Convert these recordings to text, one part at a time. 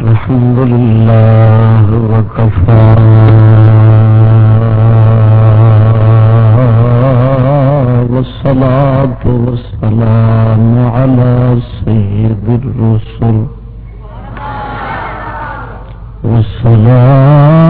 الحمد لله وكفى. والصلاة والسلام على سيد الرسل. والصلاة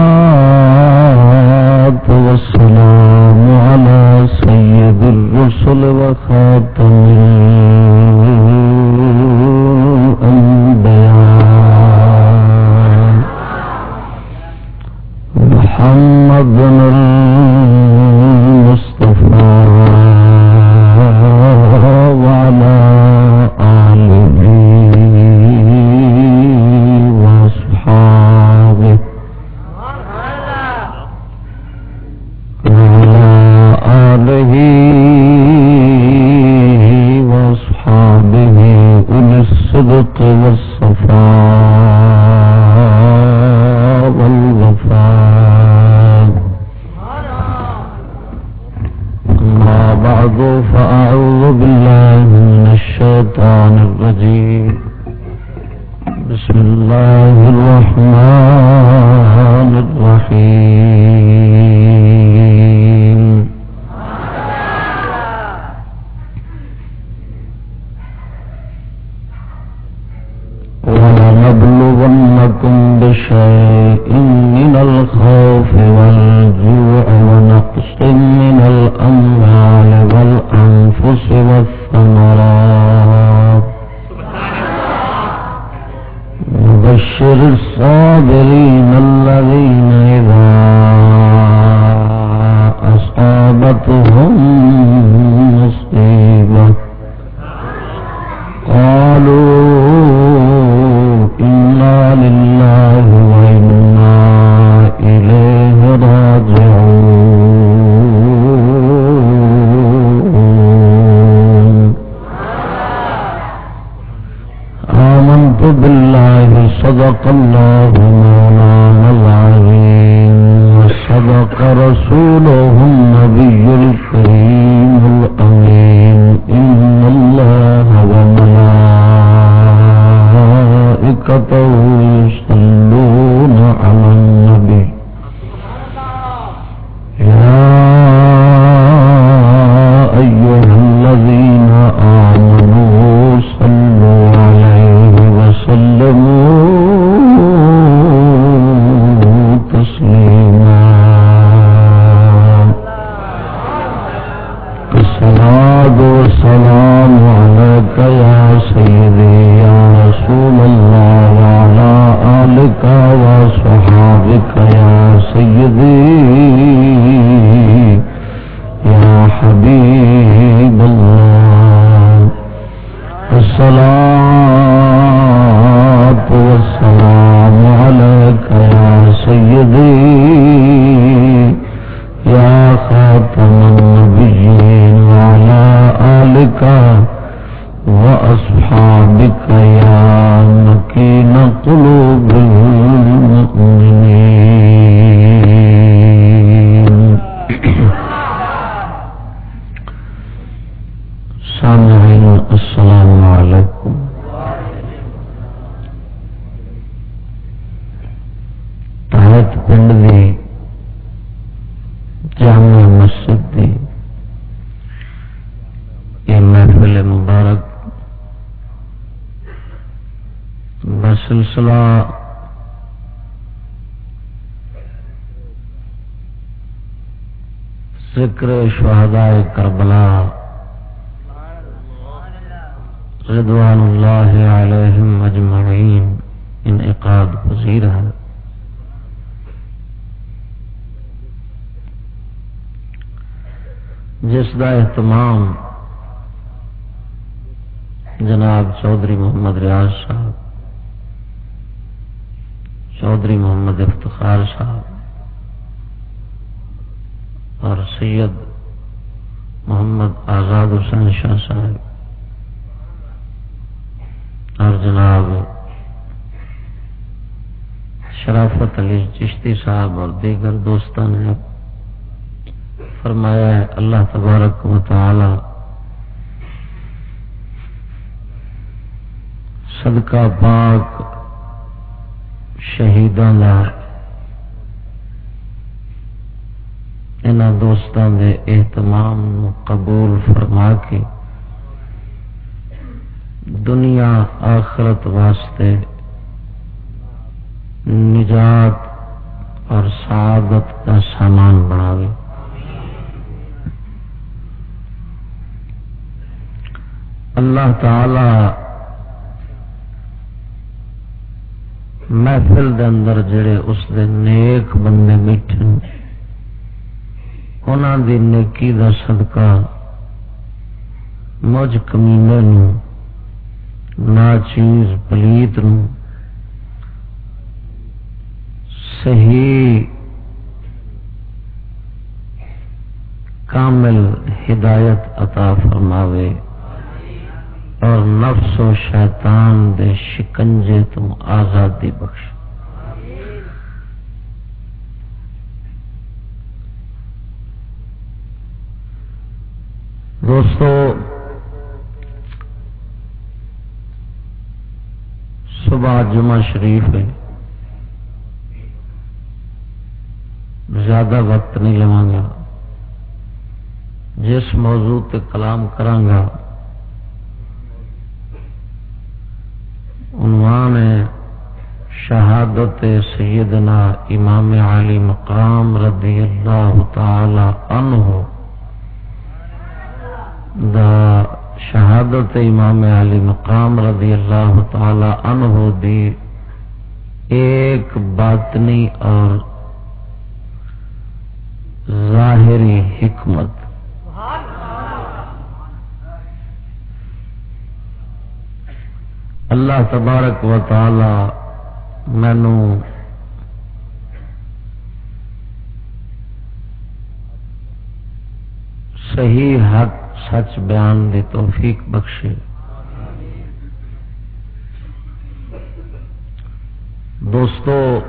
ذکر شہداء کربلا۔ رضوان اللہ علیہم اجمعین۔ انعقاد پذیر ہے۔ جس کا اہتمام جناب چودھری محمد ریاض صاحب، چودھری محمد افتخار صاحب سید محمد آزاد حسین شاہ صاحب۔ اور جناب شرافت علی چشتی صاحب اور دیگر دوستوں نے فرمایا ہے، اللہ تبارک و تعالی صدقہ پاک شہیدان ان دوستان دے اہتمام قبول فرما کے دنیا آخرت واسطے نجات اور سعادت کا سامان بناوے۔ اللہ تعالی محفل دے اندر جڑے اس دے نیک بندے بیٹھے انہوں دی نیکی دا صدقہ مجھ کمینے نو نا چیز پلیت نو صحیح کامل ہدایت عطا فرماوے اور نفس و شیطان دے شکنجے تو آزادی بخش دوستو، صبح جمعہ شریف ہے۔ زیادہ وقت نہیں لوا گا۔ جس موضوع تے کلام کرانگا عنوان ہے شہادت سیدنا امام علی مقام رضی اللہ تعالی عنہ۔ دا شہادت امام علی مقام رضی اللہ تعالی عنہ دی ایک باطنی اور ظاہری حکمت۔ اللہ تبارک و تعالی مینو صحیح حق سچ بیان دی توفیق بخشے۔ دوستو،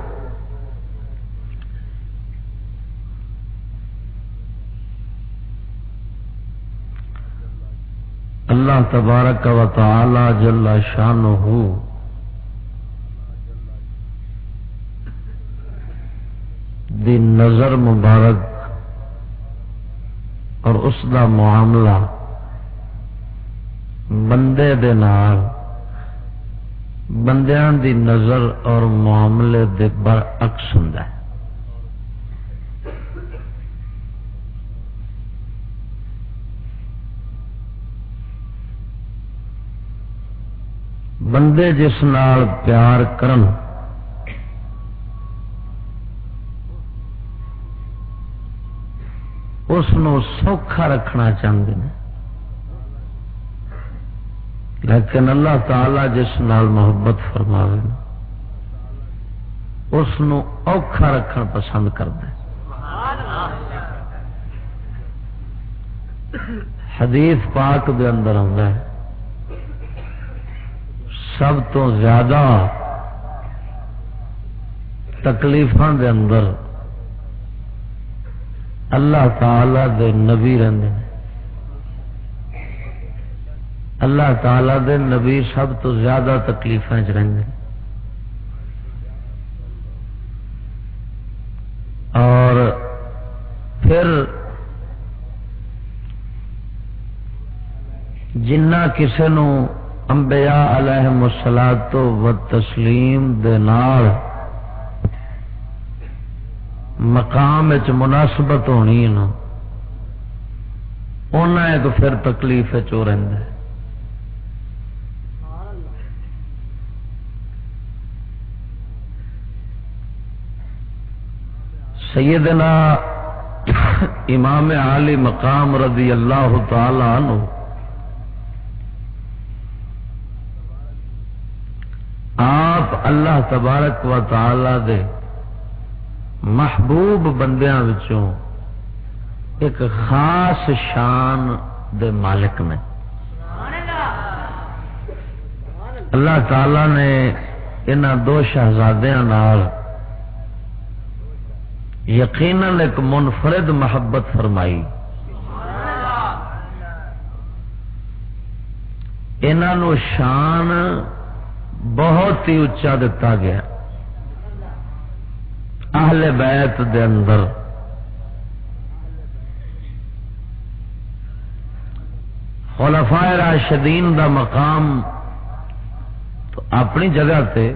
اللہ تبارک و تعالی جل شان دی نظر مبارک اور اس دا معاملہ بندے دے نال، بندیاں دی نظر اور معاملے دے برعکس ہوں بندے جس نال پیار کرن اس سوکھا رکھنا چاہتے ہیں لیکن اللہ تعالی جس نال محبت فرما اس اوکھا رکھنا پسند کرتا حدیث پاک دے اندر آتا ہے، سب تو زیادہ تکلیفوں دے اندر اللہ تعالی دے نبی رہتے ہیں اللہ تعالی دے نبی سب تو زیادہ تکلیف رہتے اور پھر جنہ کسی نو انبیاء علیہ مسلات و تسلیم دے نار مقام مناسبت ہونی نا ایک پھر تکلیف چو رہے سیدنا امام علی مقام رضی اللہ تعالی عنہ آپ اللہ تبارک و تعالی دے محبوب بندیاں وچوں ایک خاص شان دے مالک نے۔ اللہ تعالی نے ان دو شہزادیاں یقیناً ایک منفرد محبت فرمائی۔ انہوں شان بہت ہی اچا دتا گیا۔ اہل بیت دے اندر۔ خلفائے راشدین دا مقام تو اپنی جگہ تے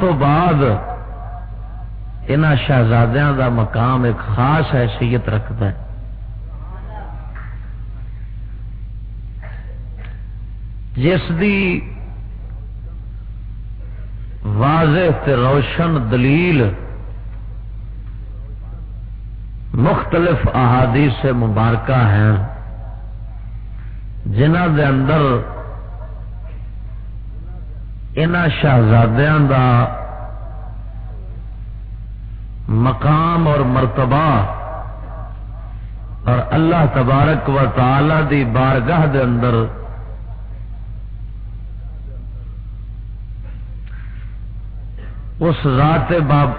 تو بعد ان شہزادیاں دا مقام ایک خاص حیثیت رکھتا ہے۔ جس دی واضح تے روشن دلیل مختلف احادیث مبارکہ ہیں جنہ دے اندر ان شہزادیاں دا مقام اور مرتبہ اور اللہ تبارک و تعالی دی بارگاہ دے اندر اس ذات باب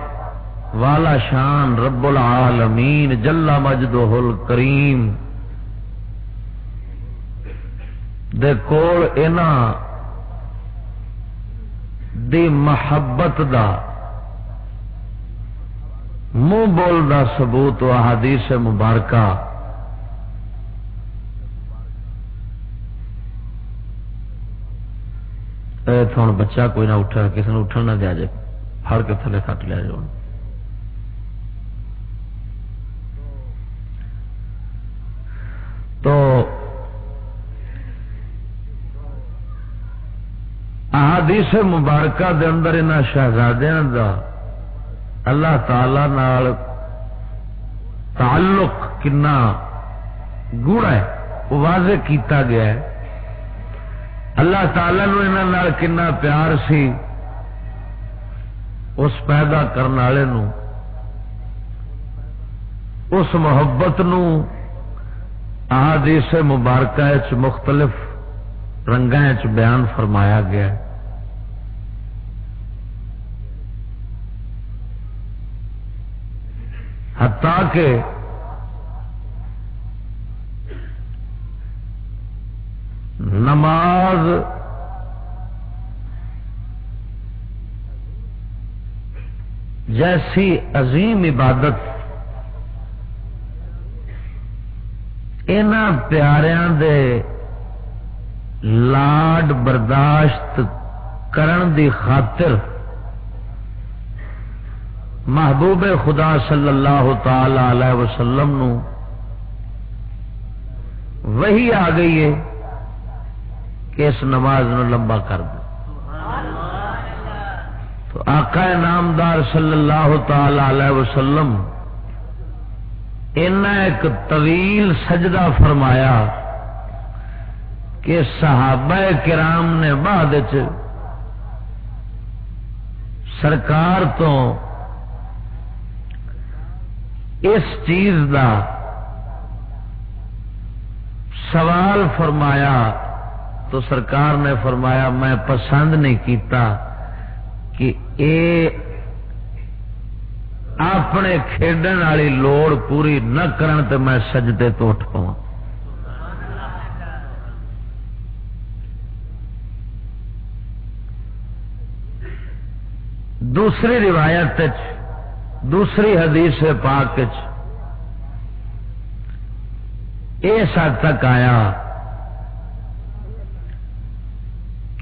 والا شان رب العالمین جلا مجد کریم دے کول اینا دی محبت دا منہ بول دا ثبوت و حدیث مبارکہ تھوڑا بچہ کوئی نہ اٹھا، کسی نے اٹھن نہ دیا جائے۔ پھڑ کے تھلے کٹ لیا جائے تو احادیث مبارکہ دے اندر ان شہزادیاں دا اللہ تعالی نال تعلق کنا گڑ ہے واضح کیتا گیا ہے۔ اللہ تعالی نو انہاں کنا پیار سی۔ اس پیدا کرنے والے اس محبت نو احادیث مبارکہ چ مختلف رنگا بیان فرمایا گیا ہے۔ کہ نماز جیسی عظیم عبادت ان پیاریاں دے لاڈ برداشت کرن دی خاطر محبوب خدا صلی اللہ تعالی علیہ وسلم نو وہی آ گئی ہے کہ اس نماز نو لمبا کر دو۔ تو آقا نامدار صلی اللہ تعالی علیہ وسلم ان ایک طویل سجدہ فرمایا کہ صحابہ کرام نے بعد سرکار تو اس چیز دا سوال فرمایا تو سرکار نے فرمایا میں پسند نہیں کیتا کہ اے اپنے کھیڈن والی لوڑ پوری نہ کرن تے میں سجدے تو اٹھ پاؤں دوسری روایت دوسری حدیث پاک اس حد تک آیا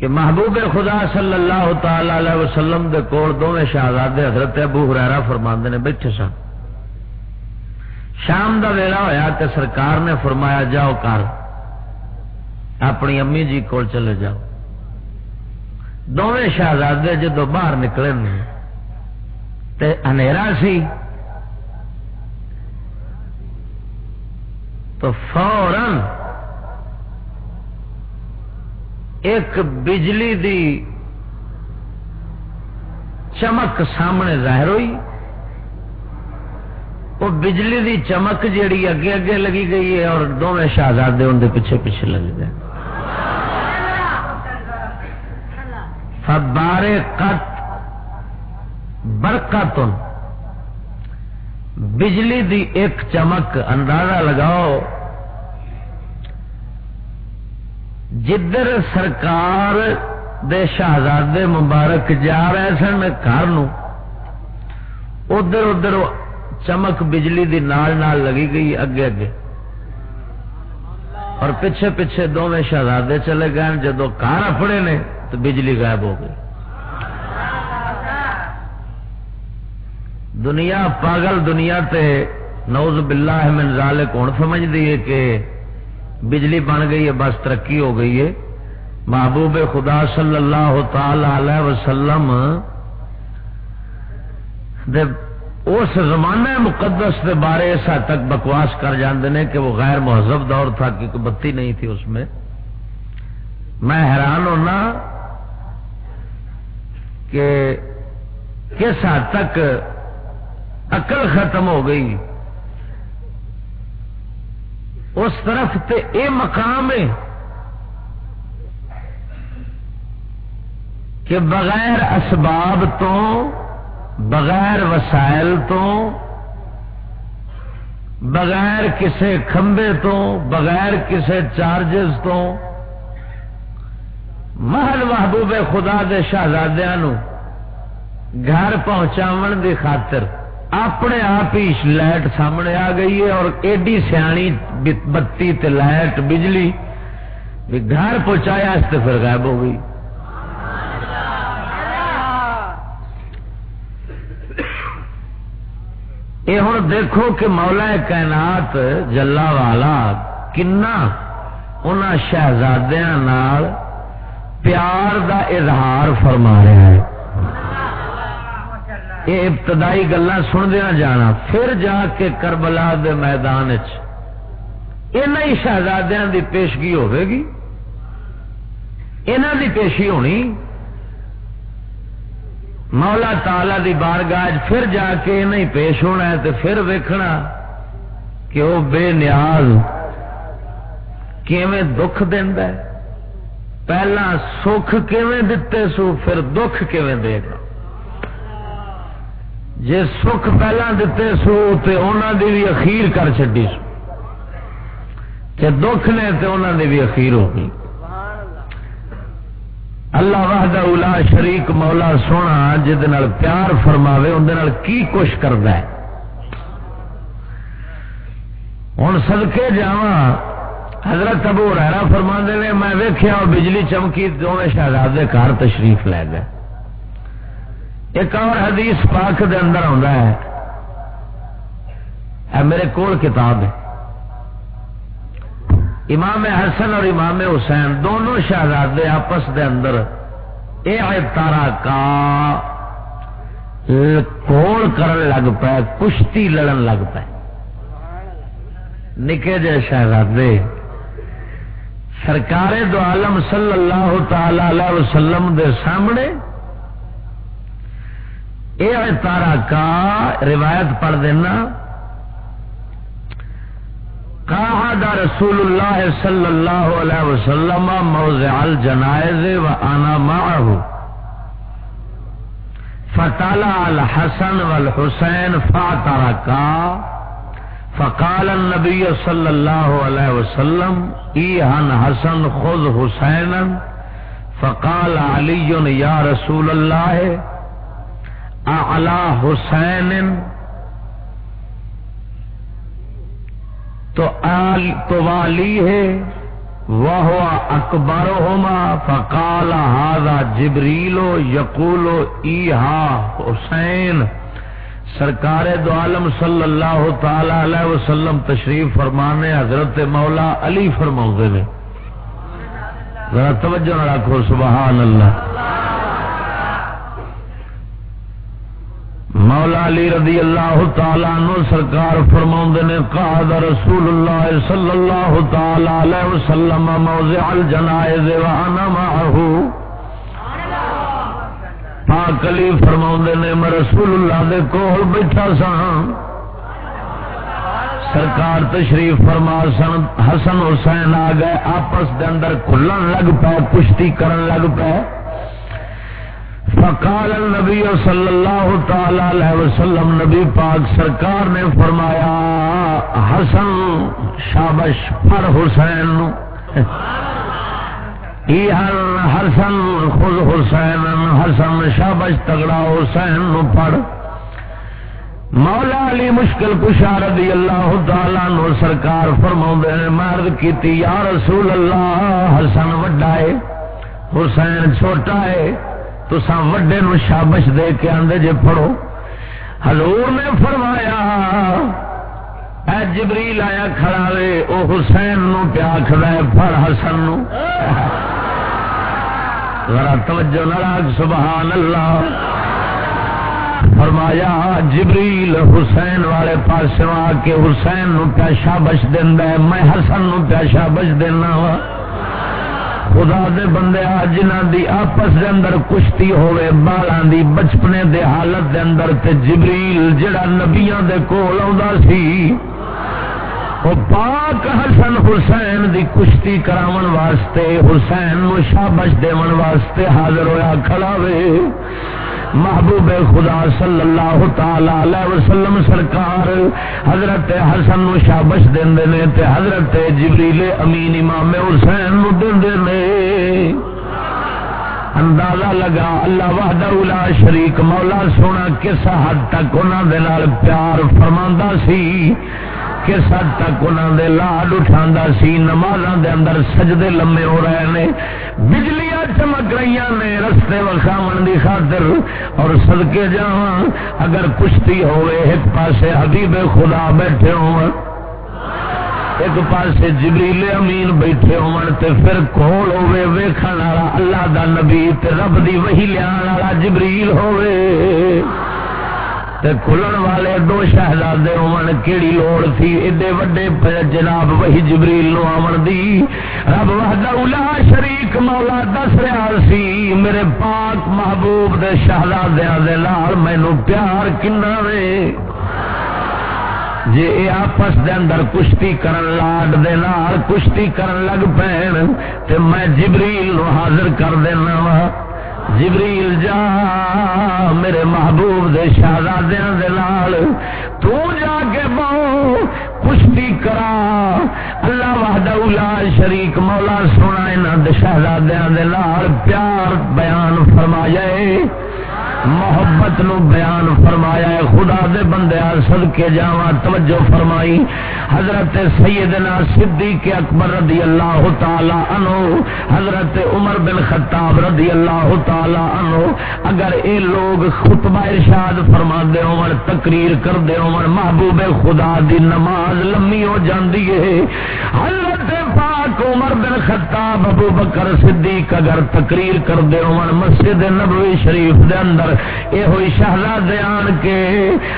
کہ محبوب خدا صلی اللہ تعالی علیہ وسلم دے کول دونوں شہزادے حضرت ابو ہرا فرماندے نے بیٹھے سن۔ شام دا ویلا ہویا کہ سرکار نے فرمایا، جاؤ کر۔ اپنی امی جی کول چلے جاؤ۔ دونوں شہزادے جدو باہر نکلے نے، تے انھیرا سی۔ تو فورن ایک بجلی دی چمک سامنے ظاہر ہوئی۔ وہ بجلی دی چمک جیڑی اگے اگے لگی گئی ہے اور دونوں شہزادے اندر پیچھے پیچھے لگ گئے۔ فبارے کت برکاتن بجلی دی ایک چمک اندازہ لگاؤ۔ جدر سرکار دے شہزادے مبارک جا رہے سن گھر ادھر ادھر چمک بجلی دی نال نال لگی گئی اگے اگے۔ اور پیچھے پیچھے دونوں شہزادے چلے گئے جدو کار اپنے نے تو بجلی غائب ہو گئی۔ دنیا پاگل دنیا تے نوز باللہ من ذالک کون سمجھ دیئے کہ بجلی بن گئی ہے، بس ترقی ہو گئی ہے۔ محبوب خدا صلی اللہ تعالی علیہ وسلم دے اس زمانہ مقدس کے بارے اس حد تک بکواس کر جاندے نے کہ وہ غیر مہذب دور تھا، کیونکہ بتی نہیں تھی اس میں۔ میں حیران ہونا کہ کس حد تک عقل ختم ہو گئی۔ اس طرف تے اے مقام ہے کہ بغیر اسباب تو بغیر وسائل تو بغیر کسی کھمبے تو بغیر کسی چارجز تو محل محبوب خدا دے شہزادیا گھر پہنچاو دی خاطر اپنے آپ ہی لائٹ سامنے آ گئی ہے اور ایڈی سیانی بتی تے لائٹ بجلی گھر پہنچایا اس پھر غائب ہو گئی۔ یہ ہوں دیکھو کہ مولا کائنات جلا والا کنا ان شہزادیا پیار دا اظہار فرما رہا ہے۔ یہ ابتدائی گلا سندیا جانا۔ پھر جا کے کربلا دے میدان ہی شہزادیاں دی پیشگی ہوے گی۔ دی پیشی ہونی۔ مولا تالا دی بارگاہ پھر جا کے انہیں پیش ہونا ہے تو پھر ویکھنا کہ وہ بے نیاز کیویں دکھ دینا پہلا سکھ کیویں دتے سو، پھر دکھ کیویں دے گا۔ جی سکھ پہلا دیتے سو تو انہوں دی بھی اخیر کر چڈی سو۔ تے دکھ نے تو انہوں دی بھی اخیر ہو گئی۔ اللہ وحدہ اولا شریک مولا سونا جہد پیار فرماوے اندر کی کچھ کرتا ہے؟ ہوں سدکے جا حضرت ابو رحرا فرما نے، میں ویخیا بجلی چمکی، دونوں شہزادے گھر تشریف لے گئے۔ ایک اور حدیث پاک دے اندر آتا ہے۔ اے میرے کول کتاب ہے۔ امام حسن اور امام حسین دونوں شہزادے آپس دے اندر اے تارا کا کول کرن لگ پے، کشتی لڑن لگ پے۔ نکے جے شہزادے، سرکار دو عالم صلی اللہ تعالی علیہ وسلم دے سامنے تارا کا روایت پڑھ دینا۔ کہا رسول اللہ صلی اللہ علیہ وسلم موضع الجنائز و آنا معه۔ فتالا الحسن والحسین فاترکا فقال النبی صلی اللہ علیہ وسلم ایہن حسن، خذ حسینا۔ فقال علی یا رسول اللہ اعلی حسین تو آل تو والی ہے وہ اکبر ہوما فقال ہاضا جبریلو یقولو ایہا حسین۔ سرکار دو عالم صلی اللہ تعالی علیہ وسلم تشریف فرمانے، حضرت مولا علی فرما نے۔ ذرا توجہ رکھو، سبحان اللہ۔ مولا علی رضی اللہ تعالی عنہ سرکار فرما نے، قاد رسول اللہ صلی اللہ تعالی علیہ وسلم موضع الجنائز وانا معه. پاک علی فرما نے، میں رسول اللہ دے کول بیٹھا سا سرکار تشریف فرما سن، حسن حسین آ گئے، آپس دے اندر کھلن لگ پے، کشتی کرن لگ پے۔ فقال النبی صلی اللہ تعالی علیہ وسلم، نبی پاک سرکار نے فرمایا، حسن شابش پر حسین حسن، خود حسین، حسن شابش تگڑا حسین نو پڑھ۔ مولا علی مشکل کشا رضی اللہ تعالی نو سرکار فرما نے مرد کی یا رسول اللہ، حسن وڈا ہے، حسین چھوٹا ہے۔ تو وڈے نو شابش دے کے آدھے جے پڑھو۔ حضور نے فرمایا، اے جبریل آیا کھڑا وے، او حسین نو پیا کھڑا ہے، پڑھ حسن نو۔ ذرا توجہ ناراض سبحان اللہ فرمایا، جبریل حسین والے پاس آ کے حسین نو پیا شابش دینا ہے، میں حسن نو پیا شابش دینا وا ہاں۔ خدا دے بندے آ جنہ دی آپس دے اندر کشتی ہوئے بالاں دی بچپنے دے حالت دے اندر تے جبریل جڑا نبیاں دے کول آوندا سی وہ پاک حسن حسین دی کشتی کراون واسطے، حسین نو شابش دیون واسطے حاضر ہویا کھڑا وے۔ محبوب خدا صلی اللہ تعالی علیہ وسلم سرکار، حضرت حسن نو شابش دیندے نے تے حضرت جبریل امین امام حسین نو دیندے نے۔ اندازہ لگا اللہ وحدہ لا شریک مولا سونا کس حد تک انہاں دے نال پیار فرماندا سی۔ کس حد تک انہوں دے لاڈ اٹھا سی نماز دے اندر سجدے لمے ہو رہے نے، بجلیاں چمک رہی نے رستے وکھاو دی خاطر، اور سدکے جا اگر کشتی ہوئے، ایک پاسے حبیب خدا بیٹھے ہو ایک پاسے جبریل امین بیٹھے ہون تے پھر کول ہوئے، ویکھن والا اللہ دا نبی، تے رب دی وہی لیان والا جبریل ہوئے کھلن والے دو شہزادے ہون، کیڑی لوڑ تھی ایڈے وڈے جناب وہی جبریل نو آمن دی۔ رب وحدہ الا شریک مولا دس رہا سی۔ میرے پاک محبوب دے شہزادیاں دے لال مینو پیار کنا وے؟ جی اے آپس دے اندر کشتی کرن لاڈ دے نال کشتی کرن لگ پین، تے میں جبریل نو حاضر کر دینا وا۔ جبریل جا، میرے محبوب دے شہزادیاں دے لال تو جا کے بہو کشتی کرا۔ اللہ وحدہ لا شریک مولا سونا انہاں شہزادیاں دے لال پیار بیان فرمایا محبت نو بیان فرمایا ہے۔ خدا دے بندے سد کے جاوا توجہ فرمائی۔ حضرت سیدنا صدیق اکبر رضی اللہ تعالی عنہ، حضرت عمر بن خطاب رضی اللہ تعالی عنہ۔ اگر اے لوگ خطبہ ارشاد فرما دے ہون، تقریر کر دے ہون، محبوب خدا دی نماز لمبی ہو جاندی ہے۔ حضرت پاک عمر بن خطاب، ابو بکر صدیق اگر تقریر کر دے ہون، مسجد نبوی شریف دے اندر یہ ہوئی شہزاد آن کے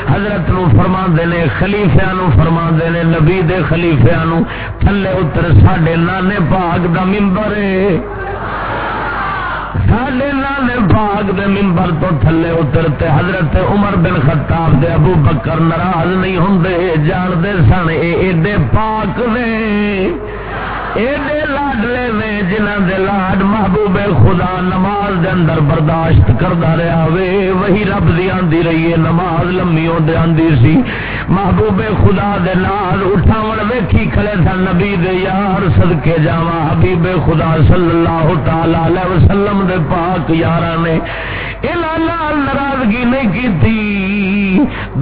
حضرت نو فرما نے خلیفیا نو فرما نے، نبی دے خلیفیا نو، تھلے اتر ساڈے نانے پاک دا ممبر ساڈے نانے پاک دے ممبر تو تھلے اترتے حضرت عمر بن خطاب دے ابو بکر ناراض نہیں ہوں جان دے سن، اے ایڈے پاک نے۔ ایڈے لاڈلے نے جنہ دے لاڈ محبوب خدا نماز دے اندر برداشت کردا رہا وے، وہی رب دی آندی رہی ہے، نماز لمبی ہوندے آندی سی۔ محبوب خدا دے نال اٹھاون ویکھی کھڑے سن نبی دے یار صدکے جاواں۔ حبیب خدا صلی اللہ تعالی علیہ وسلم دے پاک یاراں نے انہاں نال ناراضگی نہیں کیتی۔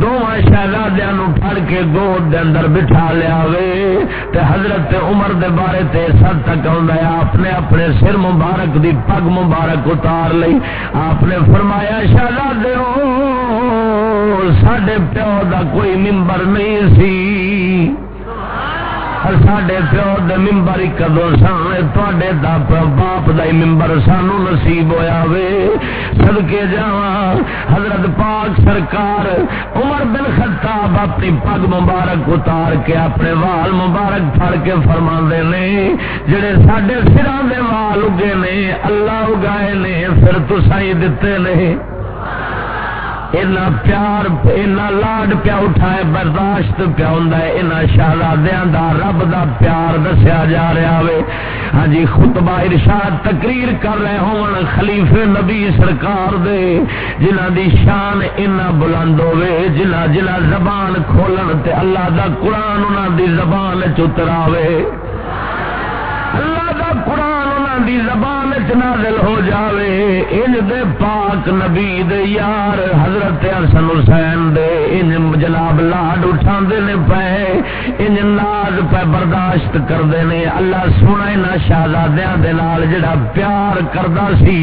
دونوں شہزادیاں نو پھڑ کے گود دے اندر بٹھا لیا وے۔ تے حضرت عمر دے بارے تے سب تک آپ نے اپنے سر مبارک دی پگ مبارک اتار لی آپ نے فرمایا شہزاد سڈے پیو دا کوئی ممبر نہیں سی۔ سڈے پیو دے ممبر کدو سن تے باپ دا ممبر سانو نصیب ہویا وے۔ سدکے جا حضرت پاک سرکار عمر بن خطاب اپنی پگ مبارک اتار کے اپنے وال مبارک پھڑ کے فرما نے، جڑے سڈے سرا دے وال اگے نے، اللہ اگائے نے، پھر تو سائی دیتے نہیں اینا پیار، اینا لاڈ پیا اٹھائے، برداشت پیا ہوں یہاں شہزادیاں دا رب دا پیار دسیا جا رہا وے۔ ہاں جی خطبہ ارشاد تقریر کر رہے ہون خلیفے نبی سرکار دے، جنہ دی شان اینا بلند ہوے جنہ جنہ زبان کھولن تے اللہ دا قرآن انہاں دی زبان چتراوے اللہ دا قرآن دی زبان نازل ہو جاوے ان دے پاک نبی دے یار، حضرت حسن حسین دے ان جناب لاڈ اٹھا نے پے ان ناز پہ برداشت کرتے نے۔ اللہ سونا نہ شہزادیاں دے نال جڑا پیار کردا سی،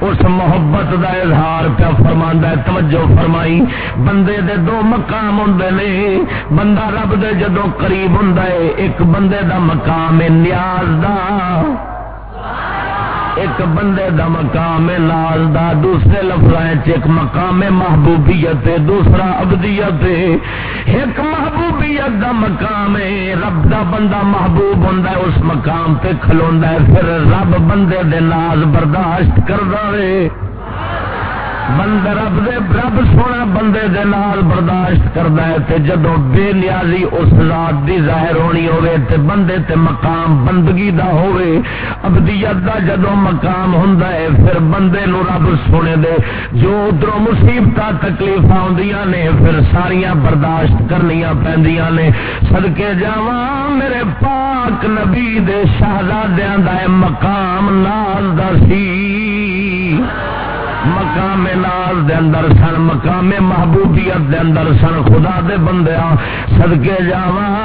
اس محبت دا اظہار پہ فرماندا ہے، توجہ فرمائی۔ بندے دے دو مقام ہوندے نے، بندہ رب دے جدوں قریب ہوندا ہے، ایک بندے دا مقام ہے نیاز دا۔ ایک بندے دا مقام ناز دا، دوسرے لفظ ایک مقام محبوبیت دوسرا ابدیت ایک محبوبیت دا مقام ہے، رب دا بندہ محبوب ہوندا ہے، اس مقام تے کھلوندا ہے۔ پھر رب بندے دے ناز برداشت کردا ہے۔ بند رب دے رب سونا بندے دے نال برداشت کردا ہے تے جدوں بے نیازی اس ذات دی ظاہر ہونی ہوے تے بندے تے مقام بندگی دا ہوے ابدیت دا جدوں مقام ہوندا ہے، پھر بندے نو رب سونے دے جو ادھر مصیبتاں، تکلیفاں ہوندیاں نے، پھر ساریاں برداشت کرنیاں پیندیاں نے۔ صدکے جاواں میرے پاک نبی دے شہزادیاں دا مقام ناز دا سی مقام ناز دے اندر سن، مقام محبوبیت دے اندر سن۔ خدا دے بندے سدکے جاواں۔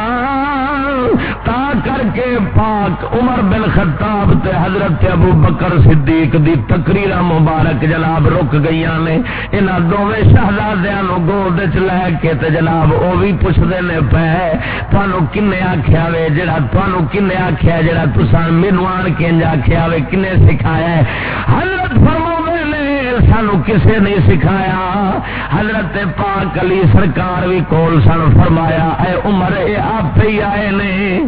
تا کر کے پاک عمر بن خطاب تے حضرت ابو بکر صدیق دی تقریر مبارک جناب رک گئی نے۔ انہاں دوویں شہزادیاں نو گود وچ لے کے تے جناب او بھی پوچھدے نے پے، تانوں کنے آکھیا وے؟ جڑا تانوں کنے آکھیا جڑا تساں مینوں آن کے آکھیا وے؟ کنے سکھایا ہے؟ حضرت فرمایا کسے نہیں سکھایا۔ حضرت پاک علی سرکار بھی کول سن فرمایا، اے عمر، اے آپ ہی آئے نے۔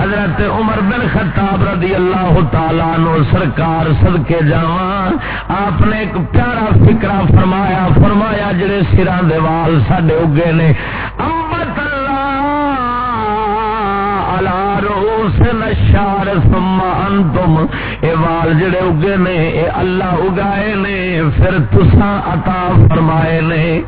حضرت عمر بن خطاب رضی اللہ تعالی نو سرکار صدقے جاواں۔ آپ نے ایک پیارا فکرہ فرمایا فرمایا جڑے سراں دے وال ساڈے اگے نے۔ امت اللہ علی نشار سما انتم، اے وال جڑے اگے نے، اے اللہ اگائے نے، پھر تساں عطا فرمائے نے۔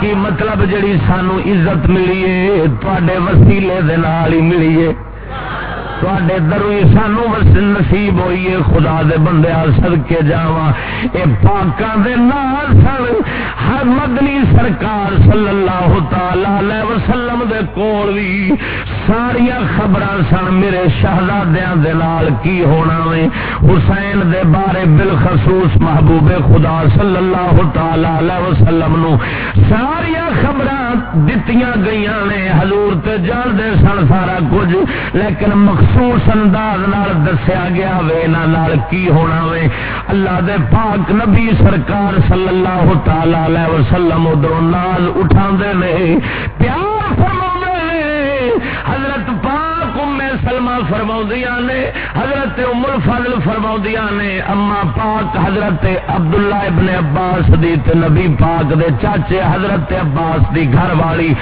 کی مطلب جڑی سانو عزت ملی ہے تے وسیلے دے نال ہی ملی ہے تے دروی سانو نصیب ہوئی ہے خدا دے بندے سد کے جا یہ پاکاں دے نال سن، ہر مدنی سرکار صلی اللہ تعالی وسلم دے کول بھی ساریا خبر سن، میرے شہزادیاں دے نال کی ہونا وے؟ حسین دے بارے بالخصوص محبوب خدا صلی اللہ تعالی وسلم نو ساریا خبر دتیاں گئیاں نے۔ حضور تے جان دے سن سارا کچھ، لیکن مقصود مخصوص انداز نال دسیا گیا وے نال کی ہونا وے؟ اللہ دے پاک نبی سرکار صلی اللہ تعالی علیہ وسلم ادھر نال اٹھا دے نے، پیار فرما حضرت پاک ام سلم فرما نے، حضرت ام الفضل فرما نے، اما پاک حضرت عبداللہ ابن عباس دی تے نبی پاک دے چاچے حضرت عباس دی گھر والی۔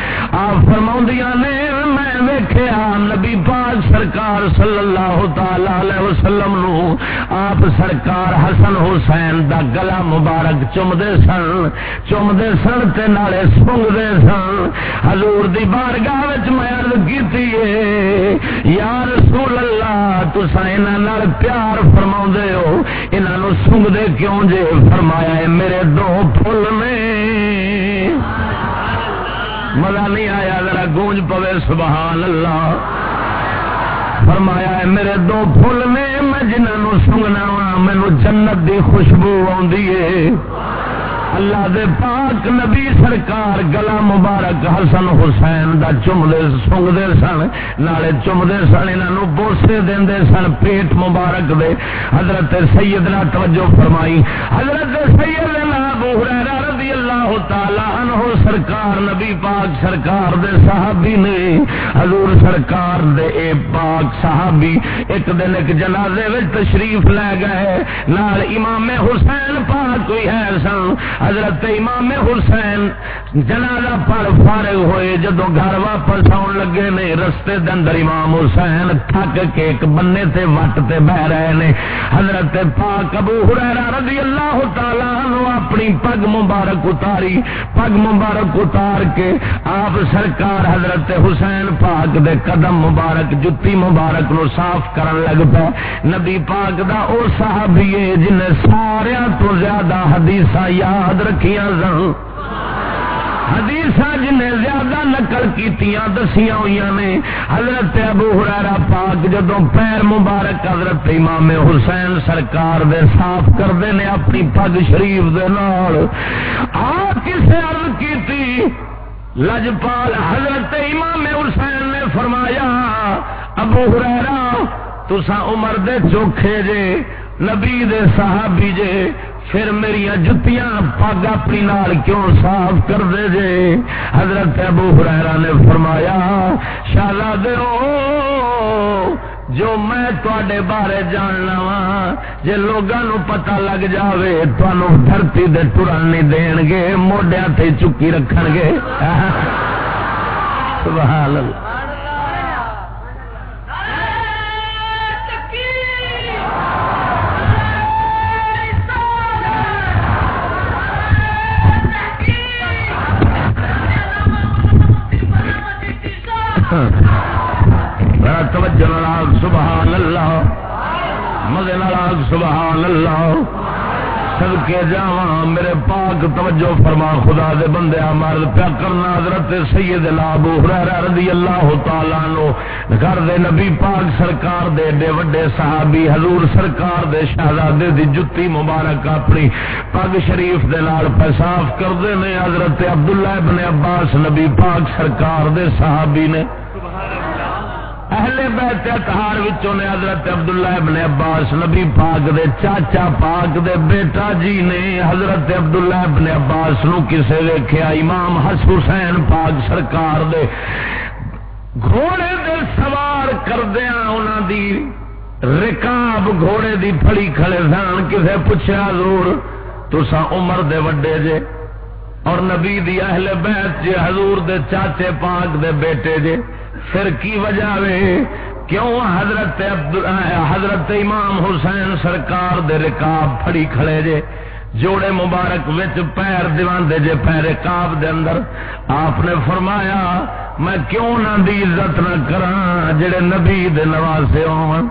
آپ فرما نے، میں ویکھیا نبی پاک سرکار صلی اللہ تعالی علیہ وسلم نو، آپ سرکار حسن حسین دا گلا مبارک چمدے سن چمدے سن تے نالے سنگدے سن۔ حضور دی بارگاہ وچ میں عرض کیتی ہے، یا رسول رسول اللہ تسا انہاں پیار فرما ہو۔ انہاں سنگدے کیوں جے؟ فرمایا ہے، میرے دو پھول نے۔ مزہ نہیں آیا، ذرا گونج پوے، سبحان اللہ۔ فرمایا ہے، میرے دو پھول نے، میں جنہوں سنگنا وا مینو جنت دی خوشبو آدھی ہے۔ اللہ دے پاک نبی سرکار گلا مبارک حسن حسین دا چمدے سنگتے سن، نالے چمدے سن انہوں بوسے دیندے سن، پیٹ مبارک دے۔ حضرت سیدنا توجہ فرمائی۔ حضرت سیدنا ابو ہریرہ رضی اللہ تعالی عنہ سرکار، نبی پاک سرکار دے صحابی نے، حضور سرکار دے اے پاک صحابی ایک دن ایک جنازے وچ تشریف لے گئے، نال امام حسین پاک کوئی ہے سن حضرت امام حسین جنازہ پر فارغ ہوئے جدو گھر واپس آن لگے نے، رستے دے اندر امام حسین تھک کے ایک بننے تے وٹ تے بہ رہے نے۔ حضرت پاک ابو ہریرہ رضی اللہ تعالی عنہ اپنی پگ مبارک مبارک اتاری پگ مبارک اتار کے آپ سرکار حضرت حسین پاک دے قدم مبارک، جتی مبارک نو صاف کرن لگ پے۔ نبی پاک دا او صحابی ہے جن سارے تو زیادہ حدیث یاد رکھیاں سن۔ حدیث جن زیادہ نقل کی دسیا ہوئی نے، حضرت ابو ہرارا پاک جدو پیر مبارک حضرت امام حسین سرکار دے صاف کرتے نے اپنی پگ شریف دے نال، آ کسے عرض کی لجپال حضرت امام حسین نے فرمایا، ابو ہرارا تسا عمر دے چوکھے جے نبی دے صحابی جے، پھر میری جتیاں پگ اپنی نال کیوں صاف کر دے جے؟ حضرت ابو حریرہ نے فرمایا شہزاد جو میں تے بارے جاننا وا جی لوگوں پتا لگ جائے تمہوں دھرتی دے ٹرن نہیں دین گے موڈیا تے چکی رکھ گے۔ سبحان اللہ۔ توجہ ناگ سبحان اللہ۔ مزے ناگ سبحان اللہ۔ سد کے جا میرے پاک، توجہ فرما، خدا دے بندے مرد پیا کرنا، حضرت سید لابو رضی اللہ تعالیٰ نو گھر دے نبی پاک سرکار دے دے وڈے صحابی، حضور سرکار دے، شہزادے دی جتی مبارک اپنی پگ شریف دے نال پیصاف کردے نے، حضرت عبداللہ ابن عباس، نبی پاک سرکار دے صحابی نے۔ اہل بیت اتہار وچوں نے حضرت عبداللہ ابن عباس، نبی پاک دے چاچا پاک دے بیٹا جی نے حضرت عبداللہ ابن عباس نو کسے ویکھیا، امام حس حسین پاک سرکار دے گھوڑے دے سوار کردیا انہاں دی رکاب گھوڑے دی پھڑی کھڑے سان کسے پوچھا ضرور تسا عمر دے وڈے جے اور نبی دی اہل بیت جے، حضور دے چاچے پاک دے بیٹے جے؟ پھر کی وجہ وے کیوں حضرت حضرت امام حسین سرکار دے رکاب پھڑی کھڑے جے؟ جوڑے مبارک وچ پیر دیوان دے جے پیر رکاب دے اندر۔ آپ نے فرمایا، میں کیوں نہ دی عزت نہ کراں جڑے نبی دے نواسے ہون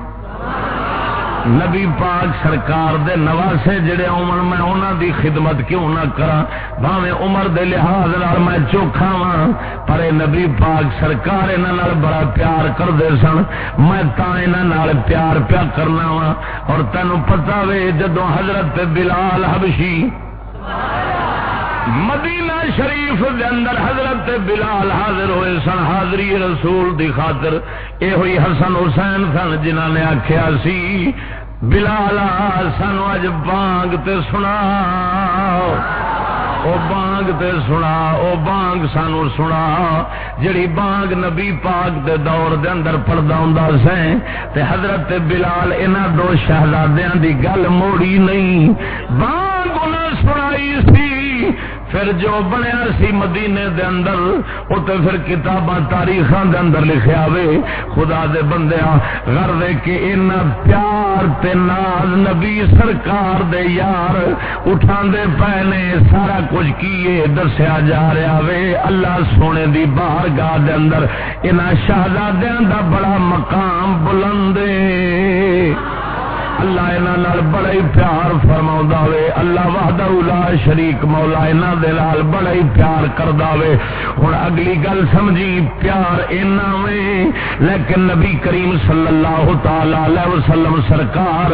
نبی پاک سرکار دے نواسے جڑے عمر میں انہاں دی خدمت کیوں نہ کرا بھاویں عمر دے لحاظ نال میں چوکھا وا پر نبی پاک سرکار انہاں نال بڑا پیار کردے سن۔ میں تا انہاں نال پیار پیا کرنا وا اور تینوں پتہ وے جدوں حضرت بلال حبشی مدینہ شریف دے اندر حضرت بلال حاضر ہوئے سن، حاضری رسول دی خاطر، اے ہوئی حسن حسین سن جنہ نے آخیا سی بلال سانو اج بانگ تے سنا او بانگ تے سنا او بانگ سانو سنا جڑی بانگ نبی پاک دے دور دے اندر پڑدا ہوندا سیں تے حضرت بلال انہاں دو شہزادیاں دی گل موڑی نہیں۔ بانگ انہاں سنائی سی۔ پھر جو بنیا سی مدینے دے اندر وہ تو پھر کتاباں تاریخ دے اندر لکھیا وے خدا دے بندیا گھر دے کے ان پیار تے ناز نبی سرکار دے یار اٹھا دے پہنے سارا کچھ کیے دسیا جا رہا وے۔ اللہ سونے دی باہر گاہ دے اندر ان شہزادیاں دا بڑا مقام بلندے۔ اللہ انہوں بڑا ہی پیار فرما وے، اللہ وحدہ لا شریک مولا انہوں دے لال بڑا ہی پیار کر دے ہوں اگلی گل سمجھی، پیار اینا میں لیکن نبی کریم صلی اللہ تعالی علیہ وسلم سرکار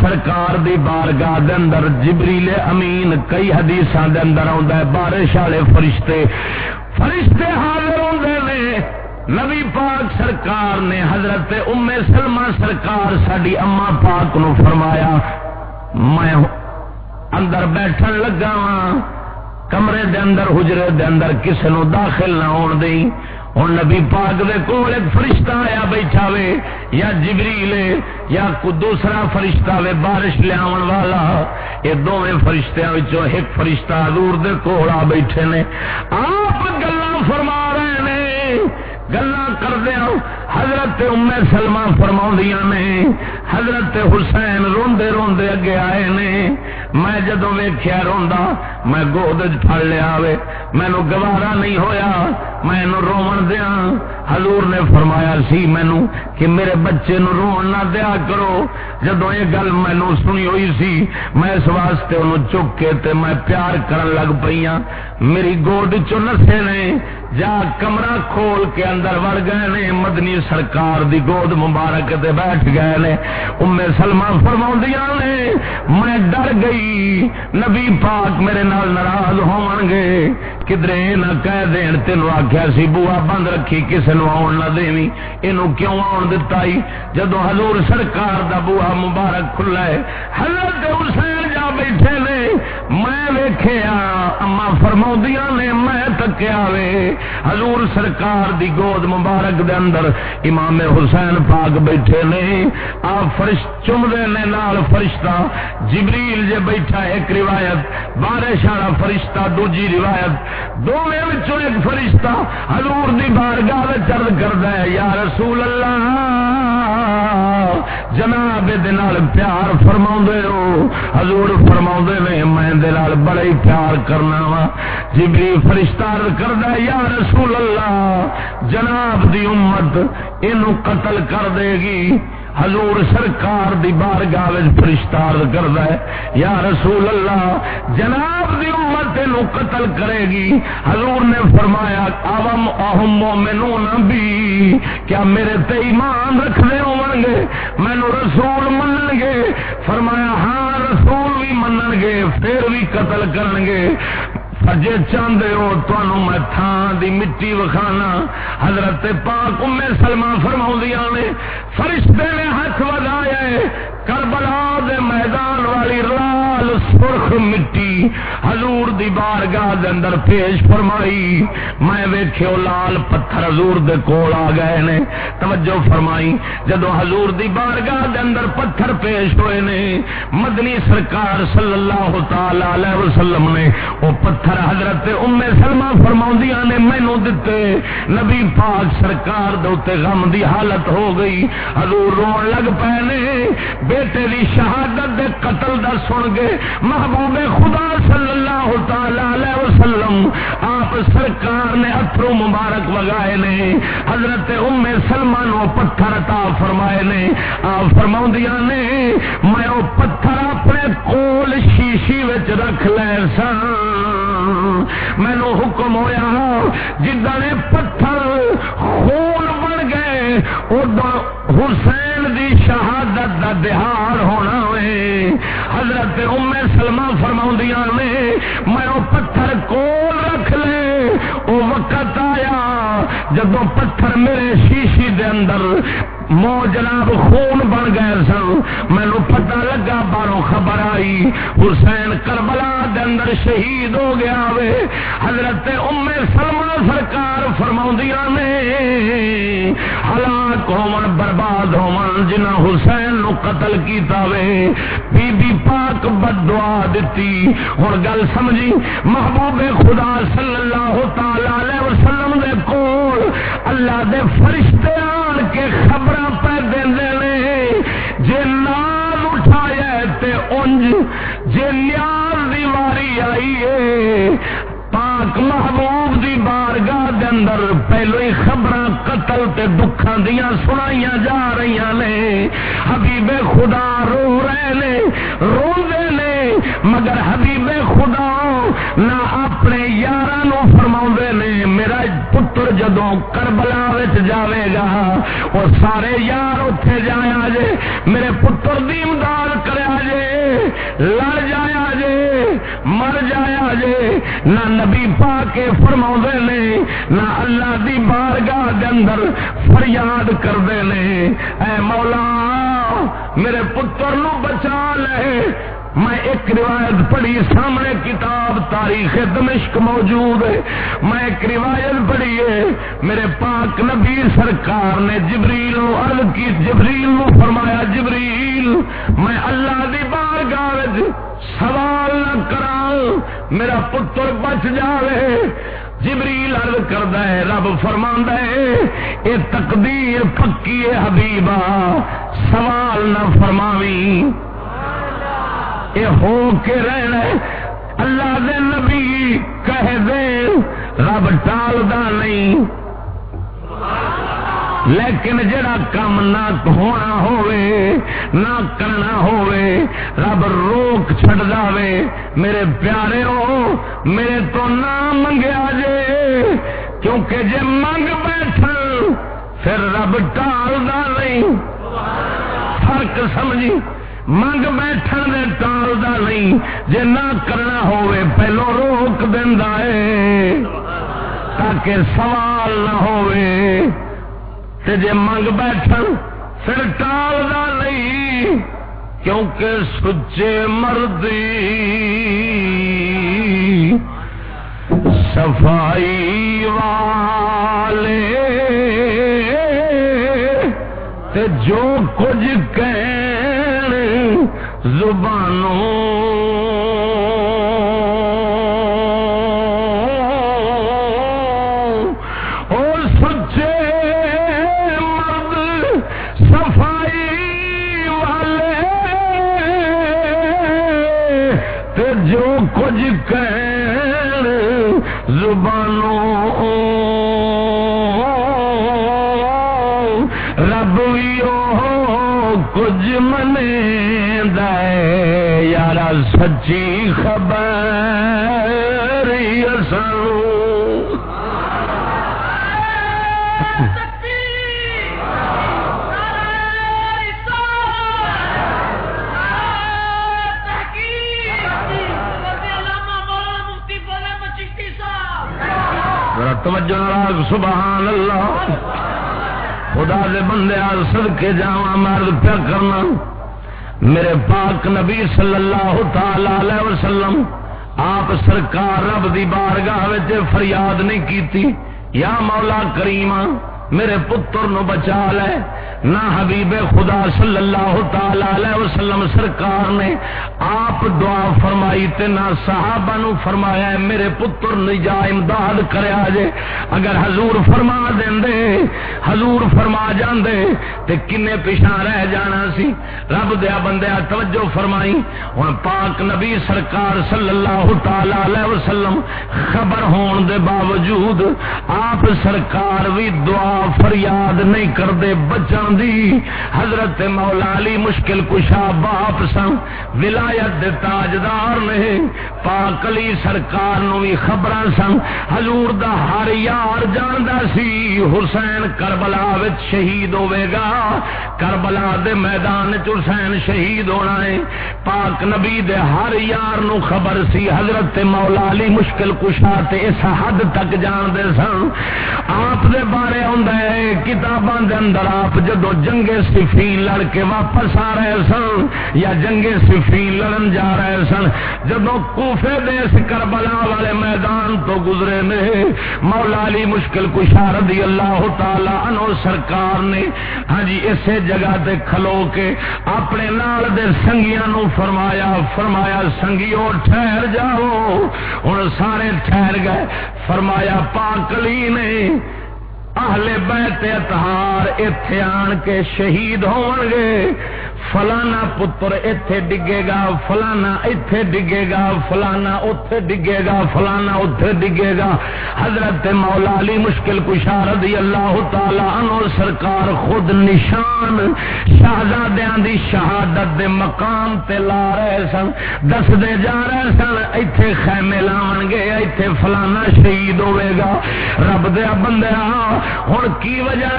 سرکار دی بارگاہ دے اندر جبریل امین، کئی حدیثاں دے اندر آندا ہے، بارش والے فرشتے۔ فرشتے حاضر ہوندے نبی پاک سرکار نے حضرت ام سلمہ سرکار ساری اما پاک نو فرمایا، میں اندر بیٹھن لگا وا کمرے دے اندر، حجرے دے اندر کسی نو داخل نہ ہون دئی۔ ہوں نبی پاک دے کول ایک فرشتہ آیا بیٹھا وے، یا جبریل، یا کو دوسرا فرشتہ وے، بارش لیا والا۔ یہ دونوں فرشتیاں ایک فرشتہ حضور دے کول آ بیٹھے نے۔ آپ گلا فرما رہے نے۔ گلا کردیا حضرت ام سلمہ فرما نے حضرت حسین روندے روندے اگے آئے نے میں جدو ویخیا روا میں گود پڑ لیا مینو گوارا نہیں ہویا، میں رو دیا۔ حضور نے فرمایا سی مینو کہ میرے بچے نو رو نہ دیا کرو۔ جدو یہ گل مینو سنی ہوئی سی، میں اس واسطے انہوں چک کے تے میں پیار کرن لگ پئی ہاں میری گود چ نسے نے، جا کمرہ کھول کے اندر وڑ گئے نے۔ مدنی سرکار دی گود مبارک تے بیٹھ گئے نے۔ ام سلمہ فرما نے، میں ڈر گئی نبی پاک میرے نال ناراض ہون گے۔ کدرے نہ کہہ دین، تینوں آخیا سی بوا بند رکھی کسی نو آن نہ دینی۔ اینو کیوں آن دتا جدو حضور سرکار دا بوا مبارک کھلا ہے حضرت حسین جا بیٹھے نے، میں ویخیا اما فرما نے، میں تکیا وے۔ حضور سرکار دی گود مبارک دے اندر امام حسین پاک بیٹھے نے۔ آپ فرش چمدے نے نال فرشتہ۔ جبریل جے بیٹھا ایک روایت، بارش والا فرشتہ، دوجی روایت۔ دو دونوں ایک فرشتہ حضور دی بارگاہ چرد کرتا ہے، یا رسول اللہ، جناب دال پیار فرما ہو۔ حضور فرما نے، میں دلال بڑا ہی پیار کرنا وا۔ جبری فرشتہ کردا یا رسول اللہ، جناب دی امت اینو قتل کر دے گی۔ حضور سرکار دی بارگاہ وچ فرشتار کردا ہے، یا رسول اللہ، جناب دی امت نو قتل کرے گی۔ حضور نے فرمایا عوام اہم مومنون بھی، کیا میرے تے ایمان رکھنے ہون گے؟ مینوں رسول منن گے۔ فرمایا ہاں رسول بھی منن گے، پھر بھی قتل کرن گے۔ جی چاہتے ہو تمہوں میں تھان دی مٹی وکھانا۔ حضرت پاک امے سلما فرما نے، فرشتے نے ہاتھ ودایا کربلا دے میدان والی لال سرخ مٹی حضور دی بارگاہ دے اندر پیش فرمائی۔ میں ویکھیو، لال پتھر حضور دے کول آ گئے نے۔ توجہ فرمائی جدو حضور دی بارگاہ دے اندر پتھر پیش ہوئے نے، مدنی سرکار صلی اللہ تعالی علیہ وسلم نے وہ پتھر پتھر حضرت ام سلمہ فرماؤندیاں نے مینوں دتے، نبی پاک سرکار دے اوتے غم دی حالت ہو گئی۔ حضور رون لگ پے بیٹے دی شہادت دے قتل دا سن گے محبوب خدا صلی اللہ تعالی علیہ وسلم آپ سرکار نے اترو مبارک وگائے نے۔ حضرت ام سلمان وہ پتھر عطا فرمائے نے۔ آپ فرما نے، میں وہ پتھر اپنے کول شیشی وچ رکھ لے سا مینو حکم ہویا جدہ نے پتھر خون بن گئے حسین دی شہادت دا دہار ہونا ہے حضرت ام سلمہ فرماؤں نے میں وہ پتھر کول رکھ لے وہ وقت آیا جدو پتھر میرے شیشی دے اندر مو جناب خون بن گئے سن مینو پتا لگا، باروں خبر آئی، حسین کربلا دے اندر شہید ہو گیا وے۔ حضرت ام سلمہ سرکار فرما نے، ہلاک ہون، برباد ہون جنہ حسین نو قتل کیتا وے۔ بی بی پاک بد دعا دیتی ہوں گل سمجھی، محبوب خدا صلی اللہ تعالی علیہ وسلم دے کول کول اللہ دے فرشتے آن کے خبر پہ دے جے نام اٹھایا تے انج، جے نیاز دی واری آئی ہے۔ پاک محبوب دی بارگاہ دے اندر پہلو ہی خبر قتل تے دکھاں دیاں سنائیاں جا رہی نے۔ حبیب خدا رو رہے نے رو دے نے۔ مگر حبیب خدا نہ اپنے یار فرما نے، میرا پتر جدو کربلا جاوے گا وہ سارے یار اتے جایا جے، میرے پتر دی امداد کرا جے، لڑ جایا جے، مر جایا جے، نہ نبی پا کے فرما نے، نہ اللہ دی بارگاہ دے اندر فریاد کرتے ہیں اے مولا، میرے پتر نو بچا لے میں ایک روایت پڑھی، سامنے کتاب تاریخ دمشق موجود ہے۔ میں ایک روایت پڑھی ہے، میرے پاک نبی سرکار نے جبریل عرض کی، جبریل نو فرمایا، جبریل، میں اللہ دی بارگاہ سوال نہ کراؤں میرا پتر بچ جائے جبریل عرض کردا ہے، رب فرماندا ہے، اے تقدیر پکی ہے حبیبا، سوال نہ فرماویں۔ یہ ہو کے رہنا اللہ دے نبی کہہ دے، رب ٹالدا نہیں۔ لیکن جڑا کم نہ ہونا ہوئے، نہ کرنا ہوئے، رب روک چڈ دے میرے پیارے ہو میرے تو نہ منگیا جے۔ کیونکہ جے منگ بیٹھ پھر رب ٹالدا نہیں۔ فرق سمجھی۔ منگ بیٹھن دے ٹالدا نہیں، جے نہ کرنا ہوئے پہلو روک دینا ہے۔ تاکہ سوال نہ ہوئے۔ تے جے منگ بیٹھ پھر ٹالدا نہیں، کیونکہ سچے مردی۔ صفائی والے، تے جو کچھ کہن سچی خبر توجہ سبحان اللہ۔ خدا دے بندے سد کے جا مرد پیا کرنا۔ میرے پاک نبی صلی اللہ تعالی وسلم، آپ سرکار رب دی بارگاہ فریاد نہیں کیتی، یا مولا کریم، میرے پتر نو بچا لے نہ حبیب خدا صلی اللہ تعالی علیہ وسلم سرکار نے آپ دعا فرمائی تے نہ صحابہ نو فرمایا ہے، میرے پتر نجا امداد کریا جے اگر حضور فرما دے حضور فرما جاندے، تے کنے پیچھا رہ جانا سی۔ رب دیا بندیا، توجہ فرمائی۔ ہن پاک نبی سرکار صلی اللہ تعالی علیہ وسلم خبر ہون دے باوجود آپ سرکار بھی دعا فریاد نہیں کرتے بچن دی حضرت مولا علی مشکل کشا باپ سن ولایت دے تاجدار نے پاک علی سرکار نو بھی خبر سن حضور دا ہر یار جاندا سی، حسین کربلا وچ شہید ہوے گا۔ کربلا دے میدان چ حسین شہید ہونا ہے۔ پاک نبی دے ہر یار نو خبر سی، حضرت مولا علی مشکل کشا تے اس حد تک جان دے سن آپ دے بارے ہوندا ہے، کتاباں دے اندر آپ جدو جنگے صفین لڑ کے واپس آ رہے سن یا جنگے صفین لڑن جا رہے سن، جدو کوفے دیس کربلا والے میدان تو گزرے نے، مولا علی مشکل کشا رضی اللہ تعالی عنہ سرکار نے ہاں جی اسے جگہ تے کھلو کے اپنے نال دے سنگیاں نو فرمایا فرمایا سنگیو ٹھہر جاؤ، ہن سارے ٹھہر گئے، فرمایا پاکلی نے اہل بیت اتہار اتے آن کے شہید ہون گے فلانا پتر اتے ڈگے گا، فلانا اتے ڈگے گا، فلانا اتے ڈگے گا، فلانا اتے ڈگے گا۔ حضرت مولا علی مشکل کشا رضی اللہ تعالی عنہ سرکار خود نشان شہزادیاں دی شہادت دے مقام تے لا رہے سن دس دے جا رہے سن، ایتھے خیمے لاون گے، ایتھے فلانا شہید ہوے گا۔ رب دے بندے ہن کی وجہ؟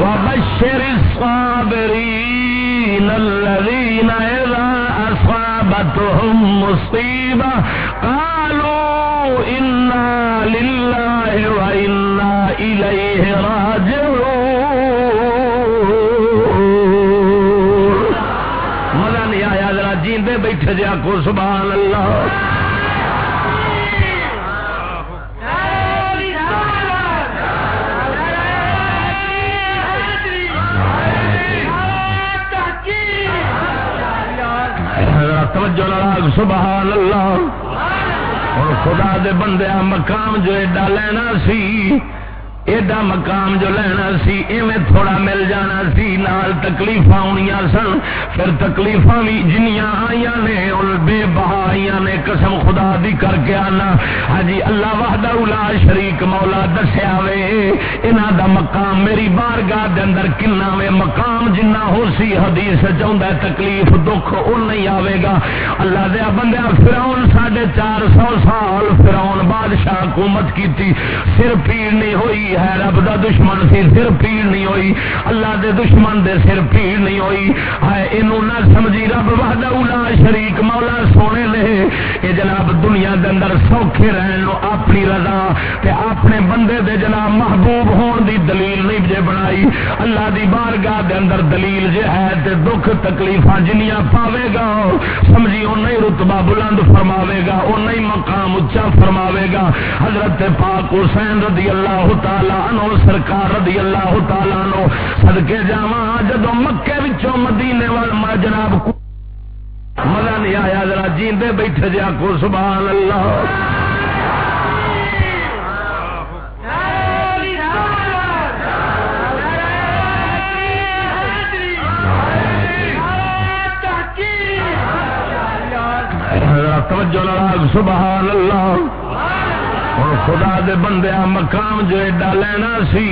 وبشر الصابرين۔ الذين الذين إذا أصابتهم مصيبة قالوا إنا لله وإنا إليه راجعون. مزہ نہیں آیا ذرا جیندے بیٹھے جا کو سبحان اللہ. سبحان اللہ۔ اور خدا دے بندے مقام جو ایڈا لینا سی ایڈا مقام جو لینا سی، ایویں تھوڑا مل جانا سی، نال تکلیف آنی سن۔ پھر تکلیف بھی جنیاں آئی نے بے بہا آئی نے۔ قسم خدا دی کر کے آنا۔ ہاں جی اللہ وحدہ الا شریک مولا دسیا وے۔ انہاں دا مقام میری بارگاہ دے اندر کنا وے؟ مقام جنہ ہو سی، حدیث چاہتا ہے، تکلیف، دکھ وہ نہیں آئے گا۔ اللہ دیا بندہ فراؤن ساڑھے چار سو سال فراؤن بادشاہ حکومت کی تھی سر پیڑ نہیں ہوئی ہے، رب دا دشمن سی سر پیڑ نہیں ہوئی، اللہ دے دشمن دے سر پیڑ نہیں ہوئی۔ ہے اینو نہ سمجھی رب وحدہ اولا شریک مولا سونے لے اے جناب، دنیا دے اندر سوکھے رہن لو اپنی رضا تے اپنے بندے دے جناب محبوب ہون دی دلیل نہیں جے بنائی۔ اللہ دی بارگاہ دے اندر دلیل جے ہے تے دکھ تکلیفاں جنیاں پاوے گا۔ سمجھی او نہیں رتبہ بلند فرماوے گا، او نہیں مقام اچا فرماوے گا۔ حضرت پاک حسین رضی اللہ تعالی تعالی عنہ، سرکار رضی اللہ تعالی عنہ، صدقے جاواں جدو مکے وچوں مدینے وال میں جناب مزہ نہیں آیا، ذرا جیندے بیٹھے جا کو، سبحان اللہ۔ توجہ لڑا سبحان اللہ۔ ہوں خدا دے بندیا مقام جو ایڈا لینا سی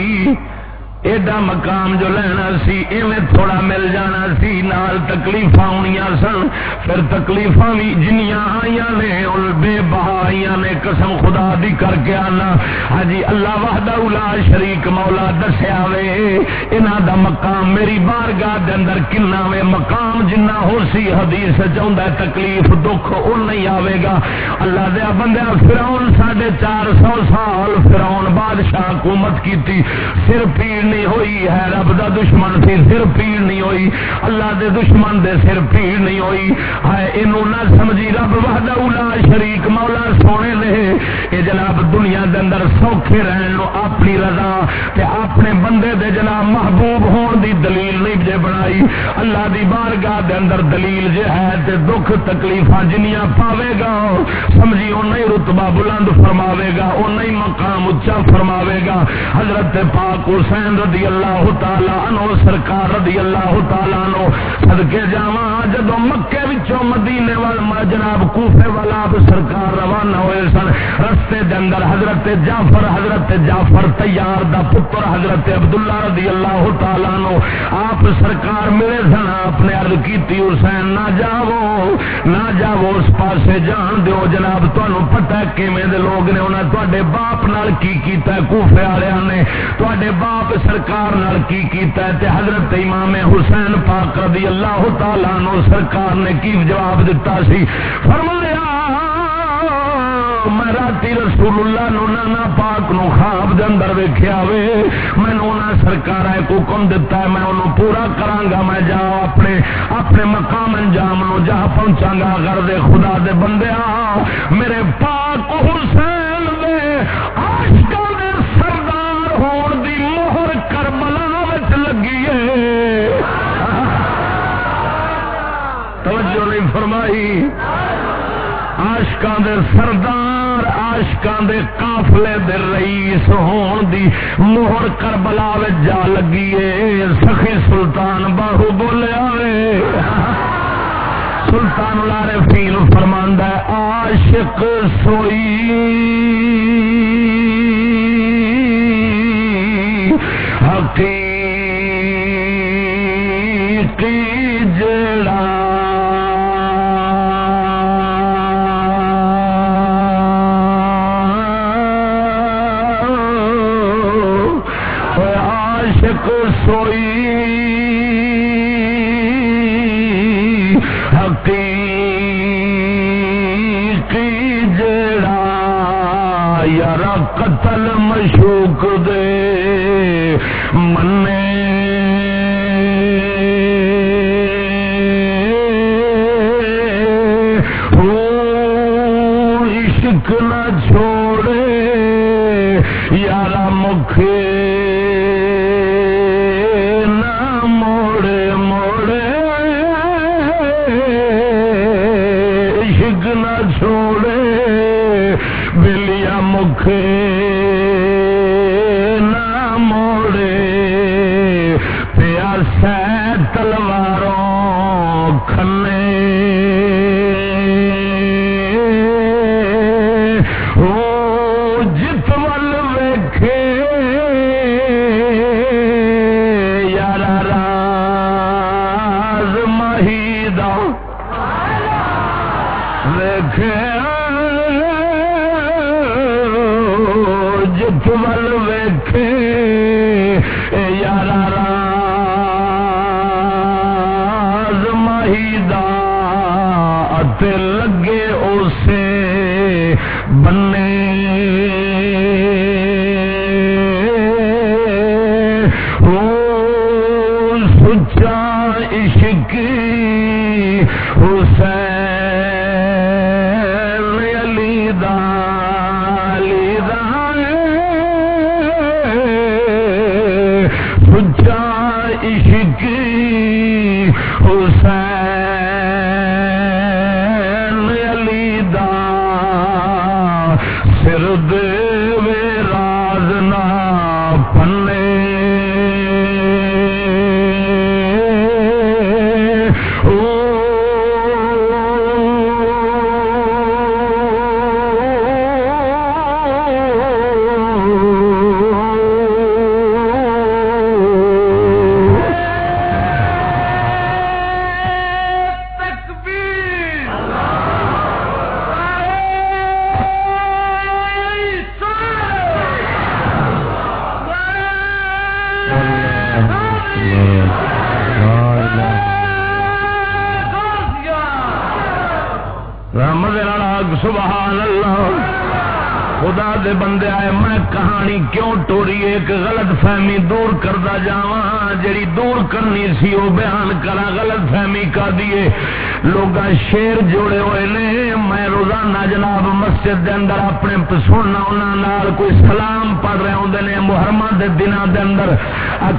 ایڈا مقام جو لینا سی، ایویں تھوڑا مل جانا سی، نال تکلیف آنی سن۔ پھر تکلیف بھی جنیاں آئی نے ان بے بہا آئی نے۔ قسم خدا دی کر کے آنا۔ ہاں جی، اللہ وحدہ الا شریک مولا دسیا وے۔ انہاں دا مقام میری بارگاہ دے اندر کنا وے؟ مقام جنہ ہو سی، حدیث چاہتا ہے، تکلیف، دکھ وہ نہیں آئے گا۔ اللہ دیا بندہ فراؤن ساڑھے چار سو سال فراؤن بادشاہ حکومت کی تھی سر پیڑ نہیں ہوئی، ہے رب دا دشمن سی، سر پیڑ نہیں ہوئی۔ اللہ دے دشمن دے سر پیڑ نہیں ہوئی۔ ہے اینو نہ سمجھی رب وحدہ اولا شریک مولا سونے لے اے جناب، دنیا دے اندر سوکھے رہن لو اپنی رضا تے اپنے بندے دے جناب محبوب ہون دی دلیل نہیں جے بنائی۔ اللہ دی بارگاہ دے اندر دلیل جے ہے تے دکھ تکلیفاں جنیاں پاوے گا۔ سمجھی او نہیں رتبہ بلند فرماوے گا، او نہیں مقام اچا فرماوے گا۔ حضرت پاک حسین رضی اللہ تعالی عنہ، سرکار رضی اللہ تعالی عنہ، صدقے جاواں جدو مکے وچوں مدینے وال جناب کوفے والا آپ سرکار روانہ ہوئے سن، رستے دے اندر حضرت جعفر حضرت جعفر تیار دا پتر حضرت عبداللہ رضی اللہ تعالی عنہ، آپ سرکار ملے سن، آپ نے عرض کیتی، حسین، نہ جاؤ نہ جاؤ اس پاسے جان دیو جناب، تانوں پتہ ہے کیویں دے لوگ نے انہاں تواڈے باپ نال کی کیتا ہے، کوفے والےاں نے تواڈے باپ سرکار نال کی کیتا ہے تے حضرت امام حسین پاک رضی اللہ تعالی نو سرکار نے کی جواب دیتا سی؟ فرمایا، میں رات رسول اللہ نو نانا پاک نو خواب دے اندر ویکھیا وے میں نو نہ سرکار ہے کو حکم دیتا ہے، میں انہوں پورا کراں گا میں جا اپنے اپنے مقام انجام نو جا پہنچاں گا غر دے خدا دے بندیاں، میرے پاک حسین فرمائی۔ آشکان دے سردار آشکان دے قافلے دے رئیس ہون دی مہر کربلا جا لگی سخی سلطان باہو بولیا سلطان لارے فیل فرماندہ عاشق سوئی۔ حقیق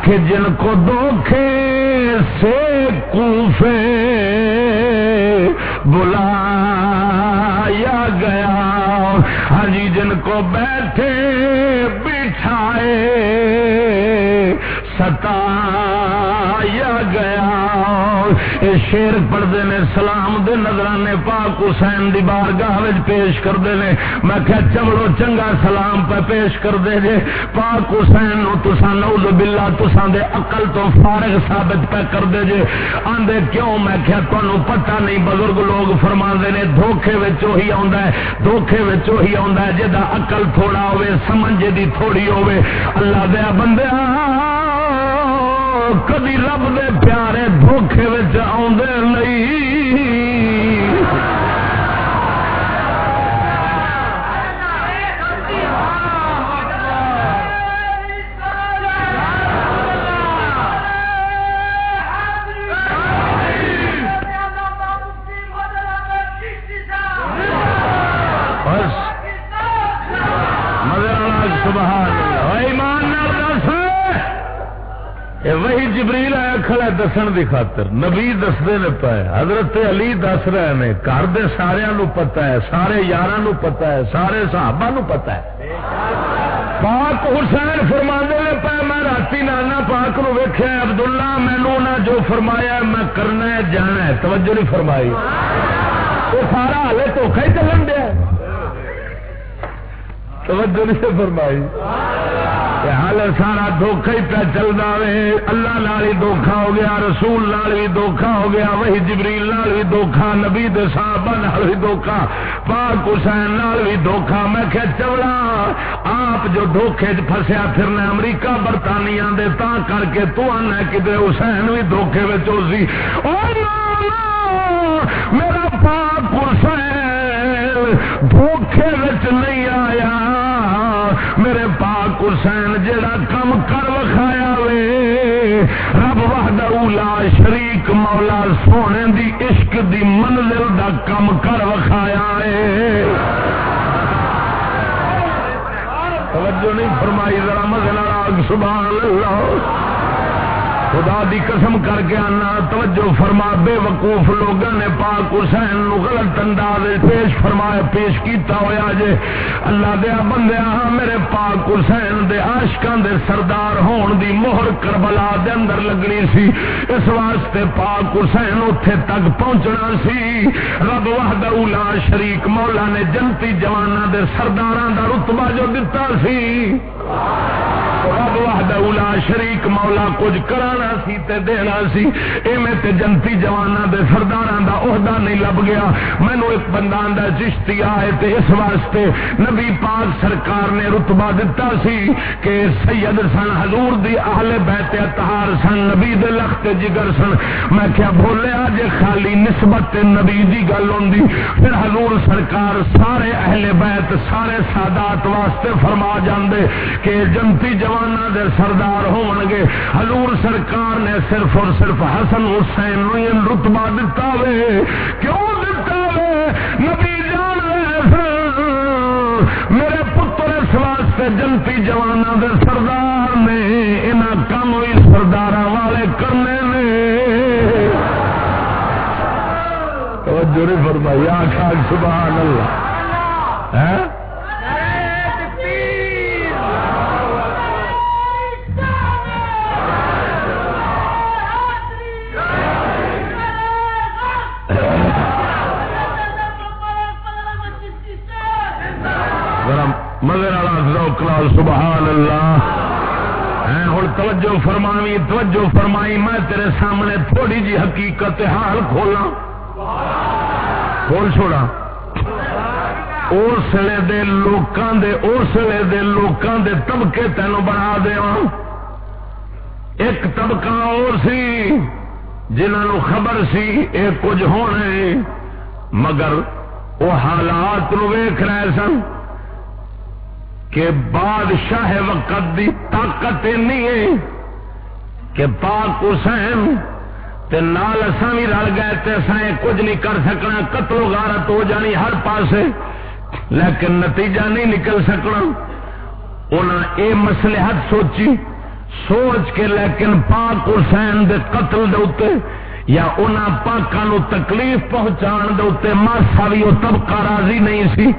آخے جن کو دھوکھے سے کوفے بلایا گیا ہاں جی جن کو بیٹھے بٹھائے ستایا گیا۔ شیر پڑھتے ہیں، سلام دے نظرانے پاک حسین دی بارگاہ پیش کرتے ہیں میں کیا چمڑو چنگا سلام پہ پیش کرتے جے۔ پاک حسین نو تسا نوز بلا تسا دے عقل تو فارغ ثابت پہ کرتے جے۔ آندے، کیوں؟ میں کیا تمہیں پتہ نہیں۔ بزرگ لوگ فرما نے دھوکھے وہی آتا ہے دھوکھے وہی آتا ہے جا عقل تھوڑا ہوے، سمجھ دی تھوڑی ہوے۔ اللہ دیا بندے، کدی رب دے پیارے دھوکھے آدھے نہیں۔ دسن دی خاطر۔ نبی دستے نے پائے حضرت علی دس رہے ہیں گھر دے سارے نو پتا ہے، سارے یار نو پتا ہے، سارے صحابہ نو پتا ہے۔ پاک حسین فرما نے پائے میں رات نانا پاک نو ویخیا ابد اللہ مینو نہ جو فرمایا میں کرنا ہے، جانا ہے۔ توجہ نہیں فرمائی۔ وہ سارا ہالے دھوکھا ہی چلن دیا توجہ نہیں فرمائی۔ حال سارا دھوکھا ہی پہ چلتا رہے اللہ نال ہی دھوکھا ہو گیا، رسول نال بھی دھوکھا ہو گیا وہی جبریل نال بھی دھوکھا، نبی دے صحابہ نال بھی دھوکھا، پاک حسین نال بھی دھوکھا۔ میں کہ چوڑا، آپ جو دھوکھے پھسیا پھرنا امریکہ برطانیہ دے تا کر کے تو آنا کدھر حسین بھی دھوکھے میں چوسی میرا پاک حسین دھوکھے نہیں آیا۔ میرے پاک حسین جڑا کم کر وکھایا وے، رب وحدہ اولا شریک مولا سونے دی عشق دی منزل دا کم کر وکھایا ہے توجہ نہیں فرمائی، ذرا مزل سبحان اللہ۔ خدا دی قسم کر کے آنا، توجہ فرما، بے وقوف لوگوں نے پاک حسین نو غلط انداز پیش فرمایا، پیش کیتا ہویا جے۔ اللہ دیا بندیا ہاں میرے پاک حسین دے عاشقان دے سردار ہون دی مہر کربلا دے اندر لگنی سی۔ اس واسطے پاک حسین اوتھے تک پہنچنا سی۔ رب وحدہ اولا شریک مولا نے جنتی جواناں دے سرداراں دا رتبہ جو دتا سی۔ لا شریک مولا کچھ کرانا سی تے دینا سی۔ ایویں تے جنتی جواناں دے سرداراں دا عہدہ نہیں لب گیا۔ مینوں ایک بندہ آندا چشتی آئے تے اس واسطے نبی پاک سرکار نے رتبہ دتا سی کہ سید سن حضور دی اہل بیت اطہار سن، نبی دے لخت جگر سن۔ میں کیا بولیا جے خالی نسبت نبی دی گل ہوندی۔ پھر حضور سرکار سارے اہل بیت، سارے سادات واسطے فرما جاندے۔ کہ جنتی جوانا دے سردار ہون گے حضور سرکار نے صرف اور صرف حسن حسین نو رتبہ دتا وے۔ کیوں دتا وے؟ نبی جان میرے پتر اس واسطے جنتی جوانا دے سردار نے انہاں کام ہی سردار والے کرنے نے۔ توجہ فرمائی آخ سبحان اللہ۔ ہے مگر والا سبحان اللہ۔ ہوں توجہ فرمائی توجہ فرمائی، میں تیرے سامنے تھوڑی جی حقیقت حال کھولا کھول چھوڑا۔ اسلے دے لوکاں دے اسلے دے لوکاں دے طبقے تینوں بنا دیا ایک طبقہ اور سی، جنہوں خبر سی، یہ کچھ ہونے۔ مگر وہ حالات نو ویخ رہے سن۔ کہ بادشاہ وقت دی طاقت نہیں ہے کہ پاک حسین تے نال اساں بھی رل گئے تے اساں کچھ نہیں کر سکنا، قتل و غارت ہو جانی ہر پاسے۔ لیکن نتیجہ نہیں نکل سکنا۔ انہاں اے مسلحت سوچی، سوچ کے لیکن پاک حسین دے قتل دے اتے یا انہاں پاکاں نو تکلیف پہنچان دے اتے ماسا بھی وہ طبقہ راضی نہیں سی۔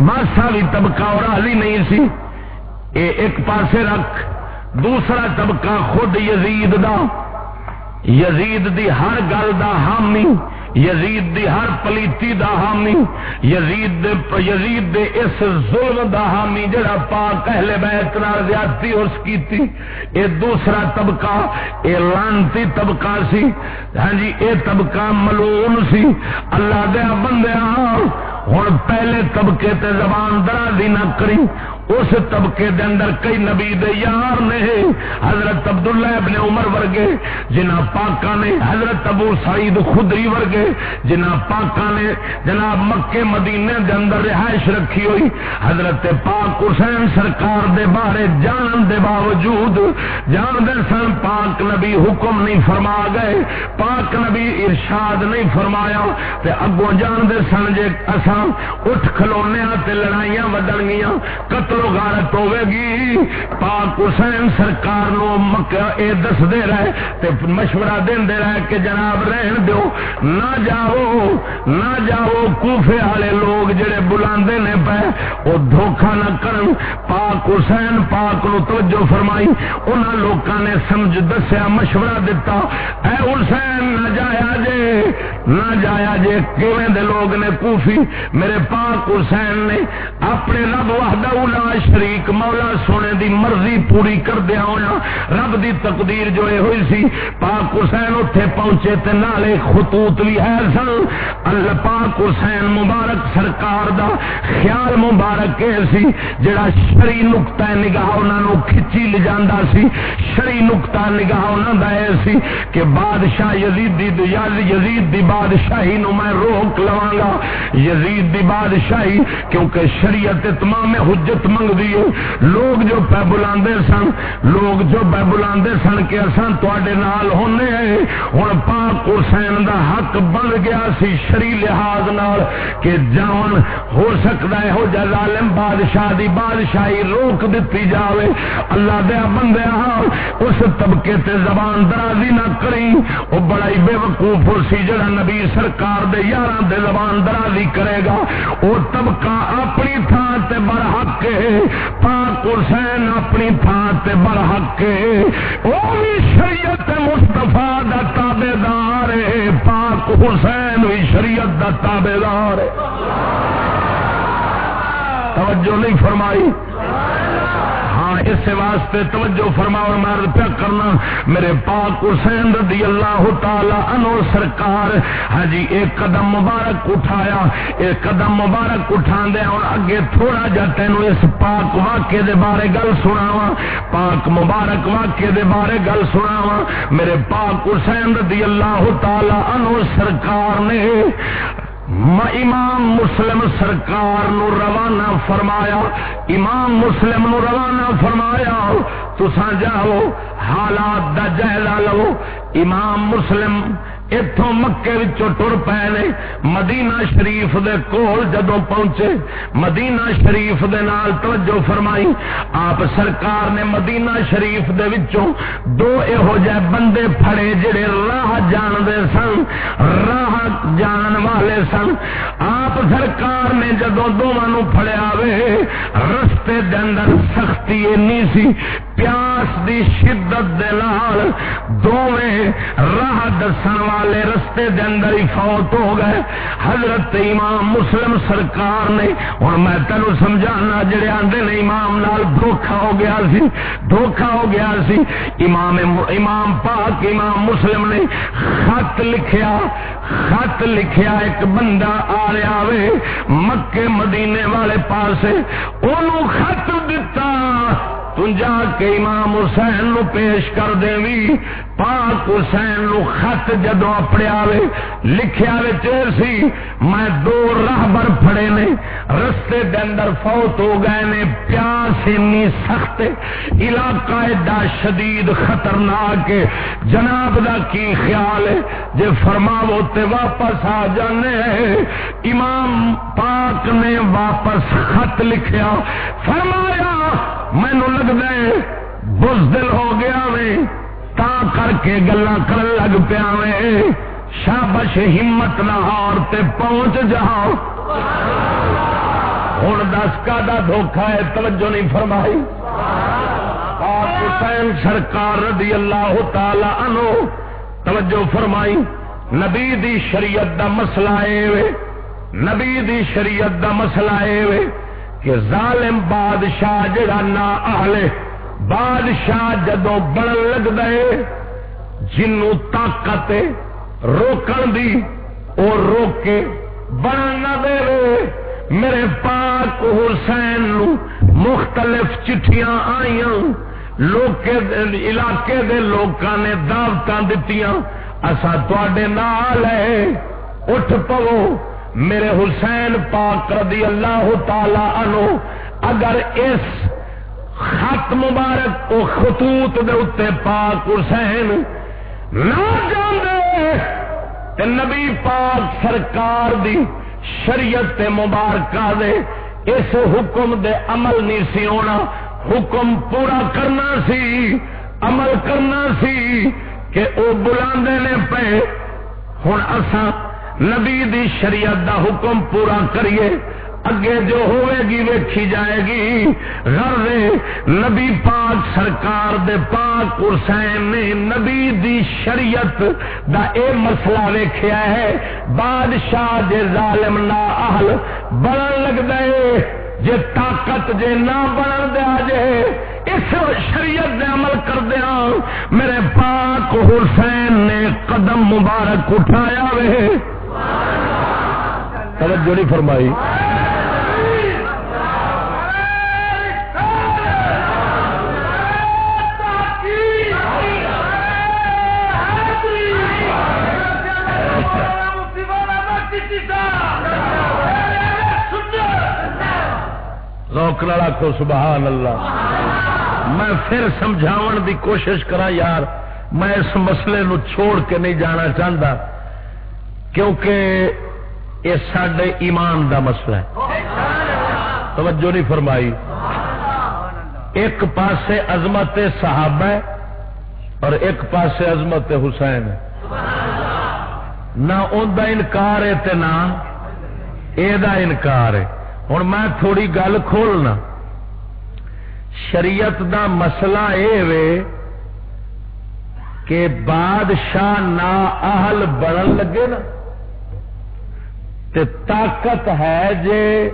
ماسا بھی طبقہ اور حالی نہیں سی۔ اے ایک پاسے رکھ، دوسرا طبقہ خود یزید دا۔ یزید دی ہر گل دا حامی، یزید دی ہر پلیتی دا حامی، یزید دے یزید دے اس ظلم دا حامی جڑا پاک اہل بیت نال زیادتی اس کیتی۔ اے دوسرا طبقہ، اے لانتی طبقہ سی۔ ہاں جی اے طبقہ ملعون سی۔ اللہ دے بندیاں ہوں پہلے طبقے تے زبان درازی نہ کری اس طبقے دے اندر کئی نبی دے یار نے، حضرت عبداللہ ابن عمر ورگے جنہ پاکا نے، حضرت ابو سعید خدری ورگے جنہ پاکا نے، جناب مکے مدینے دے اندر رہائش رکھی ہوئی، حضرت پاک حسین سرکار دے بارے جان دے باوجود، جان دے سن، پاک نبی حکم نہیں فرما گئے، پاک نبی ارشاد نہیں فرمایا، تے اگوں جان دے سن جے اساں اٹھ کھلونے تے لڑائیاں ودن گیاں، قتل و غارت ہوے گی پاک حسین سرکار نو مکہ اے دس دے رہے تے مشورہ دین دے رہے کہ جناب رہن دیو۔ نہ جاؤ نہ جاؤ، کوفے والے لوگ جڑے بلاندے نے پے، او دھوکا نہ کرن۔ پاک حسین پاک نو توجہ فرمائی۔ انہاں لوکاں نے سمجھ دسیا، مشورہ دتا۔ اے حسین، نہ جایا جے، نہ جایا جے۔ کیویں دے لوگ نے کوفی؟ میرے پاک حسین نے اپنے رب وحدہ اولا شریک مولا سونے دی مرضی پوری کر دیا ہوا رب دی تقدیر جو ہوئی سی، پاک حسین اتنے پہنچے تے نالے خطوط بھی ہے سن۔ اللہ پاک حسین مبارک سرکار دا خیال مبارک یہ سی، جڑا شری نقطہ نگاہ انہوں کھچی لے جانا سی۔ شری نقطہ نگاہ انہوں دا یہ سی کہ بادشاہ یزید دی یزید دی بادشاہی نو میں روک لواں گا۔ یزید دی بادشاہی کیونکہ شریعت تمام حجت منگ دیے لوگ جو پہ بلا سن، لوگ جو پہ بلا سن کہ اصل تے نال ہونے ہوں پاک حسین دا حق بن گیا سی شری لحاظ نال کہ جان ہو سکتا ہے، ہو جا ظالم بادشاہ دی بادشاہی روک دیتی جاوے۔ اللہ دیا بندے اس طبقے تے زبان درازی نہ کری وہ بڑا ہی بے وقوف سی، جڑا نبی سرکار دے یار دے زبان درازی کرے گا۔ وہ طبقہ اپنی تھان تے برحق ہے۔ پاک حسین اپنی تھان سے برحق وہ بھی شریعت مستفا دا تابے دار پاک حسین بھی شریعت دا تابے دار توجہ نہیں فرمائی؟ ہاں اس واسطے توجہ فرما اور مار پیا کرنا، میرے پاک حسین رضی اللہ تعالی عنہ سرکار ہاں جی ایک قدم مبارک اٹھایا، ایک قدم مبارک اٹھا دے اور اگے تھوڑا جا تینوں اس پاک واقعے دے بارے گل سناوا پاک مبارک واقعے دے بارے گل سناوا میرے پاک حسین رضی اللہ تعالی عنہ سرکار نے امام مسلم سرکار نو روانہ فرمایا، امام مسلم نو روانہ فرمایا تسا جاؤ، حالات دا جائزہ لو، امام مسلم اتوں مکے ٹر پے نے۔ مدینہ شریف دے کول جدو پہنچے، مدینہ شریف دے نال توجہ فرمائی۔ آپ سرکار نے مدینہ شریف دے وچوں دو یہو جہ بندے پھڑے جڑے راہ جان دے سن، راہ جان والے سن۔ آپ سرکار نے جدو دونوں پھڑیا وے رستے دے اندر سختی اینی سی۔ پیاس دی شدت دے لال دونوں راہ دسن والے رستے دے اندر ہی فوت ہو گئے۔ حضرت امام مسلم سرکار نے ہوں میں تینوں سمجھانا، جڑے آدھے نے امام نال دھوکھا ہو گیا سی، دھوکھا ہو گیا سی، امام امام پاک، امام مسلم نے خط لکھیا خط لکھیا، ایک بندہ آ رہا وے مکے مدینے والے پاسے انہوں خط دتا۔ جا کے امام حسین نو پیش کر دے پاک حسین نو خط جدو اپنے آوے، لکھیا سی، میں دو راہبر پھڑے نے، رستے دے اندر فوت ہو گئے نے، پیاس اینی سخت، علاقہ ایڈا شدید، خطرناک، جناب دا کی خیال ہے؟ جے فرماو تے واپس آ جانے۔ امام پاک نے واپس خط لکھیا، فرمایا مینو لگتا ہے بزدل ہو گیا میں، تا کر کے گلا کر لگ پیا میں۔ شابش ہمت لاہور تے پہنچ جاؤ۔ ہوں دس کا دھوکھا ہے، توجہ نہیں فرمائی۔ حسین سرکار رضی اللہ تعالی عنہ، توجہ فرمائی۔ نبی دی شریعت دا مسئلہ اے وے نبی دی شریعت دا مسئلہ اے وے کہ ظالم بادشاہ جڑا نا آلے بادشاہ جدو بڑھ لگ دے جنو طاقت روکن دی اور روکے بڑھ نہ دے میرے پاک حسین نو مختلف چٹھیاں آئیاں لوگ علاقے دے لوکاں نے دعوت دیتی اصا تے نال ہے، اٹھ پو میرے حسین پاک رضی اللہ تعالی عنہ، اگر اس خط مبارک کو خطوط دے اتے پاک حسین نہ جانے نبی پاک سرکار دی شریعت مبارکہ دے، اس حکم دے عمل نہیں سی ہونا۔ حکم پورا کرنا سی، عمل کرنا سی کہ وہ بلا نے پے۔ ہوں اصا نبی دی شریعت دا حکم پورا کریے، اگے جو ہوئے گی ویکھی جائے گی۔ غرض نبی پاک سرکار دے پاک حسین نے نبی دی شریعت دا اے مسئلہ ویکھیا ہے۔ بادشاہ دے ظالم نا اہل بڑھن لگ دے جے طاقت جے نہ بڑھن دے آجے اس شریعت دے عمل کر دیا میرے پاک حسین نے قدم مبارک اٹھایا وے۔ توجہ نہیں فرمائی۔ روکنا رکھو، سبحان اللہ۔ میں پھر سمجھاو دی کوشش کرا یار، میں اس مسئلے نو چھوڑ کے نہیں جانا چاہتا کیونکہ یہ سڈے ایمان دا مسئلہ ہے۔ توجہ نہیں فرمائی۔ ایک پاسے عظمت صحابہ ہے اور ایک پاسے عظمت حسین ہے۔ نہ ان کا انکار ہے نہ یہ انکار ہے۔ ہوں میں تھوڑی گل کھولنا۔ شریعت دا مسئلہ یہ کہ بادشاہ نا اہل بڑھن لگے نا۔ تے طاقت ہے جے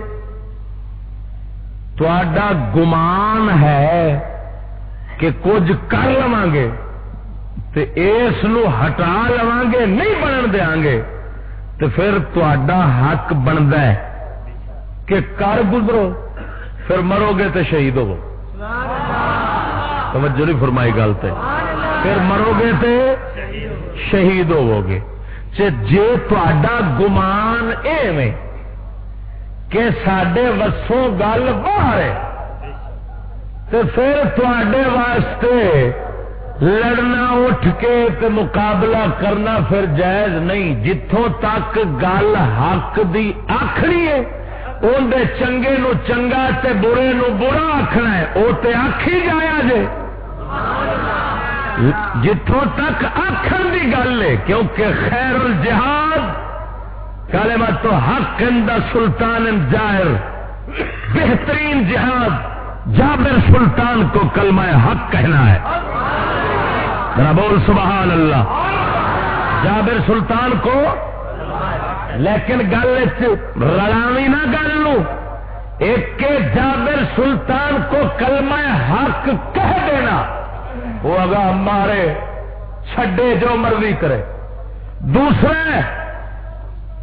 تا گمان ہے کہ کچھ کر لو گے تو اس ہٹا لو گے، نہیں بنن دیا گے۔ تو پھر تا حق بنتا ہے کہ کر گزرو، پھر مرو گے تو شہید ہو توجہ نہیں فرمائی گل تے۔ پھر مرو گے تو شہید ہوو گے۔ جی تا گمان ای کہ سڈے وسوں گل باہر ہے تو پھر تے واسطے لڑنا اٹھ کے تے مقابلہ کرنا پھر جائز نہیں۔ جتوں تک گل حق دی آخری ہے اندر چنگے نو چنگا تے برے نو برا آخنا ہے وہ تے آخی جایا جے۔ جتوں تک آخر کی گل ہے، کیونکہ خیر الجہاد کالے بات تو حق اندر سلطان ظاہر بہترین جہاد جابر سلطان کو کلمہ حق کہنا ہے۔ ذرا بول سبحان اللہ۔ جابر سلطان کو، لیکن گل رلاوی نہ گل ایک جابر سلطان کو کلمہ حق کہہ دینا۔ وہ اگا مارے، چھڈے جو مرضی کرے۔ دوسرے،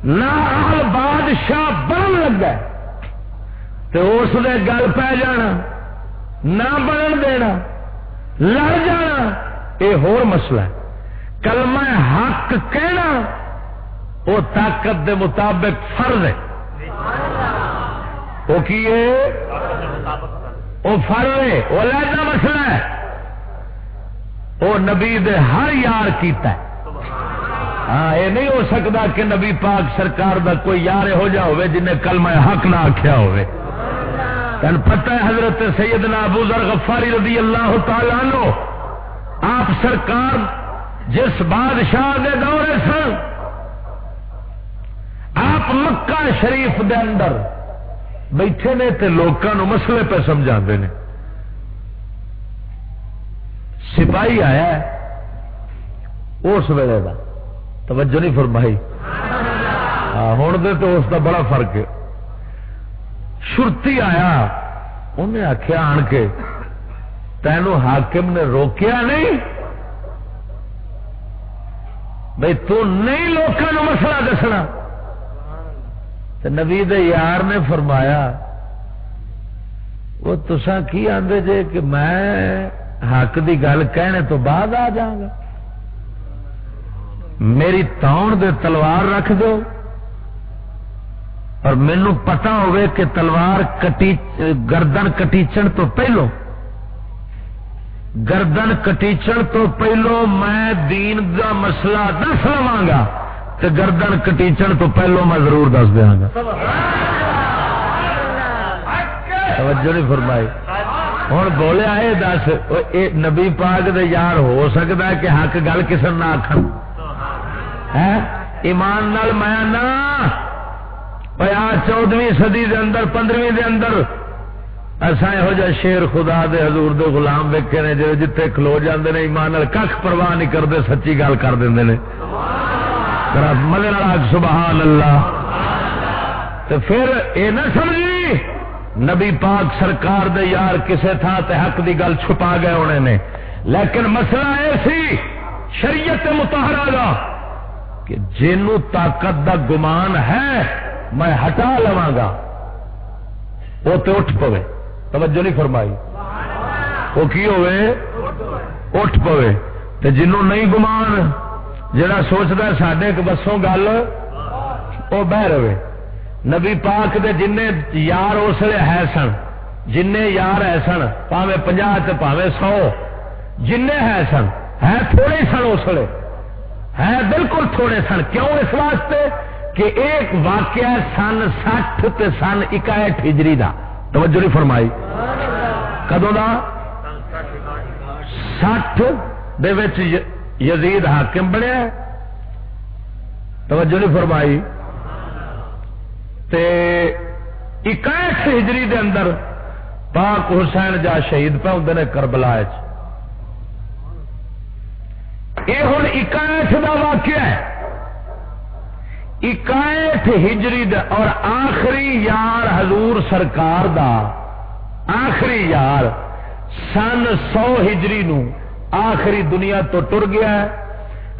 نہ بادشاہ بن لگا۔ تو اس نے گل پی جانا، نہ بن دینا، لڑ جانا یہ ہور مسئلہ ہے۔ کلمہ حق کہنا وہ طاقت دے مطابق فرض ہے۔ وہ کی وہ فرض ہے، وہ لہذا مسئلہ ہے۔ وہ نبی دے ہر یار کیتا ہے۔ ہاں یہ نہیں ہو سکتا کہ نبی پاک سرکار دا کوئی یار ہو جا ہوئے جنہیں کلمہ حق نہ آخیا ہوئے۔ تین پتہ ہے حضرت سیدنا ابو ذر غفاری رضی اللہ تعالیٰ عنہ، آپ سرکار جس بادشاہ دے دورے سن، آپ مکہ شریف دے اندر بیٹھے نے تے لوگوں مسئلے پہ سمجھا نے۔ سپاہی آیا اس ویلے کا توجہ نہیں فرمائی۔ ہاں، ہوں دے تو اس کا بڑا فرق ہے۔ شرتی آیا، انہیں آخیا آن کے، تینوں حاکم نے روکیا نہیں؟ بھائی تو نہیں لوگوں مسئلہ دسنا۔ نبی یار نے فرمایا، وہ تسا کی آدھے جے کہ میں حق دی گل کہنے تو بعد آ جاگا میری تاؤن دے تلوار رکھ دو۔ اور مینو پتا ہوئے کہ تلوار کٹی، گردن کٹیچن تو پہلو۔ گردن کٹیچن تو پہلو میں دین دا مسئلہ دس لوا گا۔ تو گردن کٹیچن تو پہلو میں ضرور دس دیا گا۔ توجہ نہیں فرمائی۔ ہوں بولیا یہ دس نبی پاک دے یار ہو سکتا ہے کہ حق گل کسی نہ آخ ایمان نال میں نہ۔ چودویں سدی دے اندر پندرہویں دے اندر ایسا یہو جہ شیر خدا دے حضور دے غلام ویکے نے جی جتنے کھلو جاندے نے، ایمان کھ پرواہ نہیں کرتے، سچی گل کر دیں مدر سبحان اللہ۔ تو پھر یہ نہ سمجھی۔ نبی پاک سرکار دے یار کسے تھا تے حق دی گل چھپا گئے ہونے نے۔ لیکن مسئلہ ایسی شریعت متحرہ دا کہ جنو طاقت دا گمان ہے، میں ہٹا لوا گا۔ وہ تو اٹھ پوے۔ توجہ نہیں فرمائی۔ وہ کی ہوئے؟ اٹھ پوے۔ تے جنو نہیں گمان، جڑا سوچتا سڈے بسوں گل، وہ بہ رہے۔ نبی پاک دے جن یار اس لیے ہے سن جن یار ہے سن، پاوے پناہ پاوے سو جن ہے سن، ہے تھوڑے سن اس لیے، ہے بالکل تھوڑے سن۔ کیوں اس واسطے کہ ایک واقعہ سن سٹھ تے سن اکاٹھ ہجری دا؟ توجہ نہیں فرمائی۔ کدو دا؟ سٹھ دے یزید حاکم بنیا توجہ نہیں فرمائی۔ تے ہجری دے اندر پاک حسین جا شہید پہ ہوں نے کربلا یہ ہوں اکاٹھ کا واقعہ ہے۔ اکاٹھ ہجری دا اور آخری یار حضور سرکار دا۔ آخری یار سن سو ہجری نو آخری دنیا تو ٹر گیا ہے۔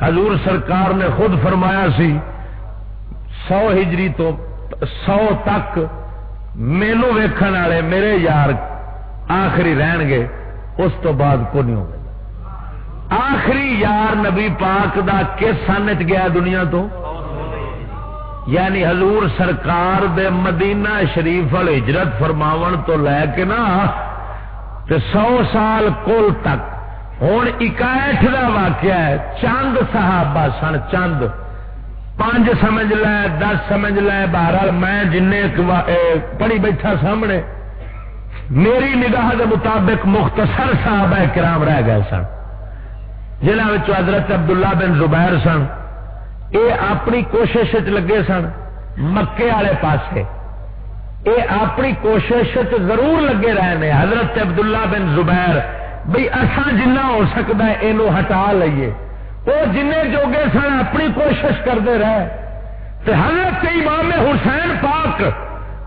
حضور سرکار نے خود فرمایا سی، سو ہجری تو سو تک مینو ویکھن والے میرے یار آخری رہن گے، اس تو بعد کو نہیں ہوگا۔ آخری یار نبی پاک دا کس سن چ گیا دنیا تو؟ یعنی حضور سرکار دے مدینہ شریف والے ہجرت فرماون تو لے کے نا، تے سو سال کل تک۔ ہوں اکائٹ کا واقعہ ہے، چند صحابہ سن، چند۔ پانچ سمجھ لے، دس سمجھ لے، بہرحال میں جن پڑھی بیٹھا سامنے، میری نگاہ کے مطابق مختصر صاحب کرام رہ گئے سن جنہوں حضرت عبداللہ بن زبیر سن۔ یہ اپنی کوشش لگے سن، مکے والے پاسے۔ یہ اپنی کوشش ضرور لگے رہے ہیں حضرت عبداللہ بن زبیر بھائی اصا جنا ہو سکتا ہے یہ ہٹا لیے وہ جن جوگے سن اپنی کوشش کرتے رہے۔ تو حضرت امام حسین پاک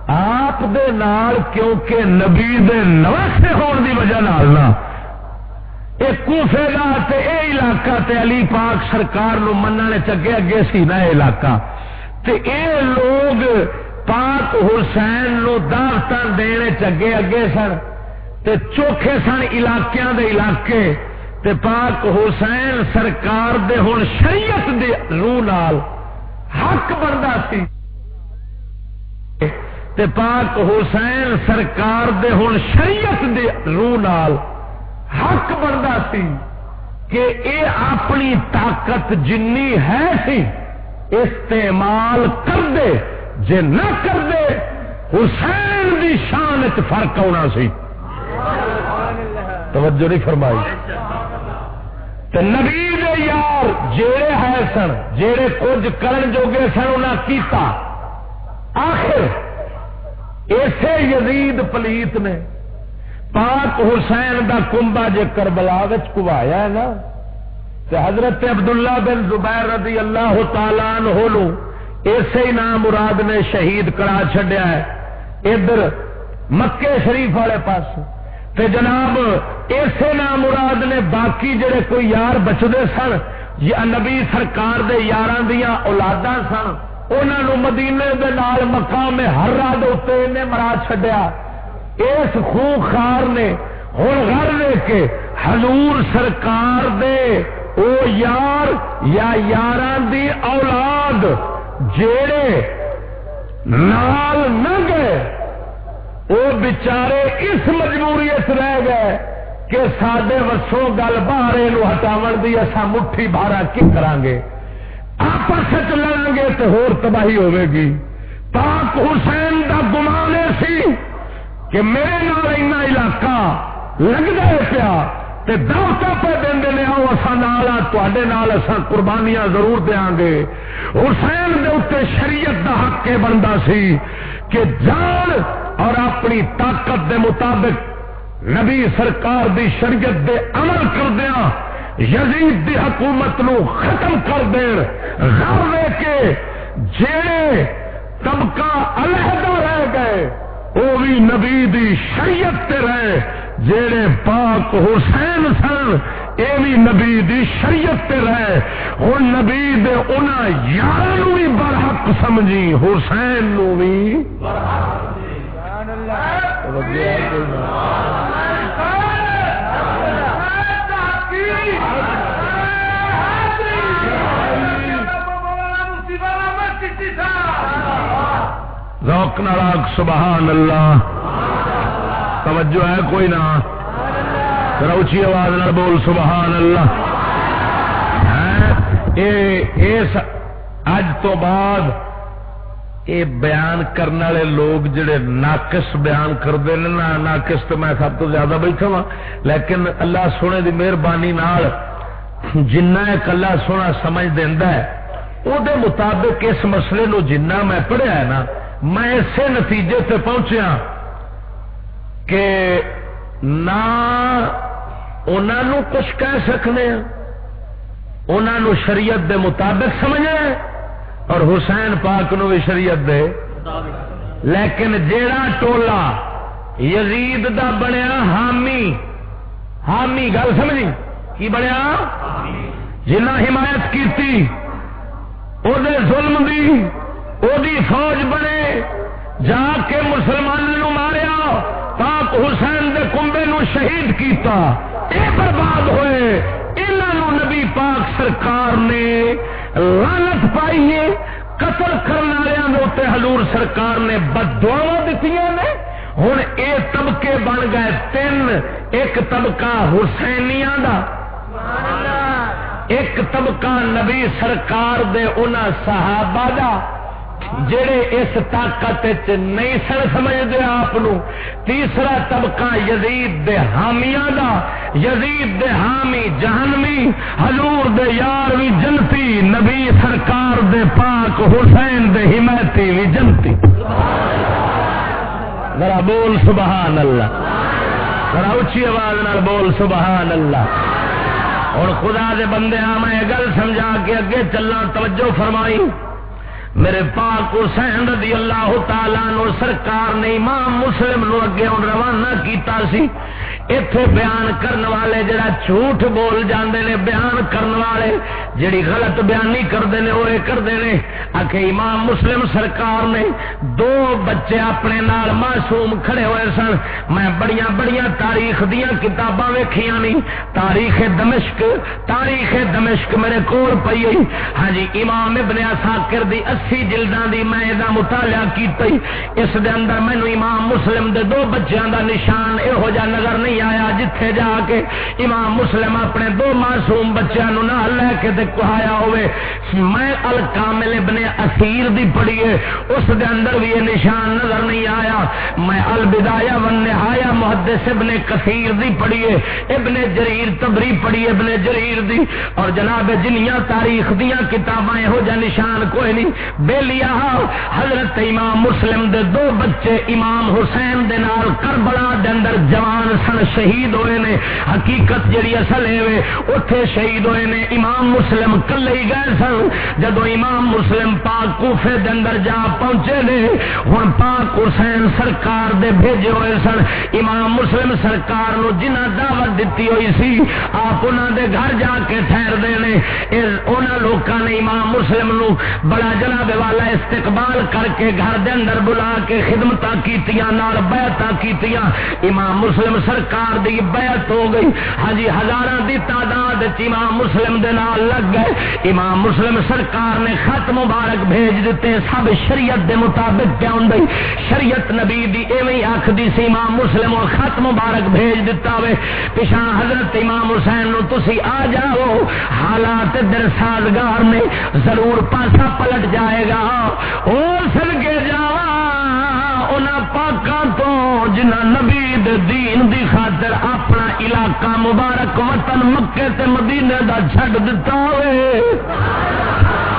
آپ دے نال کیونکہ نبی دے نواسے ہون دی وجہ نال کوفے کا اے علاقہ تے علی پاک سرکار نو مننے چگے اگے سی نا اے علاقہ۔ تے اے لوگ پاک حسین نو دعوت دینے چگے اگے سن۔ تے چوکھے سن علاقیاں دے علاقے۔ تے پاک حسین سرکار دے ہن شریعت دے روح نال حق بندا سی۔ تے پاک حسین سرکار دے ہن شریعت دے روح نال حق بنتا سی کہ اے اپنی طاقت جنی ہے سی، استعمال کر دے جے نہ کر دے حسین دی شان فرق آنا سی۔ توجہ نہیں فرمائی۔ تو نبی دے یار جڑے ہے سن جڑے کچھ کرن جوگے سن انہیں کیتا۔ آخر ایسے یزید پلیت نے پاک حسین دا کمبا جے کربلا کوایا ہے نا تو حضرت عبداللہ بن زبیر رضی اللہ تعالی عنہ اسی نام مراد نے شہید کرا چڈیا ہے۔ ادھر مکے شریف والے پاس تے جناب اسی نام مراد نے باقی جڑے کوئی یار بچتے سن، یا نبی سرکار دے یار دیا اولادا سن انہوں مدینے دے نال مقام ہر رات اتنے مرا چڈیا اس خوخار نے ہوں گھر لے کے حضور سرکار دے او یار یا یار دی اولاد جیڑے نال نہ گئے وہ بچارے اس مجبوری رہ گئے کہ سڈے وسوں گل باہر یہ ہٹاو دی اصا مٹھی بارہ کی کران گے آپس لڑیں گے تو ہور تباہی ہوے گی۔ پاک حسین دا گمانے سی کہ میرے نال اینا علاقہ لگتا ہے پیا دعوت پہ دے آؤ اصا نال نال اصا قربانیاں ضرور دیا گے۔ حسین دے اتنے شریعت دا حق کے بنتا سی کہ جان اور اپنی طاقت دے مطابق نبی سرکار دی شریعت دے عمل کردیا یزید دی حکومت نو ختم کر دین۔ غر لے کے جڑے طبقہ علیحدہ رہ گئے وہ بھی نبی دی شریعت تے رہے۔ جیڑے پاک حسین سن یہ بھی نبی دی شریعت تے رہے۔ ہوں نبی دے انہاں یار بھی برحق سمجھی، حسین نو بھی برحق روک ناراگ سبحان اللہ۔ توجہ ہے کوئی نہ۔ روچی آواز نہ بول، سبحان اللہ۔ ہاں، اج تو بعد یہ بیان کرنے والے لوگ جڑے ناقص بیان کرتے ہیں نا ناقص تو میں سب تو زیادہ بیٹھا وا لیکن اللہ سونے کی مہربانی جنہ ایک اللہ سونا سمجھ دینا ہے وہ مطابق اس مسئلے نو جنہ میں پڑھیا ہے نا، میں اسی نتیجے سے پہنچیا ہاں کہ نہ انہوں کچھ کہہ سکنے ہاں، انہوں شریعت دے مطابق سمجھے اور حسین پاک نو بھی شریعت دے۔ لیکن جیڑا ٹولا یزید دا بنیا حامی حامی گل سمجھی؟ کی بنیا؟ جنہ حمایت کی ظلم دی او دی فوج بنے، جا کے مسلمانوں ماریا، پاک حسین دے کمبے نو شہید کیتا۔ اے برباد ہوئے انہوں نبی پاک سرکار نے لانت پائی ہے قتل کرنے والوں حضور سرکار نے بد دعا دیتی نے۔ ہوں یہ طبقے بن گئے تین ایک طبقہ حسینیا دا۔ ایک طبقہ نبی سرکار دے انہاں صحابہ دا۔ جڑے اس طاقت نہیں سر سمجھتے آپ تیسرا طبقہ یزید دے حامیاں دا۔ یزید دے حامی جہنمی۔ حضور دے یار بھی جنتی۔ نبی سرکار دے پاک حسین دے حمایتی بھی جنتی۔ ذرا بول سبحان اللہ۔ ذرا اچھی آواز نال بول سبحان اللہ۔ اور خدا دے بندے میں گل سمجھا کے اگے چلنا توجہ فرمائی۔ میرے پاک حسین رضی اللہ تعالیٰ نو سرکار نے امام مسلم نو اگے روانہ کیتا سی۔ اتے بیان کرنے والے جڑا جھوٹ بول جاندے نے، بیان کرنے والے جڑی غلط بیانی کرتے ہیں وہ کرتے ہیں آخ امام مسلم سرکار نے دو بچے اپنے نال معصوم کھڑے ہوئے سن۔ میں بڑیاں بڑیاں تاریخ دیا کتاباں ویخیا نہیں تاریخ دمشق تاریخ دمشق میرے کول پی ہاں جی امام ابن ساکر دی اسی جلداں دی میں دا مطالعہ کیتی اس دے اندر مینو امام مسلم دے دو بچیاں دا نشان یہو جا نظر نہیں نہیں آیا جتھے جا کے امام مسلم اپنے دو معصوم بچیاں نو نہ لے کے تے کہایا ہوئے، میں الکامل ابن اسیر دی پڑھی ہے، اس دے اندر بھی یہ نشان نظر نہیں آیا۔ میں البدایا ون نہایا محدث ابن کثیر دی پڑھی ہے، ابن جریر تبری پڑھی ابن جریر دی۔ اور جناب جنیاں تاریخ دیاں کتاباں ہو جا نشان کوئی نہیں۔ بے لیا حضرت امام مسلم دے دو بچے امام حسین دے نال کربلا دے اندر جوان سن۔ شہید ہوئے نے، حقیقت جڑی اصل ہے اوتھے شہید ہوئے نے، امام مسلم کلے ہی گئے سن۔ جدو امام مسلم پاک کوفے دے اندر جا پہنچے نے، ہن پاک حسین سرکار دے بھیجے ہوئے سن۔ امام مسلم سرکار نو جنہ دعوت دیتی ہوئی سی، آپ انہاں دے گھر جا کے ٹھہر دے نے۔ انہاں لوکاں نے امام مسلم نو بڑا جناب والا استقبال کر کے گھر دے اندر بلا کے خدمت کیتیاں، نال بیعتاں کیتیاں۔ امام مسلم سرکار سرکار دی بیعت ہو گئی۔ ہاں جی ہزاراں دی تعداد امام مسلم دے نال لگ گئے۔ امام مسلم سرکار نے خط مبارک بھیج دیتے سب شریعت دے مطابق پیا ہوں شریعت نبی دی ایویں آخری سی، امام مسلم اور خط مبارک بھیج دیتا وے۔ پچھا حضرت امام حسین نو تسی آ جاؤ، حالات در سازگار نے، ضرور پاسا پلٹ جائے گا۔ او سل کے جا پاکاں تو جنہ نبی دین دی خاطر اپنا علاقہ مبارک وطن مکے تے مدینے دا چھڈ دتا ہوئے۔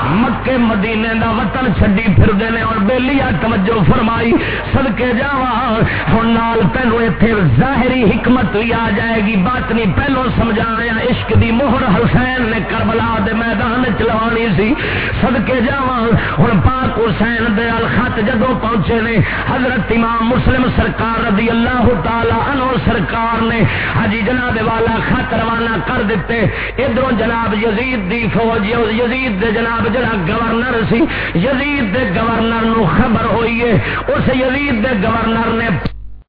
مکے مدینے دا وطن چھڈی پھر دینے اور بیلی توجہ فرمائی، صدقے جاوا ہن نال پہلو ایتھے ظاہری حکمت بھی آ جائے گی بات نہیں پہلو سمجھا رہا عشق دی مہر حسین نے کربلا دے میدان چلوانی سی۔ صدقے جاوا ہن پاک حسین دے خط جدو پہنچے نے، حضرت امام مسلم سرکار رضی اللہ تعالی عنہ سرکار نے حجی جناب والا خط روانہ کر دیتے۔ ادھر جناب یزید دی فوج، یزید دے جناب جڑا گورنر سی، یزید دے گورنر نو خبر ہوئی ہے، اس یزید دے گورنر نے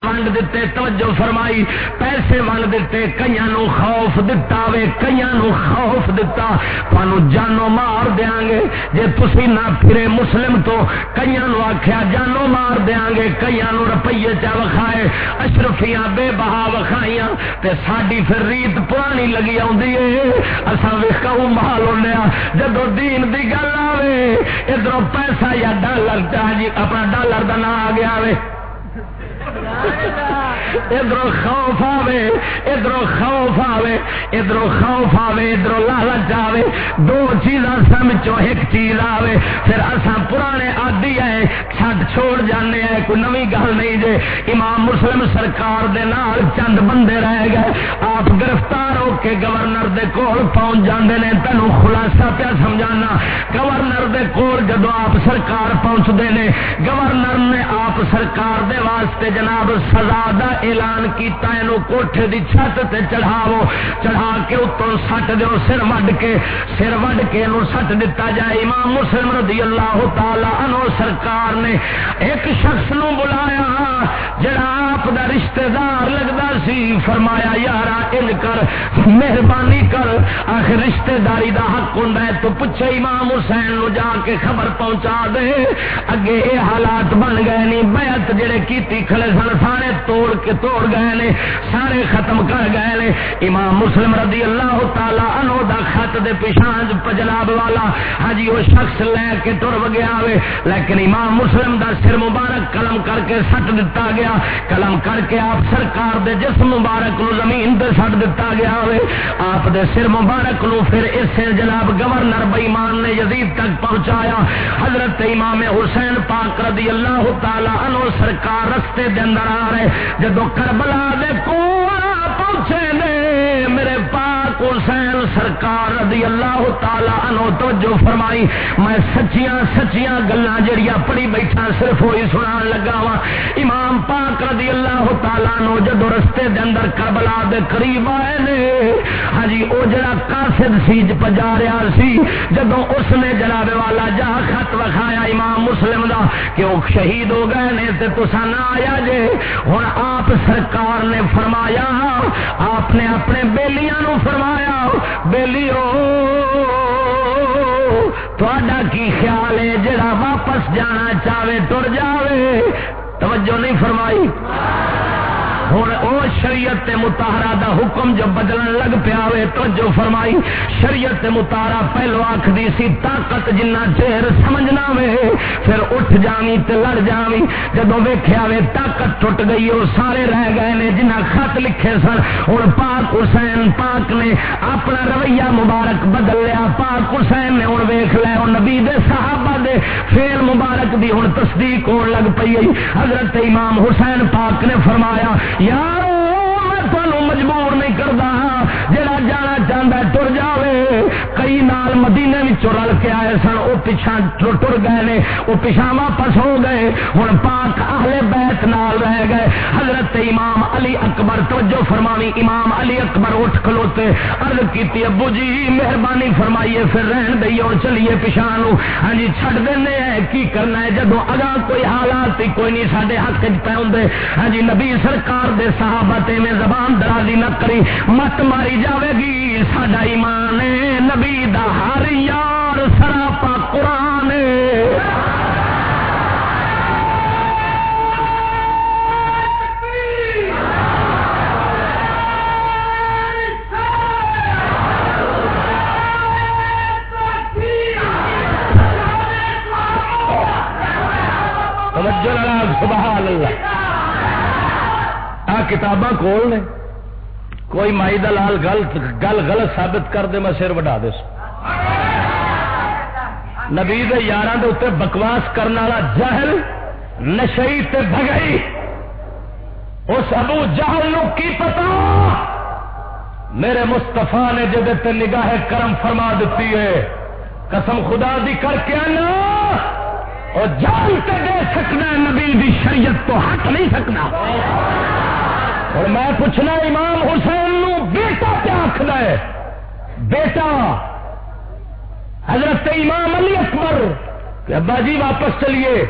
ونڈ دیتے توجہ فرمائی، پیسے ونڈ دیتے کئی نو خوف دتا وے کئی نو خوف دتا۔ تھانو جانو مار دیا گے۔ جے تسی نہ پھرے مسلم تو کئی نو آخیا جانو مار دیا گے کئی نو روپیے چا وکھائے۔ اشرفیاں بے بہا وکھائیاں۔ تے ساڈی پھر ریت پرانی لگی آدھی ہے اصا ویکو محال ہونے ہاں۔ جدو دین دی گل آوے ادھر پیسہ یا ڈالر جی اپنا ڈالر کا نام آ گیا وے ادھر خوف آوے، ادھر خوف آوے، ادھر خوف آوے، ادھر لالچ آوے۔ دو چیزاں سمجھو ایک چیز آوے۔ پھر اصا پرانے آدی ہے چھٹ چھوڑ جانے ہیں کوئی نوی گل نہیں جے۔ امام مسلم سرکار دے نال چند بندے رہ گئے۔ آپ گرفتار ہو کے گورنر دے کول پہنچ جاندے نے تینوں خلاصہ پیا سمجھانا۔ گورنر دے کول جدو آپ سرکار پہنچتے نے، گورنر نے آپ سرکار دے واسطے جناب، سزا دا اعلان کیتا اینو کوٹھے دی چھت تے چڑھاو چڑھا کے اتوں سٹ دیو، سر وڈ کے، سر وڈ کے نو سٹ دتا جائے۔ امام مسلم رضی اللہ تعالی عنہ سرکار نے ایک شخص نو بلایا، جڑا آپ دا رشتہ دار لگتا سی۔ فرمایا، یارا ان کر، مہربانی کر۔ آخر رشتہ داری دا حق ہوں تو پوچھے امام حسین نو جا کے خبر پہنچا دے۔ اگے یہ حالات بن گئے نہیں بیعت جڑے کیتی کھلے سن، سارے توڑ کے توڑ گئے نے۔ سارے ختم کر گئے نے۔ امام مسلم رضی اللہ تعالی عنہ دا خط دے پیشان پجلاب والا۔ ہاں جی وہ شخص لے کے تر گیا ہوئے لیکن امام مسلم دا سر مبارک قلم کر کے سٹ دتا گیا۔ قلم کر کے آپ سرکار دے جسم مبارک نو زمین تے سٹ دتا گیا ہوئے، آپ دے سر مبارک نو پھر اس جناب گورنر بےمان نے یزید تک پہنچایا۔ حضرت امام حسین پاک رضی اللہ تعالی عنہ سرکار رستے دے اندر آ رہے، جدو کربلا دے کول حسین سرکار رضی اللہ تعالی عنہ تو جو فرمائی۔ میں سچیاں سچیاں گلاں جڑیاں پڑھی بیٹھا صرف وہی سنان لگا وا۔ امام پاک رضی اللہ تعالی عنہ جدو رستے دے اندر کربلا دے قریب آئے نے ہاں جی او جڑا قاصد سی پجا رہا سی، جدو اس نے جناب والا جا خط وکھایا امام مسلم دا کہ وہ شہید ہو گئے نے تے تسا نہ آیا جے۔ ہن آپ سرکار نے فرمایا، آپ نے اپنے بیلیاں نو فرمایا بیلیو تھوڑا کی خیال ہے جڑا واپس جانا چاہے تر جاوے؟ توجہ نہیں فرمائی؟ ہوں او شریعت متارا دا حکم جو بدلن لگ پیا وے تو جو فرمائی۔ شریعت متارا پہلو آخری سی، طاقت جنہ چیر سمجھنا وے پھر اٹھ جاوی تے لڑ جاوی جدو ویخیا وے طاقت ٹوٹ گئی وہ سارے رہ گئے نے جنہ خط لکھے سن۔ ہوں پاک حسین پاک نے اپنا رویہ مبارک بدل لیا۔ پاک حسین نے ہوں ویخ لیا نبی دے صحابہ دے فیل مبارک دی ہوں تصدیق ہون لگ پی حضرت امام حسین پاک نے فرمایا یار میں تمہوں مجبور نہیں کرتا جڑا جانا چاہتا تر جائے کئی نال مدینے وچوں رل کے آئے سن وہ پیچھا ٹر گئے نے وہ پیچھا واپس ہو گئے۔ ہوں پاک اہل بیت نال رہ گئے۔ حضرت امام علی اکبر، توجہ فرماوی، امام علی اکبر اٹھ کھلوتے ارد کی ابو جی مہربانی فرمائیے، پھر رہن دئیے اور چلیے پیچھا نو ہاں جی چڑ دینے ہیں، کی کرنا ہے؟ جدو اگا کوئی حالات کوئی نہیں سارے حق پہ ہوں ہاں جی نبی سرکار دے صحابہ تے میں زبان درازی نہ کری، مت ماری جاوے گی سڈا ایمان ہے۔ نبی دا ہر یار سراپا قرآن سبحان اللہ۔ آ کتاباں کول نے۔ کوئی مائی دلال گل گل غلط ثابت کر دے، میں سر وڈا دے نبی یار اتنے بکواس کرنے والا جہل، نشئی تے بگئی اس ابو جہل نو کی پتا؟ میرے مستفا نے جب نگاہ کرم فرما دیتی ہے، قسم خدا دی کر کے آنا۔ اور جان کے دے سکنا نبی دی شریعت تو ہٹ نہیں سکنا۔ اور میں پوچھنا امام حسین نو بیٹا کیا آخر ہے؟ بیٹا حضرت امام علی اکبر، کہ ابا جی واپس چلیے۔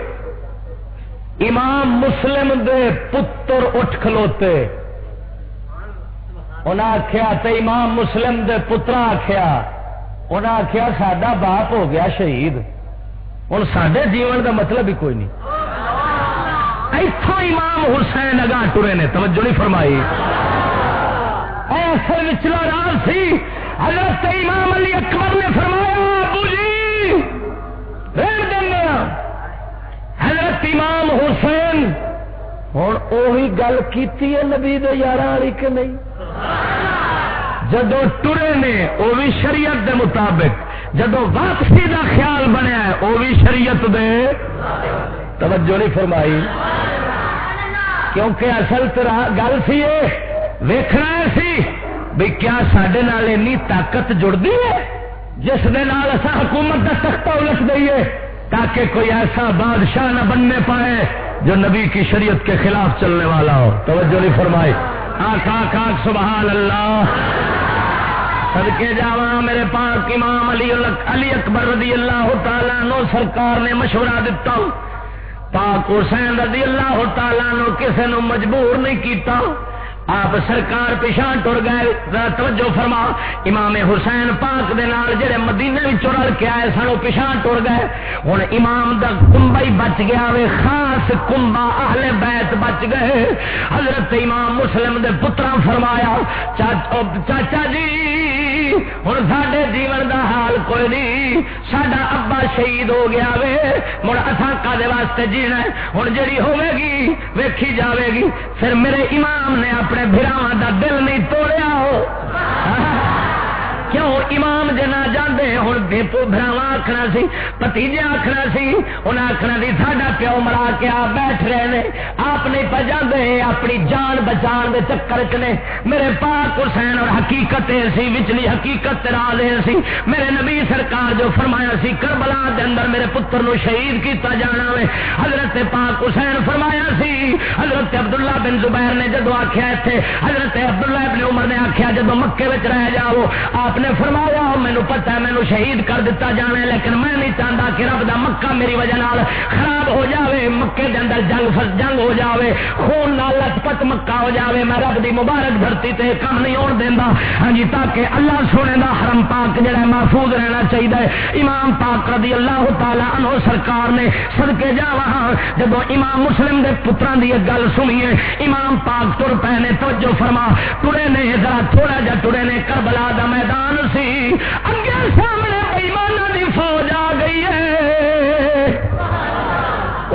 امام مسلم دے پتر اٹھ کھلوتے۔ انہیں آخیا تو امام مسلم دے پترا آخیا انہیں آخیا سڈا باپ ہو گیا شہید۔ ہوں سڈے جیون کا مطلب ہی کوئی نہیں۔ اتوں امام حسین اگاں ٹرے نے، توجہ نہیں فرمائی۔ ایسے وچلا راز سی۔ حضرت امام علی اکبر نے فرمایا، ابو جی رہ دینا۔ حضرت امام حسین ہوں اہی گل کی نبی دے یار والی کہ نہیں؟ جدو ٹرے نے وہ بھی شریعت دے مطابق۔ جدو واپسی دا خیال بنیا وہ بھی شریعت دے توجہ نہیں فرمائی۔ کیونکہ اصل گل سی ویخنا سی بھئی کیا سڈے اینی طاقت جڑتی ہے جس دے نال حکومت کا تختہ الٹ دئیے، تاکہ کوئی ایسا بادشاہ نہ بننے پائے جو نبی کی شریعت کے خلاف چلنے والا ہو۔ توجہ نہیں فرمائی۔ آخ آخ آخ سبحان اللہ۔ سدکے جاوا میرے پاک امام علی علی اکبر رضی اللہ تعالیٰ نو سرکار نے مشورہ دیتا پاک حسین رضی اللہ تعالیٰ نو کسے نو مجبور نہیں کیتا آپ سرکار پچھا ٹر گئے۔ توجہ فرما۔ امام حسین پاک دے نال جڑے مدینے رل کے آئے سن پچھا ٹر گئے۔ ہوں امام دا کمبا ہی بچ گیا وے، خاص کمبا اہل بیت بچ گئے۔ حضرت امام مسلم دے پترا فرمایا چاچا جی ہوں سڈے جیون دا حال کوئی نہیں سڈا ابا شہید ہو گیا وے۔ مڑ اصا کا واسطے جینا ہوں جڑی ہوے گی، ویکھی جاوے گی۔ پھر میرے امام نے اپنے اپنے براہ دا دل نہیں توڑیا ہو۔ کیوں امام جنا جانے ہوں دیپو براوا آخنا سی، پتیجے آخنا سی انہیں آخنا سی ساڈا پیو مرا کے آپ بیٹھ رہے ہیں آپ نہیں پہ جانے اپنی جان بچان دے چکر چ میرے پاک حسین اور حقیقت سی، وچلی حقیقت را سی۔ میرے نبی سرکار جو فرمایا سی، کربلا دے اندر میرے پتر نو شہید کیتا جانا وے۔ حضرت پاک حسین فرمایا سی، حضرت عبداللہ بن زبیر نے جدو آخیا اتنے حضرت عبداللہ ابن عمر نے آخیا جدو مکے رہ جاؤ، آپ نے فرمایا، مینو پتا ہے، مینو شہید کر دیتا جانا ہے، لیکن میں نہیں چاہتا کہ رب دا مکہ میری وجہ نال خراب ہو جاوے، مکے دے اندر جنگ فس جنگ ہو جاوے، خون نال لچپت مکہ ہو جاوے، میں رب دی مبارک دھرتی تے کم نہیں ہون دینا ہاں جی تاکہ اللہ سونے دا حرم پاک جڑا محفوظ رہنا چاہیے امام پاک رضی اللہ تعالی عنہ سرکار نے صدقے جا وہاں جب امام مسلم دے پتران دی گل سنیے امام پاک تر پے نے توجہ فرما، ٹرے نے، ذرا تھوڑا جا ٹرے نے کربلا دا میدان سی۔ اگے سامنے بےمانہ دی فوج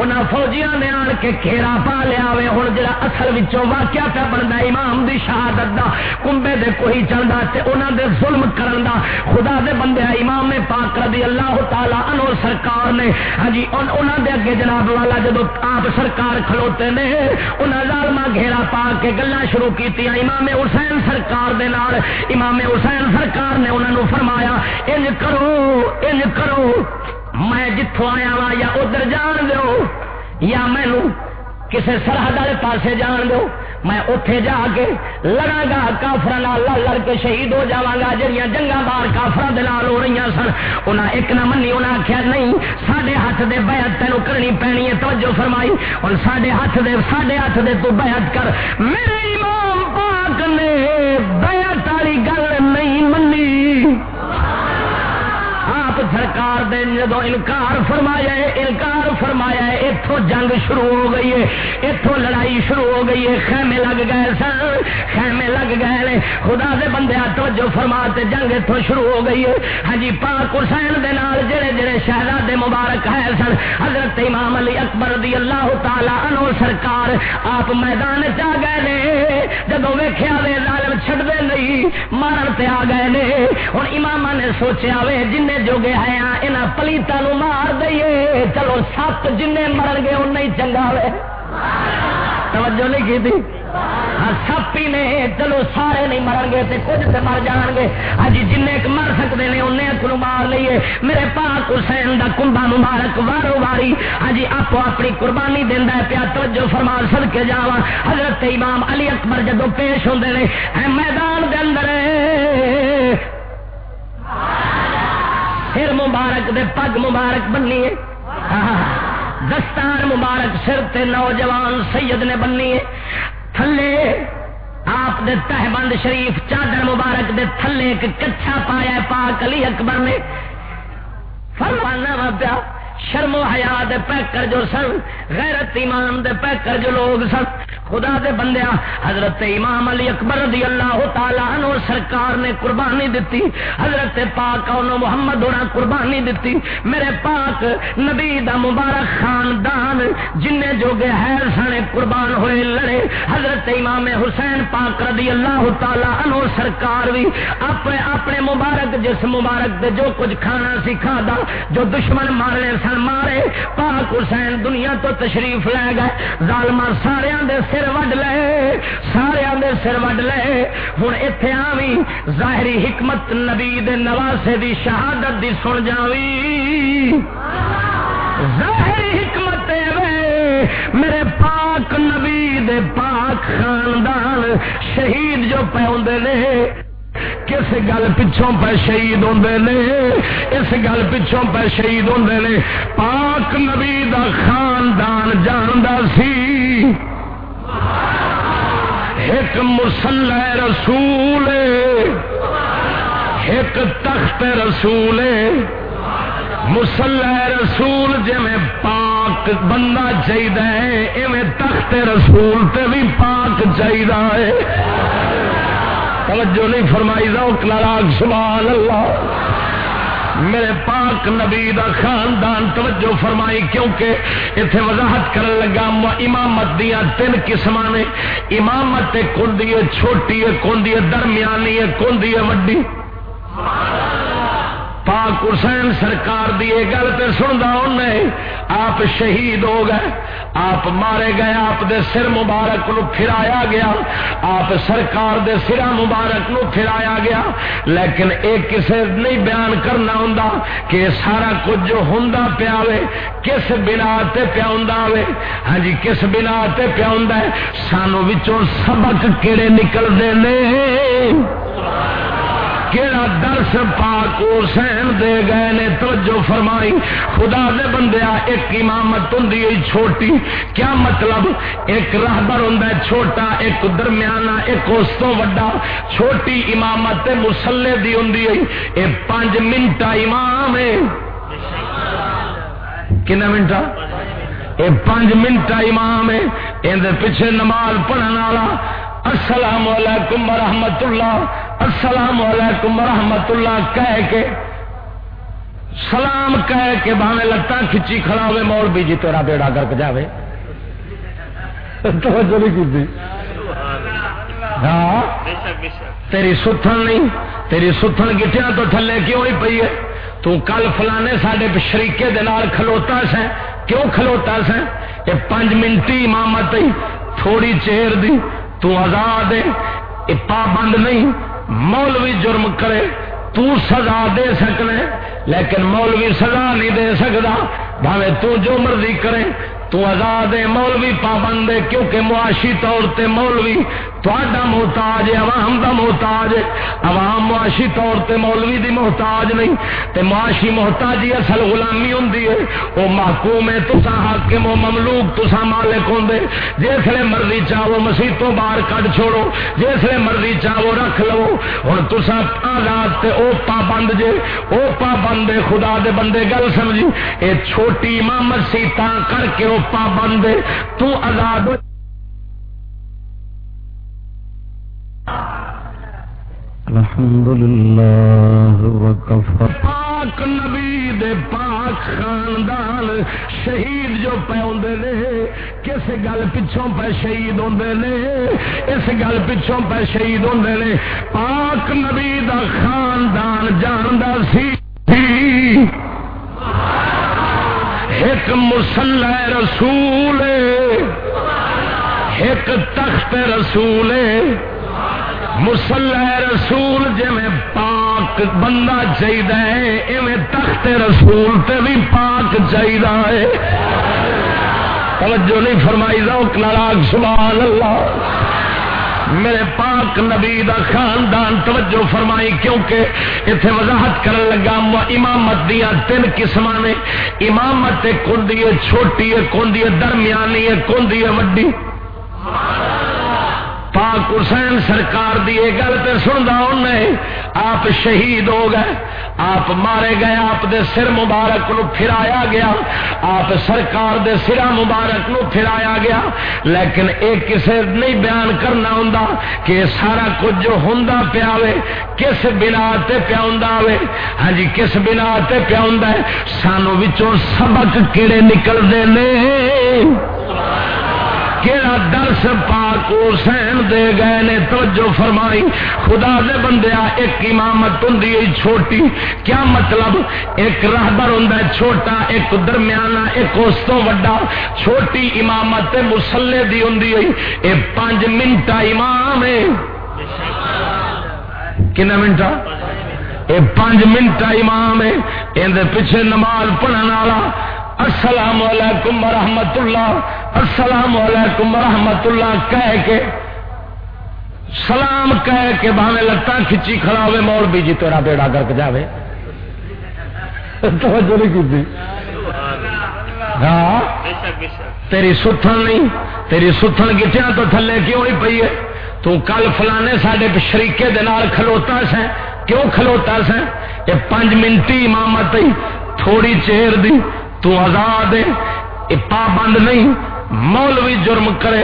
انہاں فوجیاں نے آن کے گھیرا پا لیا وے۔ ہوں جا اصل وچوں واقعہ پہ بنتا امام دی شہادت دا کمبے دے کوئی چلتا تے انہاں دے ظلم کرن دا۔ خدا دے بندے امام پاک رضی اللہ تعالی عنہ سرکار نے۔ ہاں جی انہاں دے اگے جناب والا جدو آپ سرکار کھلوتے نے، انہاں ظالما گھیرا پا کے گلا شروع کی امام حسین سرکار دے نال، امام حسین سرکار نے انہوں نے فرمایا، انج کرو انج کرو۔ میں جتوں آیا وا یا ادھر جان دو یا مینو کسی سرحد والے پاسے جان دو میں اتے جا کے لڑا گا کافر لڑ لڑ کے شہید ہو جا گا جہیا جنگا بار کافر دلال ہو رہی سن۔ انہیں ایک نہ منی انہیں آخیا نہیں سڈے ہاتھ دے بیعت تینوں کرنی پینی ہے، توجہ فرمائی۔ اور سڈے ہاتھ دے سڈے ہاتھ دے تو بیعت کر۔ میرے امام پاک نے بیعت والی گل نہیں منی۔ سرکار دے جدو انکار فرمایا ہے، انکار فرمایا ہے اتوں جنگ شروع ہو گئی ہے اتوں لڑائی شروع ہو گئی ہے، خیمے لگ گئے سن، خیمے لگ گئے نے۔ خدا دے بندے توجہ فرما تے جنگ اتوں شروع ہو گئی ہے۔ ہاں جی پاک حسین دے نال جڑے جڑے شہزادے مبارک ہے سن، حضرت امام علی اکبر دی اللہ تعالی عنہ سرکار آپ میدان چ گئے نے۔ جدو ویخیا وے ظالم چھڈ دے نہیں، مارن تے آ گئے نے۔ ہن امام نے سوچیا وے جن جو گے ہے یہاں پلیتا نو مار دئیے چلو سات جن مرن گے ان چنگا وے توجہ نہیں کی تھی سپ ہی نے چلو سارے نہیں مرن گے تے کچھ تے مر جان گے ہج جن مر سکتے ہیں انہیں کو مار لیے میرے پاک حسین دا کمبا مبارک وارو واری ہاں آپ اپنی قربانی دینا ہے پیا توجہ فرما سد کے جا حضرت امام علی اکبر جدو پیش ہوتے ہیں میدان دے اندر سر مبارک دے پگ مبارک بننی ہے۔ دستار مبارک سر تے نوجوان سید نے بننی ہے۔ تھلے آپ دے تہبند شریف چادر مبارک دے تھلے ایک کچھا پایا پاک علی اکبر نے۔ فرمانا پیا شرم و حیا دے پیکر جو سن، غیرت ایمان دے پیکر جو لوگ سن۔ خدا دے بندیا حضرت امام علی اکبر رضی اللہ تعالیٰ عنہ سرکار نے قربانی دیتی۔ حضرت پاک انہوں محمد ہونا قربانی دیتی۔ میرے پاک نبی دا مبارک خاندان، جن جوگے ہے سنے قربان ہوئے لڑے۔ حضرت امام حسین پاک رضی اللہ تعالی عنہ سرکار بھی اپنے اپنے مبارک جس مبارک دے جو کچھ کھانا سی کھادا، جو دشمن مارنے سن مارے، پاک حسین دنیا تو تشریف لے گئے۔ ظالما سارے دے سر وڈ لے سارے دے سر وڈ لے۔ ہوں اتے آوی ظاہری حکمت نبی دے نواسے دی شہادت دی سن جاوی ظاہری حکمت میرے پاک نبی دے پاک خاندان شہید جو پہ نے۔ کس گل پچھوں پہ شہید ہوندے نے؟ اس گل پچھوں پہ شہید ہوندے نے؟ پاک نبی دا خاندان جاندا سی۔ ایک مسلح رسول ایک تخت رسول مسلح رسول جی پاک بندہ چاہیے ایویں تخت رسول تے بھی پاک چاہیے توجہ نہیں فرمائی روک ناراگ سبحان اللہ۔ میرے پاک نبی دا خاندان توجہ فرمائی، کیونکہ اتنے وضاحت کر لگا امامت دیا تین قسم نے۔ امامت ایک ہوں چھوٹی ایک ہوں درمیانی ایک ہوں وڈی۔ پاک حسین سرکار دی یہ گل تو سنتا انہیں آپ شہید ہو گئے، آپ مارے گئے، آپ دے سر مبارک نو پھرایا گیا، آپ سرکار دے سرا مبارک نو پھرایا گیا، لیکن ایک کسے نہیں بیان کرنا ہوں کہ سارا کچھ جو ہوں پیا کس بنا تے پیا ہوں ہاں جی کس بنا تے پیا ہوں سانو سبق کہڑے نکلتے ہیں کیڑا درس پاک حسین دے گئے نے، توجہ فرمائی۔ خدا دے بندیا ایک امامت ہوں چھوٹی۔ کیا مطلب؟ ایک رہبر ہوں چھوٹا، ایک درمیانہ، ایک اس تو وڈا۔ چھوٹی امامت مسلے دی ہوں یہ پانچ منٹ امام ہے۔ کن منٹ یہ پانچ منٹ امام ہے۔ اندر پیچھے نماز پڑھنے والا السلام علیکم ورحمۃ اللہ السلام علیکم ورحمۃ اللہ کہہ کے، سلام کہہ کے بھاوے لتا کھچی کھڑا ہوئے مول بھی جی تیرا بیڑا گرک جائے ہاں؟ تیری ستھن نہیں، تیری ستھن گٹیا تو تھلے کیوں ہی پی ہے؟ تو کل فلانے سڈے شریقے دال کھلوتا سا کیوں کھلوتا سا یہ پانچ منٹی امامت تھوڑی چیر دی تو آزاد ہے یہ پابند نہیں، مولوی جرم کرے، تو سزا دے سکنے، لیکن مولوی سزا نہیں دے سکتا بھاوے تو جو مرضی کرے تو آزاد مولوی پابند ہے، کیونکہ معاشی طور تے مولوی تا محتاج ہے، عوام دا محتاج ہے۔ عوام معاشی طور تے مولوی دی محتاج نہیں، تے معاشی محتاجی اصل غلامی ہوں وہ محکوم ہے تسا حاکم و مملوک تسا مالک ہوں جسے مرضی چاہو مسیح تو باہر کڈ چھوڑو جسے مرضی چاہو رکھ لو۔ ہوں تسا آزاد تے او پابند جے، او پابند خدا دے بندے، گل سمجھی۔ اے چھوٹی امامت سی تا کر کے او پابند تو آزاد الحمد للہ وکفر پاک نبی دے پاک خاندان شہید جو پہ ہوندے نے کس گل پچھوں پہ شہید ہوندے نے؟ اس گل پچھوں پہ شہید ہوندے نے۔ پاک نبی دا خاندان جاندا سی۔ ایک مسلح رسول ایک تخت رسول مسلح رسول جی پاک بندہ چاہیے ایویں تخت رسول تے بھی پاک چاہیے توجہ نہیں فرمائی روک ناراگ سبحان اللہ۔ میرے پاک نبی دا خاندان توجہ فرمائی، کیونکہ اتنے وضاحت کرن لگا امامت دیا تین قسم نے۔ امامت ایک ہوں چھوٹی ایک ہوں درمیانی ایک ہوں وڈی۔ پاک حسین سرکار دی یہ گل تو سنتا انہیں آپ شہید ہو گئے، آپ مارے گئے، آپ دے سر مبارک نو پھرایا گیا، آپ سرکار دے سرا مبارک نو پھرایا گیا، لیکن ایک کسے نہیں بیان کرنا ہوں کہ سارا کچھ جو ہوں پیا کس بنا تے پیا ہوں ہاں جی کس بنا تے پیا ہوں سانو سبق کہڑے نکلتے ہیں دس پاک حسین دے گئے نے، توجہ فرمائی۔ خدا دے بندیا ایک امامت ہوں چھوٹی۔ کیا مطلب؟ ایک رہبر ہوں چھوٹا، ایک درمیانہ، ایک اس تو وڈا۔ چھوٹی امامت مسلے دی ہوں یہ پانچ منٹ امام ہے۔ کن منٹ یہ پانچ منٹ امام ہے۔ یہ پیچھے نماز پڑھنے والا السلام علیکم ورحمت اللہ، السلام علیکم ورحمت اللہ، کہہ کے، سلام کہہ کے بھاوے لتا کھچی کھڑا ہوئے مول بھی جی تیرا بیڑا گرک جاوے۔ توجہ نہیں کی ہاں؟ تیری ستھن نہیں، تیری ستھن گٹیا تو تھلے کیوں ہی پئی ہے تو کل فلانے سڈے شریقے دال کھلوتا سا، کیوں کھلوتا سا؟ یہ پانچ منٹی امامت تھوڑی چیر دی تو آزاد ہے پابند نہیں، مولوی جرم کرے،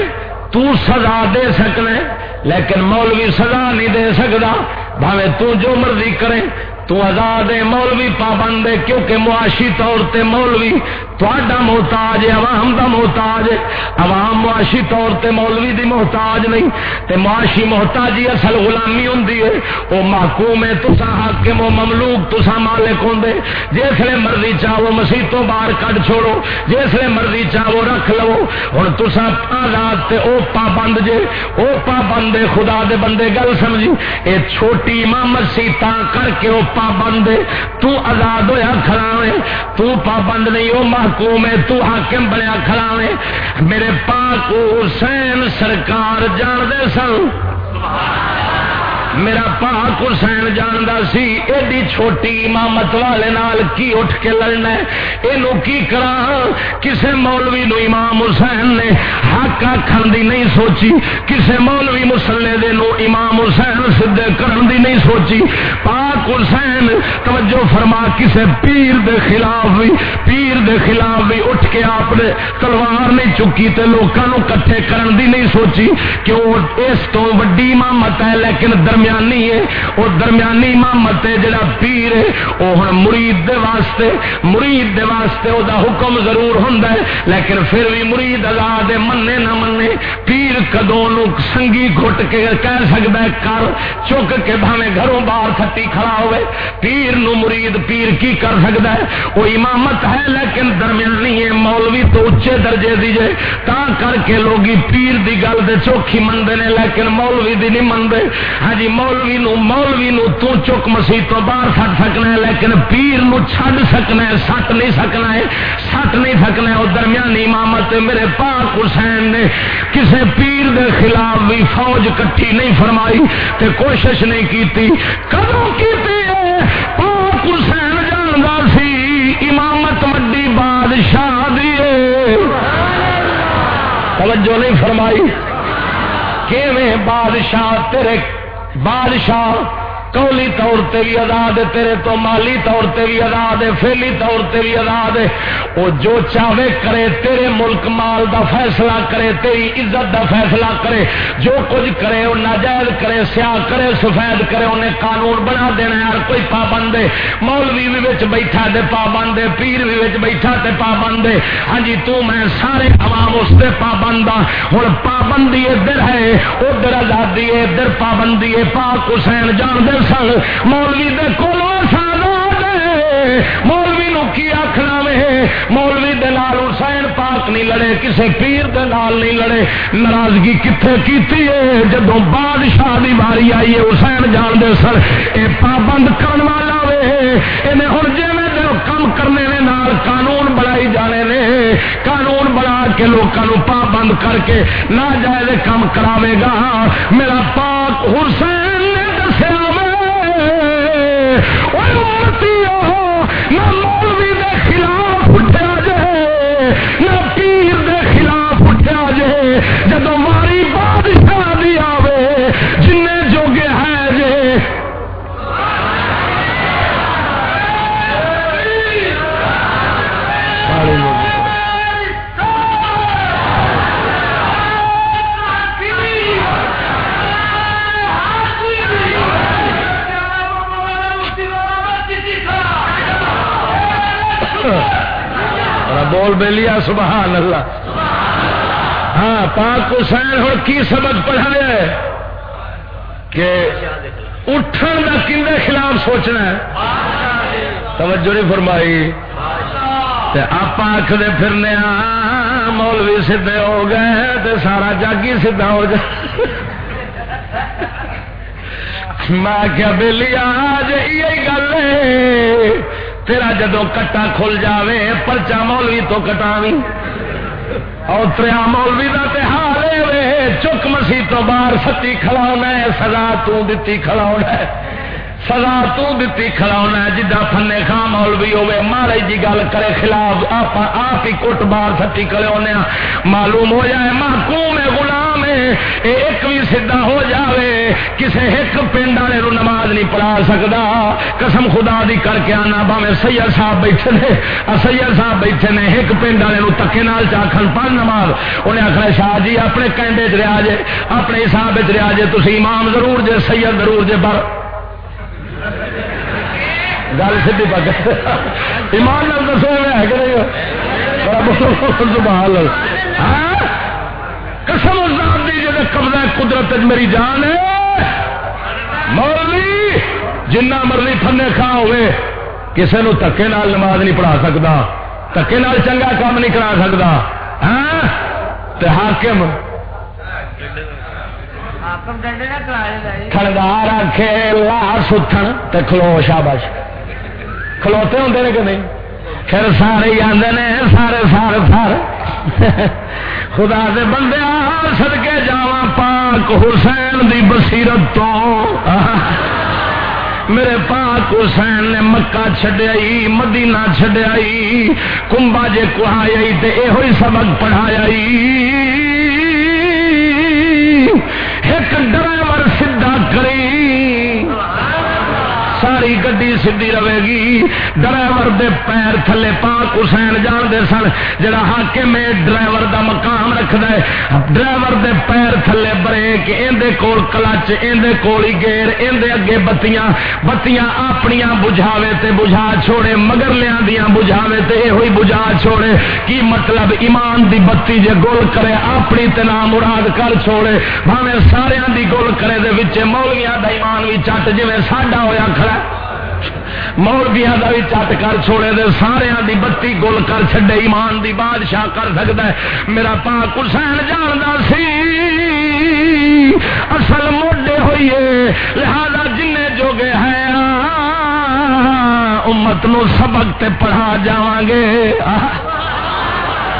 تو سزا دے سکنے، لیکن مولوی سزا نہیں دے سکتا بھاوے تو جو مرضی کرے تو آزاد مولوی پابند ہے، کیونکہ معاشی طور تے مولوی تھوڑا محتاج ہے، عوام دا محتاج ہے۔ عوام معاشی طور تے مولوی دی محتاج نہیں، تے معاشی محتاجی اصل غلامی ہوں وہ محکوم ہے تسا حاکم و مملوک تسا مالک ہوں جسے مرضی چاہو مسیح تو باہر کٹ چھوڑو جسے مرضی چاہو رکھ لو۔ ہوں تسا آزاد تے او پابند جے، او پابند خدا دے بندے، گل سمجھی۔ اے چھوٹی امامت سی تا کر کے او پابند تو آزاد ہویا کھڑا ہے تو پابند نہیں، وہ محکوم ہے، تو حاکم بنیا کھڑا ہے میرے پاک حسین سرکار جان دے سن۔ میرا پاک حسین جاندا سی، ایڈی چھوٹی امامت والے نال کی اٹھ کے لڑنا یہ کی کرا کسے مولوی نو امام حسین نے حق آخر دی نہیں سوچی، کسے مولوی مسلے دے نو امام حسین سدھے کرن دی نہیں سوچی۔ پاک حسین توجہ فرما، کسے پیر دے خلاف بھی پیر دے خلاف بھی اٹھ کے آپ نے تلوار نہیں چکی تے لوگوں کٹھے کرن دی نہیں سوچی کیوں اس تو وڈی امامت ہے، لیکن درمیانی ہے۔ وہ درمیانی امامت ہے، جڑا پیر ہے، وہ ہوں مرید دے واسطے، مرید دے واسطے وہ حکم ضرور ہوں لیکن پھر بھی مرید آزاد منے نہ منے، پیر کدو سنگی گھٹ کے کہہ سکتا ہے، کر چک کے بھاوے گھروں باہر تھٹی کھڑا ہوئے۔ پیر نو مرید پیر کی کر سکتا ہے؟ وہ امامت ہے لیکن درمیانی ہے۔ مولوی تو اچے درجے دیجے تا کر کے لوگ پیر دی گل دے چوکھی منگے لیکن مولوی دی نہیں منگے ہاں جی مولوی نو مولوی نو تو چک مسیح تو باہر سٹ سکنا ہے، لیکن پیر نو چھڈ سکنا ہے، سٹ نہیں سکنا ہے۔ سٹ نہیں سکنا ہے، وہ درمیانی امامت میرے پاک حسین نے کسے پیر دے خلاف بھی فوج کٹھی نہیں فرمائی تے کوشش نہیں کیتی۔ کدوں کیتی ہے سی امامت وڈی بادشاہ توجہ نہیں فرمائی۔ کیویں بادشاہ تیرے؟ بادشاہ کولی طور تے بھی آزاد ہے تیرے تو مالی طور تے بھی آزاد ہے فیلی طور تے بھی آزاد ہے وہ جو چاہے کرے، تیرے ملک مال دا فیصلہ کرے، تیری عزت دا فیصلہ کرے۔ جو کچھ کرے وہ ناجائز کرے، سیاہ کرے، سفید کرے، انہیں قانون بنا دینا ہر کوئی پابند ہے۔ مولوی بھی وچ بیٹھا دے پابند ہے، پیر بھی وچ بیٹھا تے پابند ہے۔ ہاں جی تو میں سارے عوام اس تے پابند ہاں۔ ہوں پابندی ادھر ہے، ادھر آزادی ہے، ادھر پابندی ہے۔ پاک حسین جان دے سن۔ مولوی دے کولو مولوی نو کی آخنا وے؟ مولوی دے نال حسین پاک نہیں لڑے، کسے پیر دے نال نہیں لڑے۔ ناراضگی کتنے کیتی ہے؟ جدو بادشاہ دی باری آئی ہے، حسین جان دے سر۔ اے پابند کرن والا وے۔ انہیں ہوں جی کم کرنے نے نال قانون بنائی جانے نے۔ قانون بنا کے لوگوں پابند کر کے نہ جائے کم کراوے گا۔ میرا پاک حسین بول بے لیا، سبحان اللہ۔ ہاں پاک حسین ہوں، کی سبق پڑھایا کہ اٹھن کا کن خلاف سوچنا ہے۔ توجہ نہیں فرمائی۔ آپ آخر پھرنے مولوی سیدے ہو گئے تو سارا جگ ہی سیدا ہو جائے میں کیا بہلی آج یہ گل تیرا جدو کٹا کھل جاوے پرچا مولوی تو کٹاوی اور تریا مولوی کا تے حال چک مسیح تو باہر ستی کھڑا سزا تھی کھڑا ہے۔ سزا تھی کھڑا جا فنے خان مولوی ہوے مارے جی گل کرے خلاف آپ آپ ہی کٹ بار سٹی کلے ہاں۔ معلوم ہو جائے، محکوم ہے، غلام ہے۔ ایک بھی سیدا ہو جاوے، کسے ایک پنڈ والے نماز نہیں پڑھا سکتا قسم خدا دی کر کے آنا باوے سید صاحب بیٹھے نے۔ سید صاحب بیٹھے نے، ایک پنڈ والے نو تکے نال چاخن پڑھ نماز۔ انہیں آخر شاہ جی اپنے کینڈے چ رہا جے، اپنے حساب چ رہا جے تھی امام ضرور جے، سید ضرور جے پر گل سی پک ایمان نال دسو ہے کہ نہیں سبحان ہاں؟ قسم ذات دی جے قبضہ قدرت میری جان ہے۔ مولوی، جنہ مرضی تھنے کھا ہوئے، کسے نو تکے نال نماز نہیں پڑھا سکتا، تکے نال چنگا کام نہیں کرا سکتا۔ ہاں؟ تے حاکم کھڑدار آخے لا ستھن تے کھلو شابش کھلوتے ہوں کہ نہیں پھر سارے آدھے نے سارے سارے سارے خدا دے بندے سد کے جا پاک حسین دی بصیرت تو میرے پاک حسین نے مکہ چڈیا مدینہ چڈیا کمبا جے کہایا تے یہ سبق پڑھایا ایک ڈرائیور گڈی سی رہے گی ڈرائیور دے پیر تھلے پاک حسین جان دے سن جڑا حاکم ہے ڈرائیور دا مقام رکھد ہے ڈرائیور دے پیر تھلے بریک اندے کول کلچ اندے کول گیر اندے اگے بتیاں بتیاں اپنیاں بجھاوے تے بجھا چھوڑے مگر لیاں دیاں بجھاوے تے اے ہوئی بجھا چھوڑے کی مطلب ایمان دی بتی جے گول کرے اپنی تے نام مراد کر چھوڑے بھاویں سارے دی گول کرے دے وچے مولویاں دا ایمان وی چٹ جویں ساڈا ہویا کھڑا مولبیا کا بھی چٹ کر چھوڑے دے سارے دی بتی گل کر چھڈے، ایمان دی بادشاہ کر سکتا ہے۔ میرا پاک حسین جاندا سی، اصل موڈے ہوئیے۔ لہذا جن جوگے ہے امت نو سبق تے پڑھا جاواں گے۔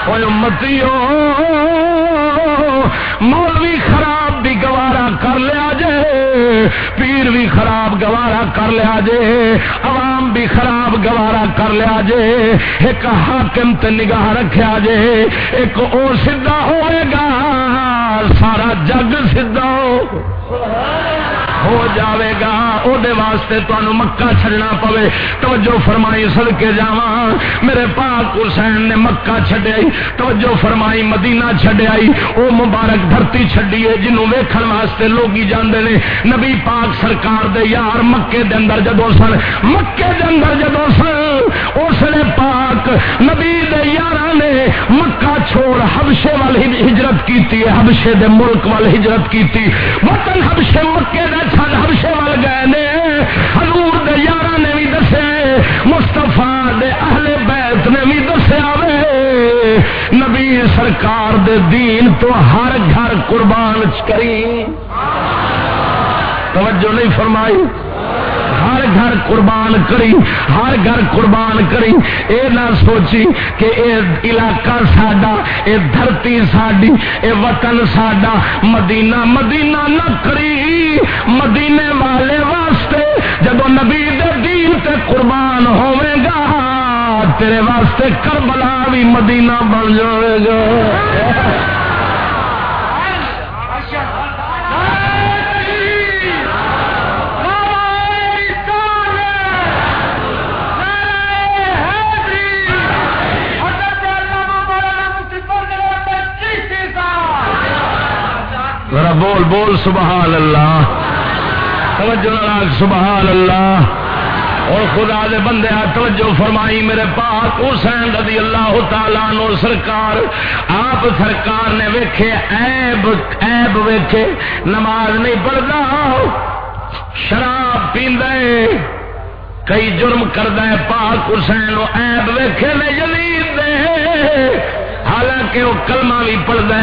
امتیو۔ مولوی پیر بھی خراب گوارا کر لیا جے، عوام بھی خراب گوارا کر لیا جے، ایک حاکم تے نگاہ رکھیا جے، ایک او سیدھا ہوئے گا، سارا جگ سیدھا ہو جاوے گا او دے واسطے تانوں مکہ چھڑنا پوے۔ توجہ فرمائی صدکے جاواں۔ میرے پاک حسین نے مکہ چھڈیائی، توجہ فرمائی، مدینہ چھڈیائی۔ او مبارک دھرتی چھڈی ہے جنوں ویکھن واسطے لوگی جاندے نے۔ نبی پاک سرکار دے یار مکے دے اندر جدوں سن، مکے دے اندر جدوں سن اس نے پاک نبی دے یاراں نے مکہ چھوڑ حبشے وال ہجرت کیتی ہے، حبشے دے ملک وال ہجرت کیتی۔ وطن حبشے مکے دے سن ہبشے وال گئے نے۔ حضور دے یار نے بھی دسے مستفا دے اہل بیت نے بھی دسیا وے نبی سرکار دے دین تو ہر گھر قربان کری توجہ نہیں فرمائی۔ ہر گھر قربان کری، ہر گھر قربان کری۔ اے نہ سوچی کہ اے علاقہ ساڈا، اے دھرتی ساڈی، اے وطن ساڈا۔ مدینہ مدینہ نہ کری۔ مدینے والے واسطے جب نبی دے دین تے قربان ہوے گا، تیرے واسطے کربلا بھی مدینہ بن جائے گا۔ ذرا بول بول، سبحان اللہ۔ توجہ سبحان اللہ۔ اور خدا دے بندے توجہ فرمائی، میرے پاک حسین رضی اللہ تعالیٰ نو سرکار، آپ سرکار نے ویکھے، عیب عیب ویکھے، نماز نہیں پڑھتا شراب پیندے کئی جرم کرد پاک حسین ایب ویخے نے جلیل دے۔ حالانکہ وہ کلمہ بھی پڑھتا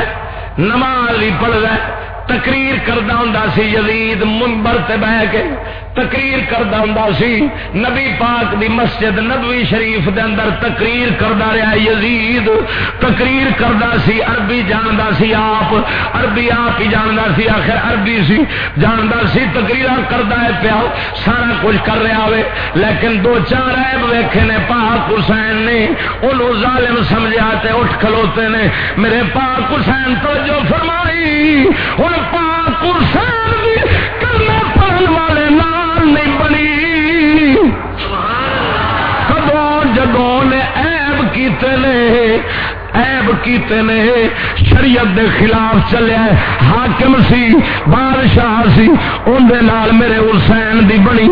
نماز بھی پڑھ رہا ہے تقریر کردا ہوں سی، یزید منبر تے بہ کے تقریر کردا ہوں سی۔ نبی پاک دی مسجد نبوی شریف دے اندر تقریر کردا رہا یزید تقریر کردا سی۔ عربی جاندا سی آپ، عربی آپ ہی جاندا سی، آخر عربی سی جاندا سی۔ تقریر کردا ہے پیا، سارا کچھ کر رہا ہوئے لیکن دو چار عیب ویکھے نے، پاک حسین نے۔ انہوں ظالم سمجھا تے اٹھ کھلوتے نے۔ میرے پاک حسین تو جو فرمائی۔ ہوں پاک کیتے نے شریعت دے خلاف چلے، حاکم سی، بادشاہ سی اندر نال میرے حسین دی بنی۔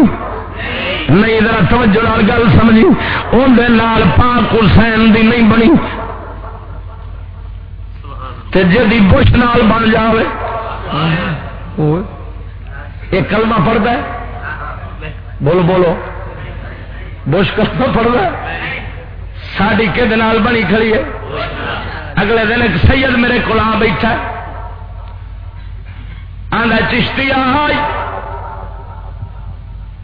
نہیں ذرا توجہ گل سمجھی۔ اندر نال پاک حسین دی نہیں بنی۔ جی بش نال بن جائے یہ کلمہ پڑھتا ہے؟ بولو بولو۔ بش کلمہ پڑھتا ہے؟ ساری کہ بنی کھڑی ہے؟ اگلے دن ایک سید میرے کو آ بیٹھا آدھا چشتی آئی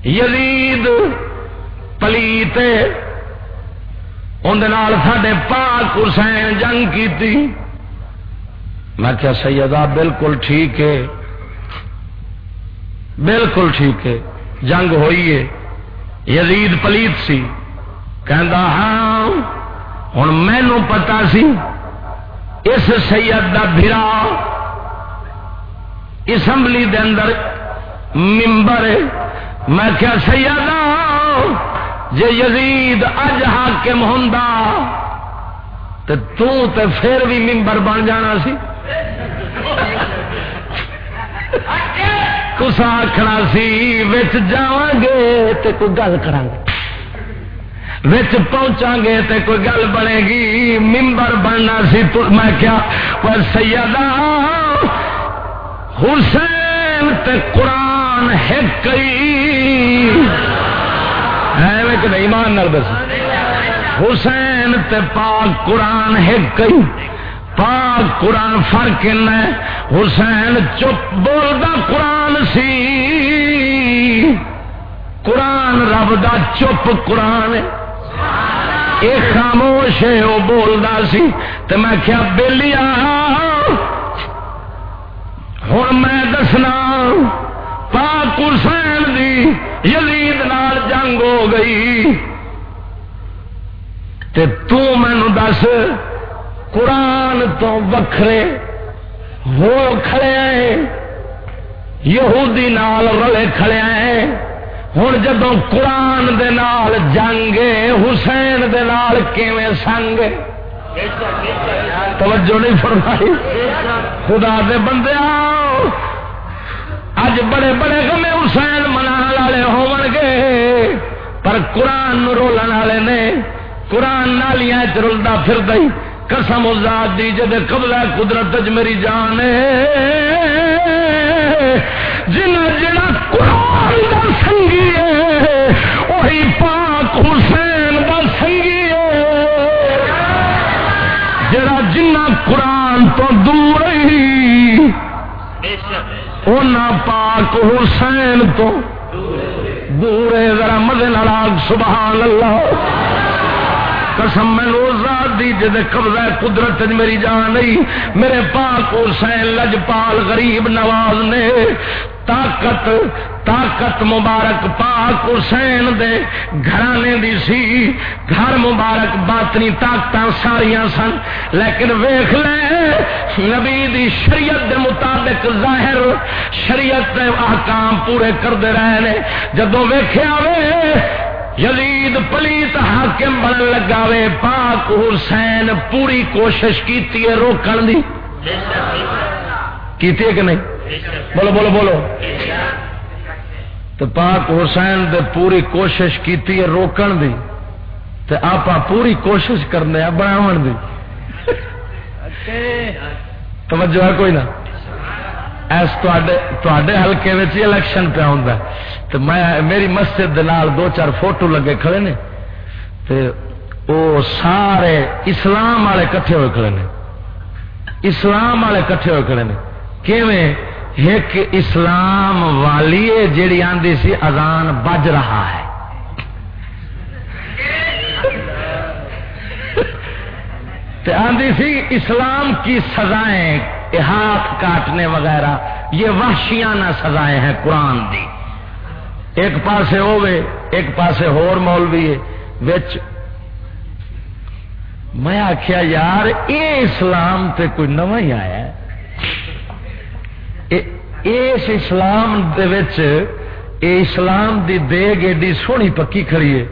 یزید پلیت اندر سڈے پاک حسین جنگ کی میں کیا سیدہ، بالکل ٹھیک ہے۔ بالکل ٹھیک ہے۔ جنگ ہوئی ہے۔ یزید پلیت سی۔ کہندا ہاں ہوں مینو پتا سی۔ اس سید کا برا اسمبلی دے اندر ممبر میں کیا سیدہ، جے یزید اج حاکم ہوں تو تے پھر بھی ممبر بن جانا سی۔ کسا آخنا سی بچ جا گے تو کوئی گل کر پہنچا گے تو کوئی گل بنے گی۔ ممبر بننا سی تو میں کیا پر سیدہ حسین تے قرآن ہے کئی۔ ایمان نال دس حسین تے پاک قرآن ہے کئی۔ پاک قرآن فرق حسین چپ بولتا قرآن سی۔ قرآن رب دا چپ قرآن ایک خاموش ہے وہ بولتا سی۔ تو میں کیا بلیا ہوں میں دسنا، پاک حسین دی یزید نال جنگ ہو گئی۔ تے تو مینو دس قرآن تو وکھرے ہو کھڑے ہیں، یہودی نال رلے کھڑے ہیں۔ ہوں جدو قرآن دے نال جنگ حسین دے نال کیویں سنگ توجہ نہیں فرمائی۔ خدا دے بندے اج بڑے بڑے گمے حسین منا والے ہون گے۔ پر قرآن رولن والے نے، قرآن نالیاں چ رلتا پھر دئی قسم ازاد دی جد قبضہ قدرت اج میری جان جنا جنا قرآن دا سنگی ہے، وہی پاک حسین دا سنگی ہے۔ جڑا جنا قرآن تو دور ہی اونا پاک حسین تو دور ہے۔ ذرا مدے نال سبحان اللہ۔ قسم، میں ذات دی جد قبضہ قدرت میری جان نہیں میرے پاک حسین لجپال غریب نواز نے، طاقت طاقت مبارک پاک حسین دے گھرانے دی سی، گھر مبارک باطنی طاقت ساریاں سن، لیکن ویخ لے، نبی دی شریعت دے مطابق ظاہر شریعت دے احکام پورے کرتے رہے جدو ویخیا وے یزید پلیت حاکم بن لگا وے پاک حسین پوری کوشش کی روکن دی۔ کی کہ نہیں؟ بولو بولو بولو۔ تو پاک حسین دے پوری کوشش کیتی ہے روکن دی تے آپ پوری کوشش کرنے بناو دی۔ توجہ ہے کوئی نہ؟ ایس ہلکے الیکشن پہ ہوں تو میں میری مسجد دلال دو چار فوٹو لگے کھڑے نے۔ تے او سارے اسلام والے کٹھے ہوئے کھڑے نے۔ اسلام والے کٹھے ہوئے کھڑے نے۔ کیویں؟ ایک اسلام والی جیڑی آندی سی اذان بج رہا ہے۔ آندی سی اسلام کی سزائیں ہاتھ کاٹنے وغیرہ، یہ وحشیانہ سزائیں ہیں قرآن دی۔ ایک پاسے ہوئے ایک پاسے ہور مولوی وچ میں آخیا یار، اے اسلام تے کوئی نو ہی آیا اس اسلام دے وچ، اے اسلام دی دیگ ایڈی سونی پکی کھڑی ہے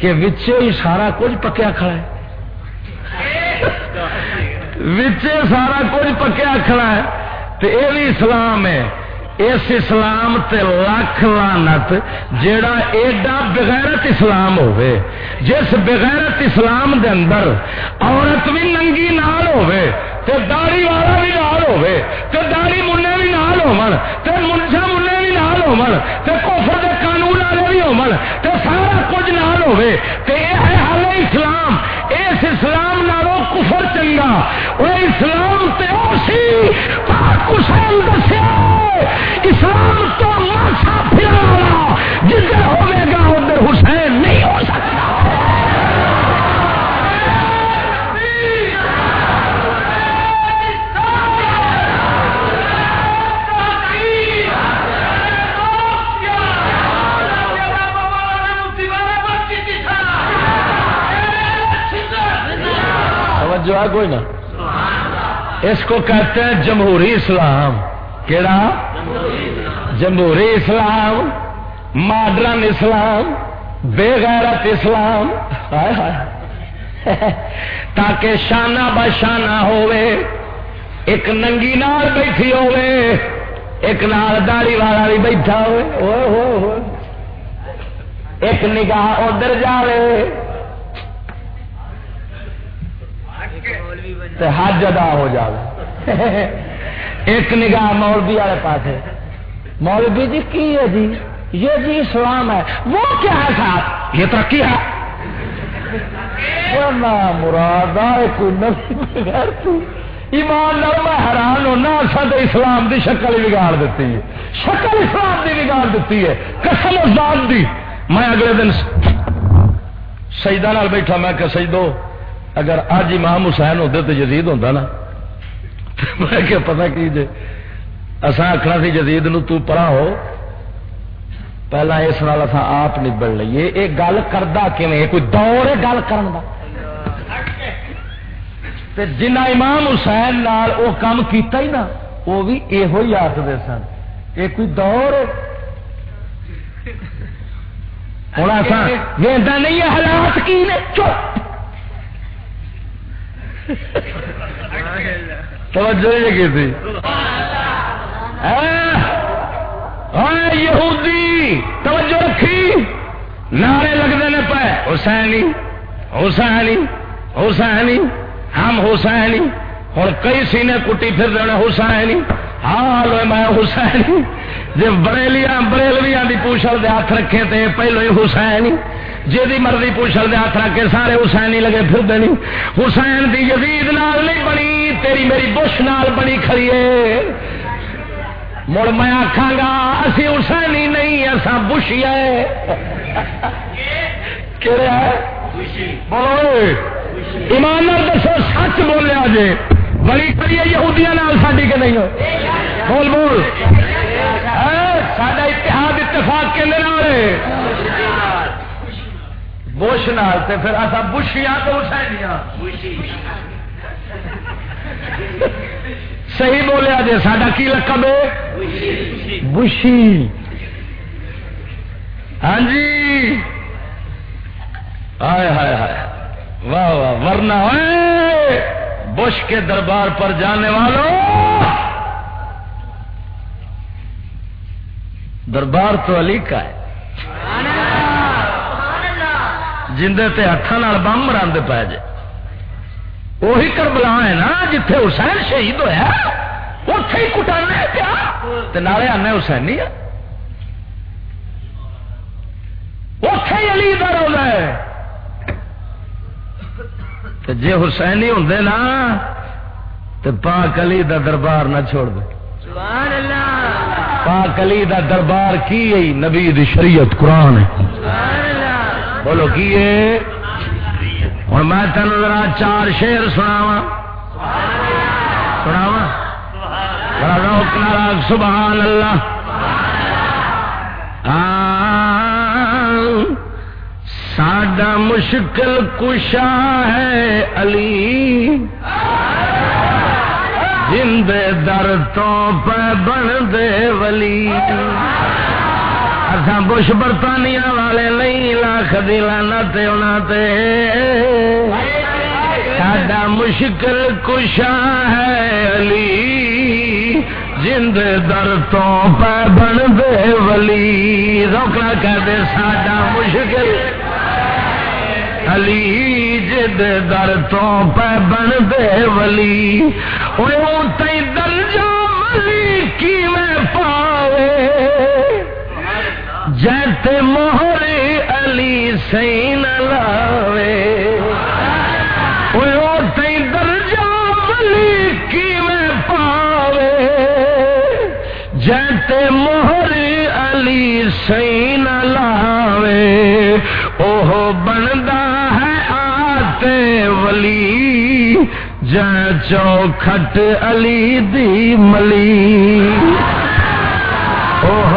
کہ وچے ہی سارا کچھ پکیا کھڑا ہے۔ وچے سارا کچھ پکیا کھڑا ہے تو یہ بھی اسلام ہے۔ اس اسلام تے لکھ لانت جیڑا ایڈا بغیرت اسلام ہوئے جس بغیرت اسلام دے اندر عورت بھی ننگی نال ہوئے تے داڑی والا بھی نال ہوئے تے داڑی منے بھی نال ہون تے منشا منے بھی نال ہون تے کفر دے قانون ہون تے سارا کچھ نال ہوے تے اے ہے حال اسلام۔ اس اسلام نالوں کفر چنگا۔ وہ اسلام تے او سی، پاک حسین دسیا۔ اسلام تو ماسا پھر جدھر ہوے گا جو ہے کوئی نا اس کو کہتے ہیں جمہوری اسلام۔ کیڑا؟ جمہوری اسلام، ماڈرن اسلام بے غیرت اسلام تاکہ شانہ بشانہ ہوئے ایک ننگی نال بیٹھی ہوئے ایک نال داڑی والا بھی بیٹھا ہوئے ایک نگاہ ادھر جائے حج ادا ہو جائے ایک نگاہ مولوی والے پاس مولوی جی کی ہے جی؟ یہ جی اسلام ہے۔ وہ کیا ہے صاحب یہ ترقی ہے۔ مراد ایمان لال میں حیران ہونا سب اسلام دی شکل بگاڑ دیتی ہے۔ شکل اسلام دی بگاڑ دیتی ہے۔ قسم ازاد دی۔ میں اگلے دن سجدہ نال بیٹھا، میں کہ سجدو اگر اج امام حسین ہوتے تو یزید ہوتا نا میں کیا پتا کی جی اصا آخنا سی جدید نو تو پرا ہو۔ پہلا اس نال اصا آپ نبڑ لیے یہ گل کرتا کیون کوئی دور ہے گل کر جنا امام حسین نال او کام کیتا ہی نا وہ بھی یہ آخر سن۔ یہ کوئی دور ہوں ایسا نہیں ہے، حالات کی نے؟ چپ! توجہ یہ کی یہودی! توجہ رکھی؟ نعرے لگتے ہیں پہ۔ حسینی حسینی حسینی، ہم حسینی۔ ہوں کئی سینے کٹی پھر دینا حسینی۔ ہاں لو میں حسینی۔ جی بریلیا بریلویا کی پوچھل دے ہاتھ رکھے تے پہلو ہی حسین جی مرضی پوچھل دے، ہاتھ رکھ کے سارے حسین ہی لگے، پھر دینی حسین دی یزید نال نہیں بنی، تیری میری بش نال بنی کھڑی مڑ میں آخا گا، اسی حسین ہی نہیں اصا بشی ہے۔ بولو ایمان دسو، سچ بولیا جی بڑی کھڑی ہے، یہودیاں نال ساڈی کے نہیں ہو؟ بول بول۔ سڈا اتحاد اتفاق کے بش نال پھر اصا بشیاں تو صحیح بولیا جی سڈا کی لقب ہے؟ بشی ہاں جی۔ ہائے ہائے ہائے واہ واہ، ورنہ بش کے دربار پر جانے والوں دربار تو علی کا ہے۔ جندے تے ہاتھوں بم مرا پے جے۔ وہی کربلا ہے نا جتھے حسین شہید ہوا اتے ہی کٹانا پیا۔ نالے آنے حسین نہیں اتے ہی علی کا رولا ہے۔ جی حسینی ہوں نا تو پاک علی دا دربار نہ چھوڑ دے۔ پاک علی دا دربار کی نبی دی شریعت قرآن ہے۔ بولو، کی ہوں میں تین ذرا چار شیر سناوا سناوا بڑا روک ناراگ سبحان اللہ ساڈا مشکل کشا ہے علی۔ جند در تو پہ بن دے ولی۔ اصا بش برطانیہ والے نہیں، لاکھ دلانا ساڈا مشکل کشا ہے علی، جند در تو پہ بن دے ولی۔ روکنا کہہ دے ساڈا مشکل۔ علی جد در تو پہ بن دے ولی۔ تی درجہ ملی کی میں پاوے۔ جیتے موہر علی سین لاوے۔ تی درجہ ملی کی میں پاوے۔ جیتے موہر علی سین لاوے اوہ بندا ہے آتے ولی۔ جن چوکھٹ علی دی ملی۔ اوہ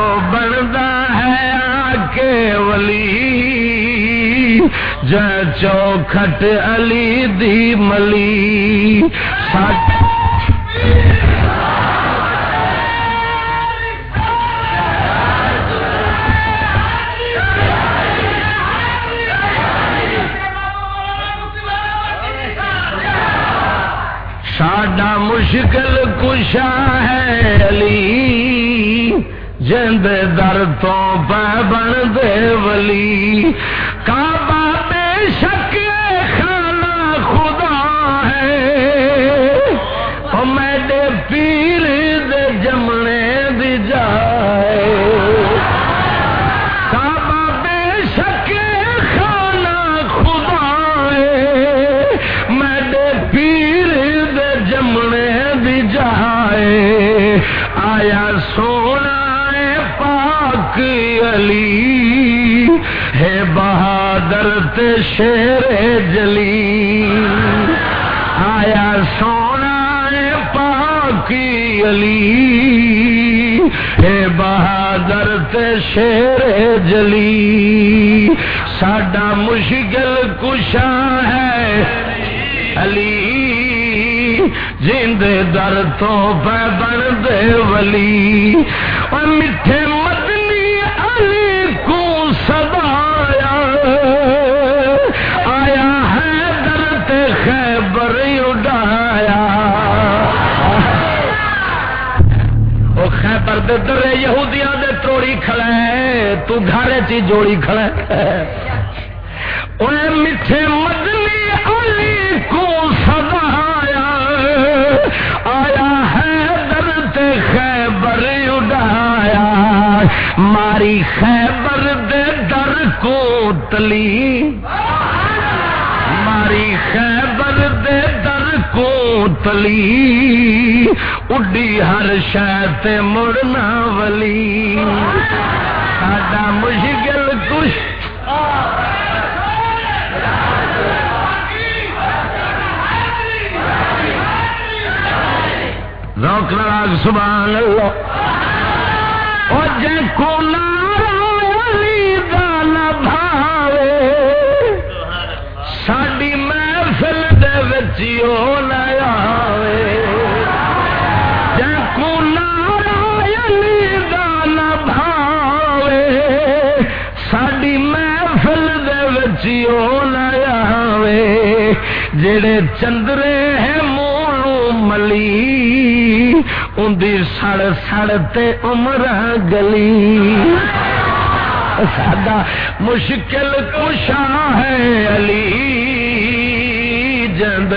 ولی جن چوکھٹ علی دی ملی۔ ساڈا مشکل کشا ہے علی۔ جند در تو پہ بن دے ولی۔ شیر جلی آیا سونا ہے پاک علی۔ ہے بہادر تے شیر جلی۔ ساڈا مشکل کشا ہے علی۔ جند در تو پہ بن دے ولی۔ اور میٹھے دے درے یہودیاں دے توڑی کھڑے تو گھر چی جوڑی کھڑے اوے میٹھے مدنی علی کو سدایا آیا آیا ہے درد خیبر اڈایا ماری خیبر دے در کو تلی۔ ماری خیبر در کو تلی اڈی ہر شاید مڑنا ولی۔ ساڈا مشکل کچھ روک راگ سبحان اللہ۔ او جے کو نہ بھاوے ساڈی محفل دے وچ او جڑے چندرے ہیں مولو ملی اندی سڑ سڑ تے عمر گلی سادہ مشکل کشا ہے علی جند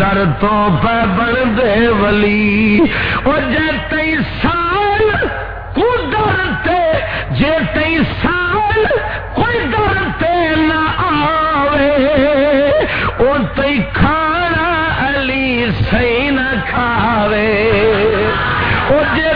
در تو پہ بن دے ولی۔ وہ جے سال کو ڈرتے جے سال کوئی ڈرتے نہ آوے۔ وہ تئی کھانا علی سی کھاوے۔ وہ جے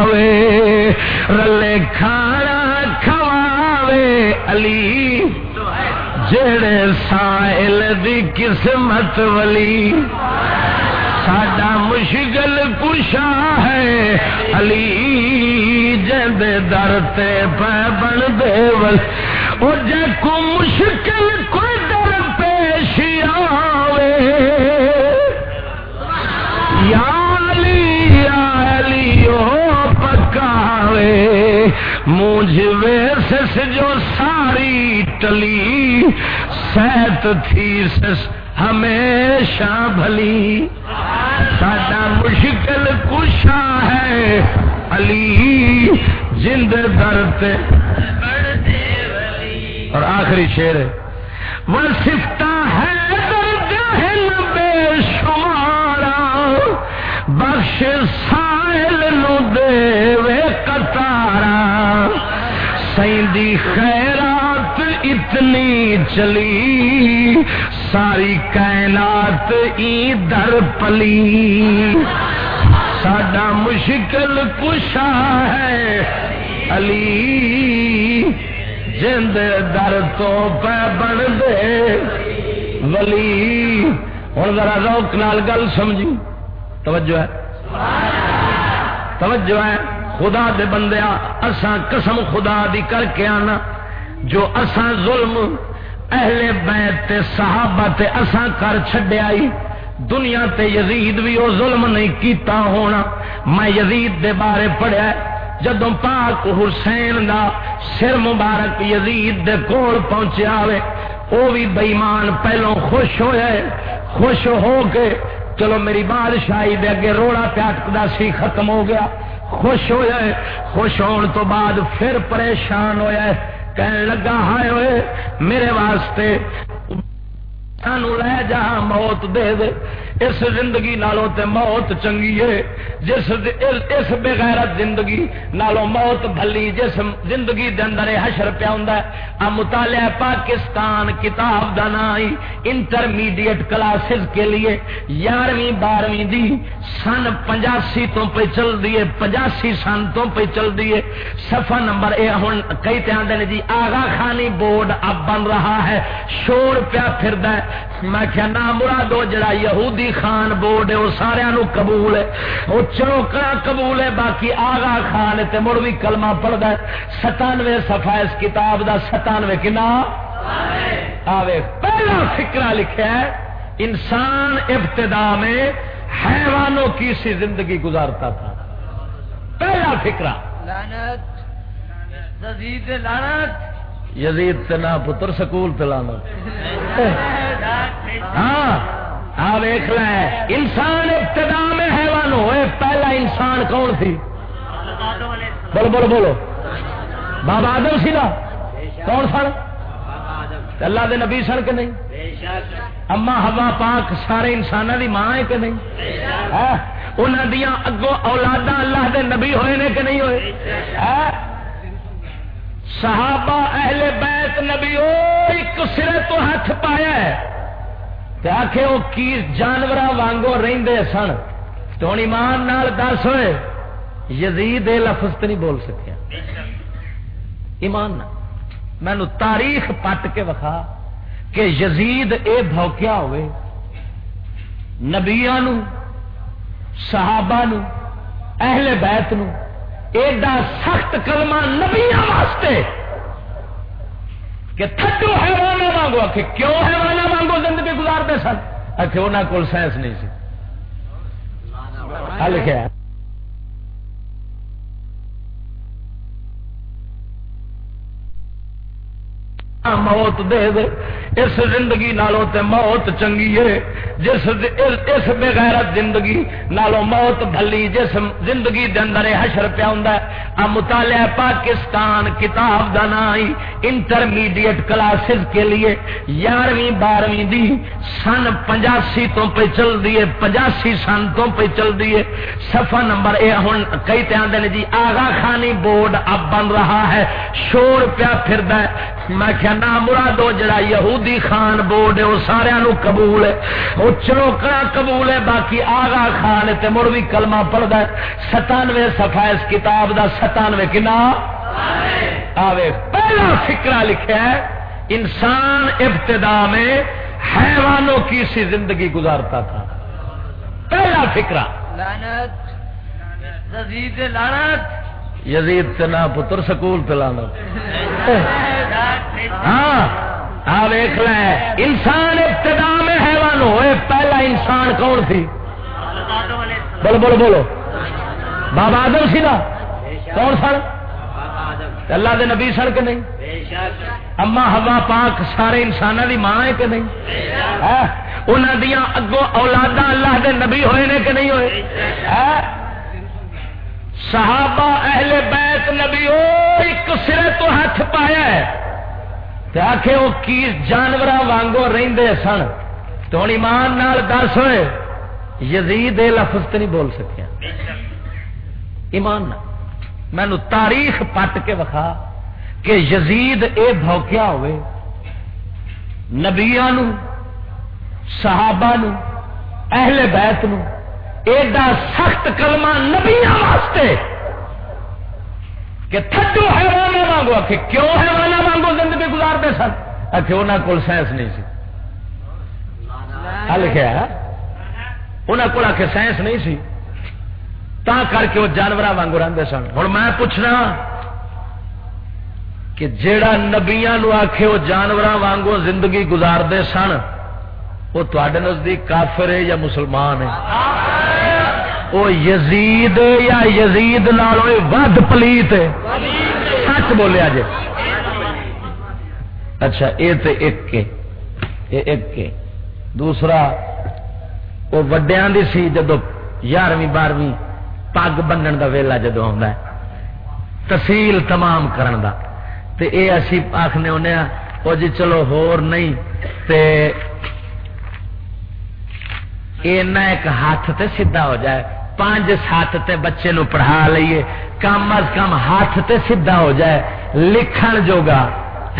کھاوے رلے کھانا کھواوے علی۔ جڑے سائل دی قسمت ولی، ساڈا مشکل کشا ہے علی۔ جد در تے پہ بن دے ول، او جے کو مشکل پکاوے مجھ ویسس جو ساری ٹلی، سیت تھی سس ہمیشہ بھلی۔ ساڈا مشکل کشا ہے علی جند درد اور آخری شیر ہے۔ سیندی خیرات اتنی چلی، ساری کائنات ای در پلی۔ ساڈا مشکل کشا ہے علی۔ جند در تو پہ بن دے ولی۔ ہوں ذرا روک نال گل سمجھی۔ توجہ ہے۔ توجہ ہے۔ خدا دے بندیا اساں قسم خدا دی کر کے آنا۔ جو اساں ظلم، اہل بیت تے صحابہ تے اساں کر چھڈیا آئی، دنیا تے یزید بھی وہ ظلم نہیں کیتا ہونا۔ میں یزید دے بارے پڑھیا ہے، جدوں پاک حسین دا سر مبارک یزید دے کول پہنچیا ہوئے وہ بھی بےمان پہلوں خوش ہوئے، خوش ہو کے چلو میری بادشاہی دے اگے روڑا پیاٹکدا سی ختم ہو گیا۔ خوش ہویا ہے خوش ہون تو بعد پھر پریشان ہویا ہے کہنے لگا، ہائے ہوئے، میرے واسطے لے جا موت دے دے، اس زندگی نالوں تے موت چنگی ہے، جس اس بغیرت زندگی نالوں موت بھلی، جس زندگی دے اندر حشر پیا ہوندا ہے۔ مطالعہ پاکستان کتاب دا نام انٹرمیڈیٹ کلاسز کے لیے 11ویں 12ویں دی سن 85 تو پہ چل دی ہے 85 سن تو پہ چل دی ہے صفحہ نمبر اے ہن کئی تے آندے جی آغا خانی بورڈ اب بن رہا ہے، شور پیا پھردا ہے۔ میں کیا نام مرادو، جڑا یہودی خان بورڈ ہے وہ سارا قبول ہے۔ وہ چوکڑا قبول ہے، باقی آغا خان تے مڑ بھی کلمہ پڑھتا ہے۔ ستانوے سفا اس کتاب دا، ستانوے کنا؟ آوے، پہلا فکرہ لکھا ہے، انسان ابتدا میں حیوانوں کی سی زندگی گزارتا تھا۔ پہلا زید لعنت۔ یزید تے نا پتر سکول تے لانا ہاں ہاں ویخ لے۔ انسان ابتدا میں حیوان ہوئے پہلا انسان کون سی؟ بولو بولو بولو۔ بابا آدم سی نا؟ کون سن؟ اللہ دے نبی سن کے نہیں؟ اما ہوا پاک سارے انسانوں دی ماں ہے کہ نہیں؟ انہوں دیا اگوں اولادا اللہ دے نبی ہوئے نے کہ نہیں ہوئے؟ صحابہ اہل بیت نبی او ایک سرے تو ہاتھ پایا ہے آخے وہ کی جانور وانگو رہندے سن؟ تو ہوں ایمان نال دس ہوئے، یزید لفظ تو نہیں بول سکیا۔ ایمان نہ مینو تاریخ پٹ کے وکھا کہ یزید اے بھوکیا ہوئے نبیا صحابہ نو، اہل بیت نو، ایڈا سخت کلمہ نبیا واسطے کہ تھڈو حیوانہ مانگو آخ کیوں حیوانہ مانگو زندگی گزارتے سن؟ آخ انہوں کو سائنس نہیں سی۔ لکھا موت دے دے۔ اس زندگی نالوں تے موت چنگی ہے۔ جس اس بغیرت زندگی نالوں موت بھلی۔ جس زندگی دے اندر حشر پیا ہوندا ہے۔ مطالعہ پاکستان کتاب دا نام انٹرمیڈیٹ کلاسز کے لیے۔ 11ویں 12ویں دی سن 85 تو پہ چل دی ہے۔ 85 سن تو پہ چل دی ہے۔ صفحہ نمبر اے ہن کئی تے آندے نے جی آغا خانی بورڈ اب بن رہا ہے۔ شور پیا پھردا ہے۔ میں کہ نہ مرادو جڑا یہودی خان بورڈ ہے، وہ سارا قبول ہے۔ وہ چروکڑا قبول ہے، باقی آگا خان تے مڑ بھی کلمہ پڑھتا ہے۔ ستانوے سفا اس کتاب دا ستانوے کنا؟ آوے، پہلا فکرہ لکھا ہے، انسان ابتدا میں حیوانوں کی سی زندگی گزارتا تھا۔ پہلا فکرہ۔ لعنت لعنت۔ یزید سے نہ پتر سکول پہ لانا۔ ہاں ہاں دیکھ لیں انسان ابتدا میں حیوان ہوئے، پہلا انسان کون تھی بولو بولو۔ بولو بابا آدم سی نا؟ کون سن؟ اللہ دے نبی سن کے نہیں؟ اما ہوا پاک سارے انسانوں دی ماں ہے کہ نہیں؟ ہاں، انہوں دیا اگوں اولادا اللہ دے نبی ہوئے نے کہ نہیں ہوئے؟ ہاں، صحابہ اہل بیت نبی ایک سرے تو ہاتھ پایا ہے آخے وہ کی جانور وانگو رہندے سن تو ہوں ایمان نال دس ہوئے یزید یہ لفظ تو نہیں بول سکیا ایمان مینو تاریخ پٹ کے وکھا کہ یزید اے بھوکیا ہوئے نبیا صحابہ نو اہل بیت نو ایڈا سخت کلمہ نبیا واسطے کہ تھڈو حیرانہ مانگو آخ کیوں حیرانہ مانگو زندگی گزارتے سن؟ آخ انہوں کو سائنس نہیں سی۔ لکھا انہوں کو آخ سائنس نہیں سی۔ تا کر کے وہ جانور وانگو رہتے سن۔ ہوں میں پوچھنا کہ جیڑا نبیا آخے وہ جانور وانگو زندگی گزارتے سن، وہ تے نزدیک کافر ہے یا مسلمان ہے؟ وہ یزید یا یزید نالوں ود پلیت سچ بولیا جی اچھا یہ تو ایک ایک دوسرا وہ وڈیا دی سی جدو یارویں بارہویں پگ بننے کا ویلا جدو آ تحصیل تمام کرن دا۔ تے اے اسی آخنے ہونے ہاں، وہ جی چلو ہور نہیں، تے ایک ہاتھ تے سیدھا ہو جائے۔ پانچ سات تے بچے نو پڑھا لئیے۔ کم از کم ہاتھ تے سیدھا ہو جائے۔ لکھن جوگا۔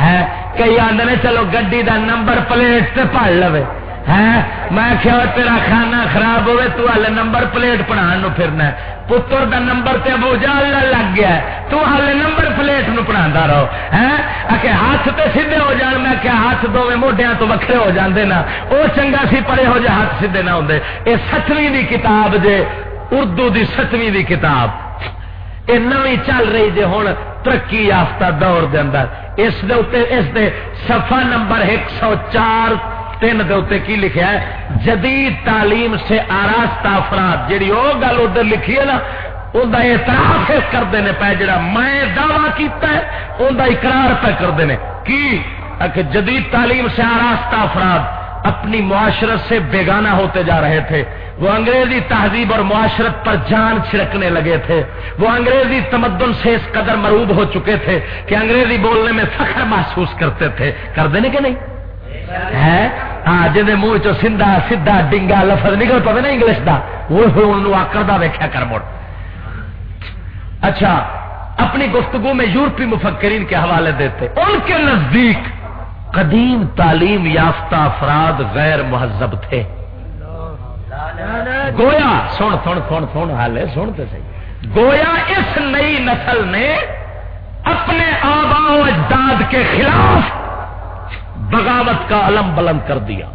ہے کئی آدھے چلو گڈی دا نمبر پلیٹ تے پڑھ لو ہے میں کیا تیرا کھانا خراب ہوئے، تو ہل نمبر پلیٹ پڑھان پھرنا ہے۔ پتر دا نمبر تے ابو جال لگ گیا ہے۔ تو ہل نمبر پلیٹ نو پڑھا رہو۔ ہے ہاتھ تے سیدھے ہو جان، میں کیا ہاتھ دونوں موڈیا تو وکھرے ہو جاندے نا۔ وہ چنگا سی پڑے ہو جائے ہاتھ سیدھے نہ ہوندے۔ اے ستویں دی کتاب جے اردو دی ستویں دی کتاب۔ یہ نوی چل رہی جی ہوں ترقی یافتہ دور دے اندر۔ اس دے اتے اس دے صفحہ نمبر ایک سو چار، تین دے اتے کی لکھا ہے؟ جدید تعلیم سے آراستہ افراد، جیڑی وہ گل ادھر لکھی ہے نا، ان اعتراف کرتے ہیں پہ جڑا میں دعوی کیتا ہے، ان اقرار پہ کرتے ہیں کی؟ جدید تعلیم سے آراستہ افراد۔ اپنی معاشرت سے بیگانہ ہوتے جا رہے تھے۔ وہ انگریزی تہذیب اور معاشرت پر جان چھڑکنے لگے تھے۔ وہ انگریزی تمدن سے اس قدر مروب ہو چکے تھے کہ انگریزی بولنے میں فخر محسوس کرتے تھے۔ کر دینے کے نہیں؟ ہے ہاں جن منہ چو سندا سیدا ڈنگا، لفظ نکل پہ نا انگلش کا وہ آکر ویخیا کر مڑ اچھا اپنی گفتگو میں یورپی مفکرین کے حوالے دیتے۔ ان کے نزدیک قدیم تعلیم یافتہ افراد غیر مہذب تھے۔ گویا، سن سن سن سن حال ہے سنتے صحیح۔ گویا اس نئی نسل نے اپنے آبا و اجداد کے خلاف بغاوت کا علم بلند کر دیا۔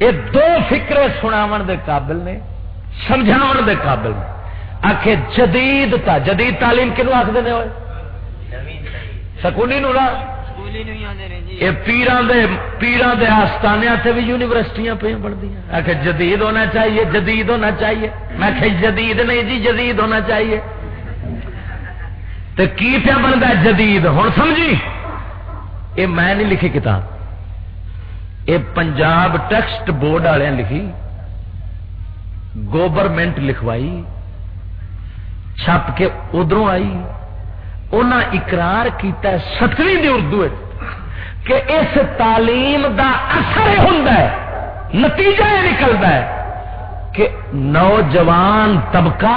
یہ دو فکرے سناو دے قابل نے سمجھاو دے قابل نے۔ آخ جدید تا، جدید تعلیم کنو آخر ہوئے؟ سکولی نو یہ پیران دے پیران دے آستانے تے بھی یونیورسٹیاں پہ پڑھتی ہیں۔ آخر جدید ہونا چاہیے جدید ہونا چاہیے۔ میں کہ جدید نہیں جی جدید ہونا چاہیے۔ تو کی پیا بنتا جدید؟ ہوں سمجھی؟ یہ میں نہیں لکھی کتاب۔ یہ پنجاب ٹیکسٹ بورڈ والے لکھی۔ گوورمنٹ لکھوائی چھپ کے ادھر آئی۔ انہیں اقرار کیتا ستویں دی اردو کہ اس تعلیم دا اثر ہوں نتیجہ یہ نکلتا ہے کہ نوجوان طبقہ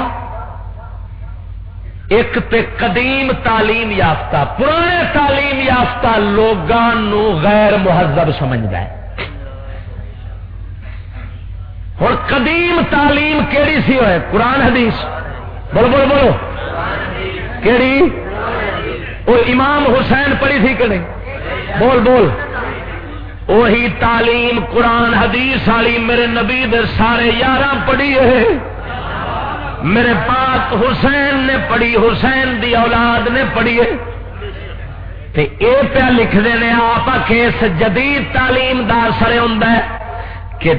ایک تے قدیم تعلیم یافتہ، پرانے تعلیم یافتہ لوگوں غیر مہذب سمجھتا ہے۔ ہوں قدیم تعلیم کیڑی سی ہوئے؟ قرآن حدیث، بولو بولو بولو۔ کیڑی؟ وہ امام حسین پڑھی تھی کہ نہیں؟ بول بول. وہی تعلیم قرآن حدیث والی میرے نبی در سارے یار پڑھی ہے۔ میرے پاک حسین نے پڑھی، حسین دی اولاد نے پڑھی ہے۔ اے پیا لکھتے ہیں آپ کیس جدید تعلیم دار سر ہوں کہ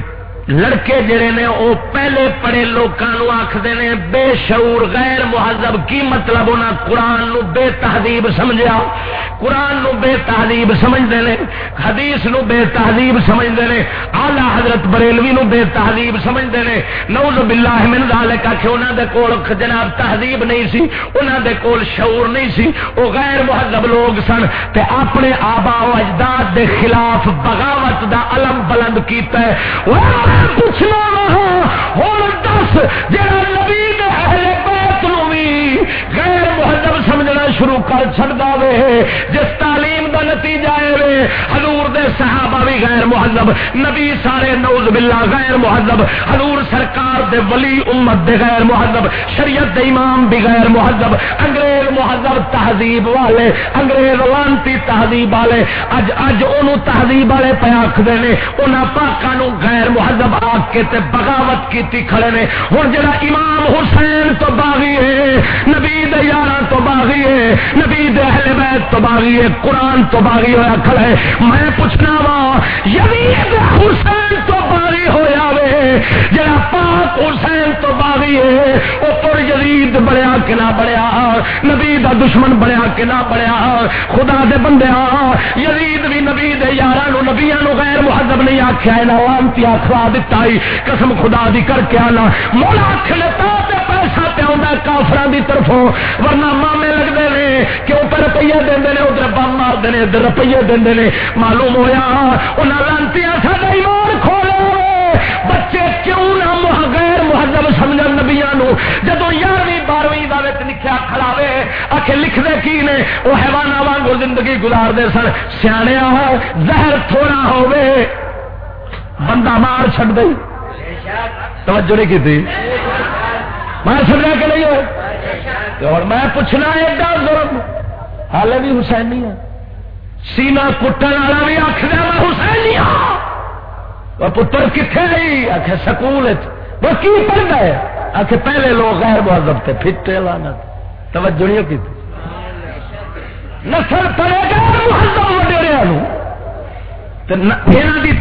لڑکے جڑے نے وہ پہلے پڑے لوگوں آخر نے، بے شعور، غیر مہذب، کی مطلب انہیں قرآن نو بے تہذیب سمجھا قرآن نو بے تہذیب سمجھتے ہیں حدیث نو بے تہذیب سمجھتے ہیں آلہ حضرت بریلوی نو بے تہذیب سمجھتے ہیں نوز باللہ من ذالک کہ انہوں دے کول جناب تہذیب نہیں سی انہوں دے کول شعور نہیں سی وہ غیر مہذب لوگ سن۔ تے اپنے آبا و اجداد دے خلاف بغاوت دا علم بلند کیتا ہے۔ پوچھنا وہاں ہوں دس جہاں نبی اہل بیت نو بھی غیر مہذب سمجھ شروع کر چڑتا وے، جس تعلیم دا نتیجہ ہے حضور دے صحابہ بھی غیر مہذب، نبی سارے نوز باللہ غیر مہذب، حضور سرکار دے ولی امت دے غیر مہذب، شریعت دے امام بھی غیر مہذب، انگریز مہذب تہذیب والے، انگریز لانتی تہذیب والے، اج اج انہوں تہذیب والے پہ آخر نے انہوں پاکوں غیر مہذب آ کے تے بغاوت کی کھڑے نے۔ ہوں جڑا امام حسین تو باغی ہے نبی دے یار تو باغی ہے نبی اہل بیت تو باغی ہے، قرآن تو باغی ہوا کھڑا ہے۔ میں پوچھنا وا یعنی یزید حسین تو باغی ہویا وے، جڑا پاک حسین تو باغی ہے، او پر یزید بڑیا کہ نہ بڑیا نبی دا دشمن بڑیا کہ نہ بڑیا خدا دے بندے یزید بھی نبی دے یاراں نبیاں نو غیر مہذب نہیں آکھیا اے لانتی آکھوا دتا قسم خدا دی کر کے آنا۔ مولا کھلتا تے پیسہ پہ کافران دی طرفوں، ورنہ مامے لگتے ہیں کہ اوپر روپیے دے ادھر بم مارتے ہیں ادھر روپیے دے معلوم ہوا انہیں لانتی سارا ایمان کھولے بچے کیوں نہ غیر مہذب سمجھ نبیا جدو یارویں، بارہویں لکھا کھڑاوے آخر لکھتے کی نے؟ وہ حیوانہ وانگو زندگی گزارتے سن۔ سیا زہر تھوڑا ہوے بندہ مار چڑ گئی توجہ نہیں کی مار چڑیا کہ نہیں ہو اور میں پوچھنا ایڈا ظلم۔ حال بھی حسینی ہے۔ سینا کٹن والا بھی آخر میں حسینی ہوں پتر کتنے آئی؟ آخر سکول وہ کی پڑھتا ہے؟ آخر پہلے لوگ غیر مہذب تھے پھر لانا توجہ نہیں کی نسل پڑے گا، مہذب وڈیریا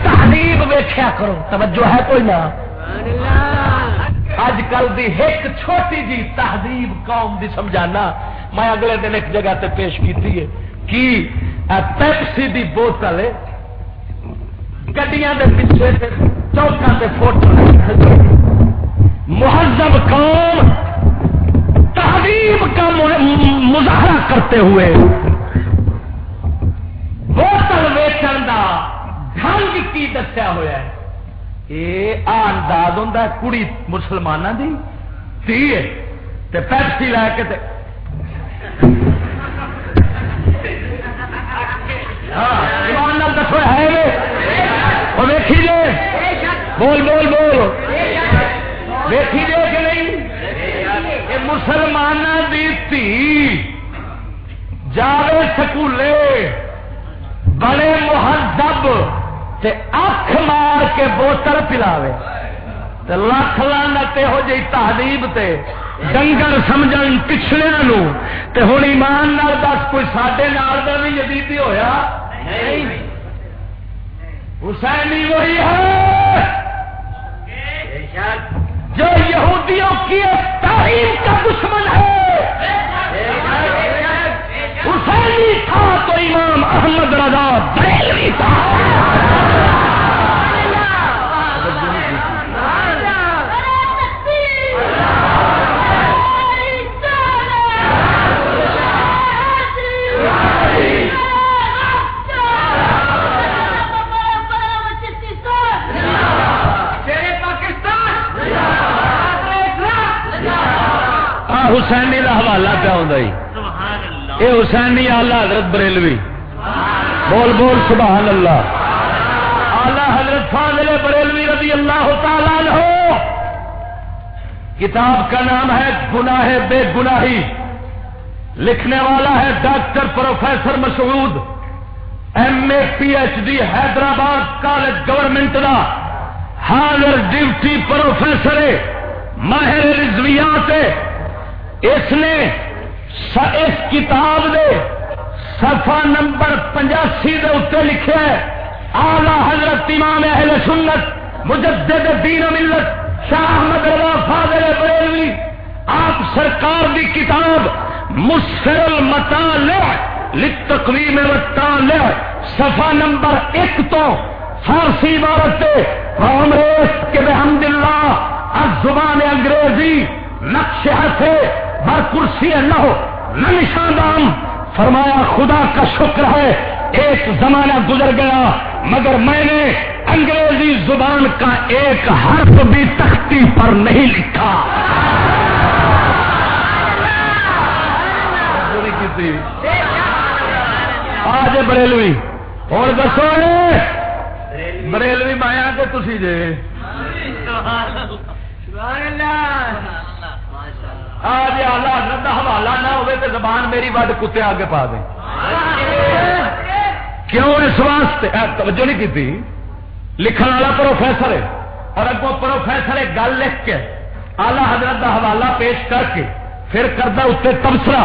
تحریب ویخیا کرو۔ توجہ ہے کوئی نہ؟ اج کل دی ایک چھوٹی جی تہذیب قوم دی سمجھانا، میں اگلے دن ایک جگہ تے پیش کی؟ کی پیپسی دی بوتل گڈیاں دے پیچھے چوکا دے فوٹو مہذب قوم تہذیب کا مظاہرہ کرتے ہوئے بوتل ویچن کا ڈنگ کی دسیا ہوا ہے۔ یہ انداز ہوں کڑی مسلمان کی تھی پیپسی لے کے ہاں دسو، ہے ویکھی جی بول بول بول۔ ویکھی جی کہ نہیں؟ مسلمان کی تھی جاوے سکولے، بڑے تے اکھ مار کے بوتل پلاوے تے لکھ لانت ہو جی تحریب تے ڈنگر سمجھ پچھلے نو تے ہوں ایمان نال دس کوئی سڈے نال کا بھی یزیدی ہویا؟ حسین وہی ہے۔ جو یہودیوں کی تعلیم کا دشمن ہے۔ حسینی تھا تو امام احمد رضا بریلوی تھا۔ کا حوالہ پیا ہوں یہ حسینی آلہ حضرت بریلوی۔ بول بول سبحان اللہ۔ آلہ حضرت فاضل بریلوی رضی اللہ تعالیٰ ہو کتاب کا نام ہے گناہ بے گناہی۔ لکھنے والا ہے doctor professor Masood. M A P H D Hyderabad college government کا حاضر ڈیوٹی پروفیسر ماہر رضویات اس نے اس کتاب دے صفحہ نمبر پنجاسی دے اتنے لکھے آلہ حضرت امام اہل سنت، مجدد دین ملت، شاہ احمد رضا فاضل بریلوی، آپ سرکار دی کتاب مسفر المطالع لتقویم والتالع صفحہ نمبر ایک تو فارسی عبارت کانگریس کے بحمد اللہ، از زبان انگریزی، نقش سے بر کرسی نہ ہو، نہ نشان دام۔ فرمایا، خدا کا شکر ہے، ایک زمانہ گزر گیا، مگر میں نے انگریزی زبان کا ایک حرف بھی تختی پر نہیں لکھا۔ آج بریلوی۔ اور دسو بریلوی مایا کہ تھی جے؟ آج آلہ کا حوالہ نہ ہوئے تو زبان میری وڈ کتے آگے پا دیں کیوں اس واسطے؟ توجہ نہیں کی لکھن والا پروفیسر ہے۔ اور اگو پروفیسر ایک گل لکھ کے آلہ حضرت کا حوالہ پیش کر کے پھر کردہ اتنے تبصرہ۔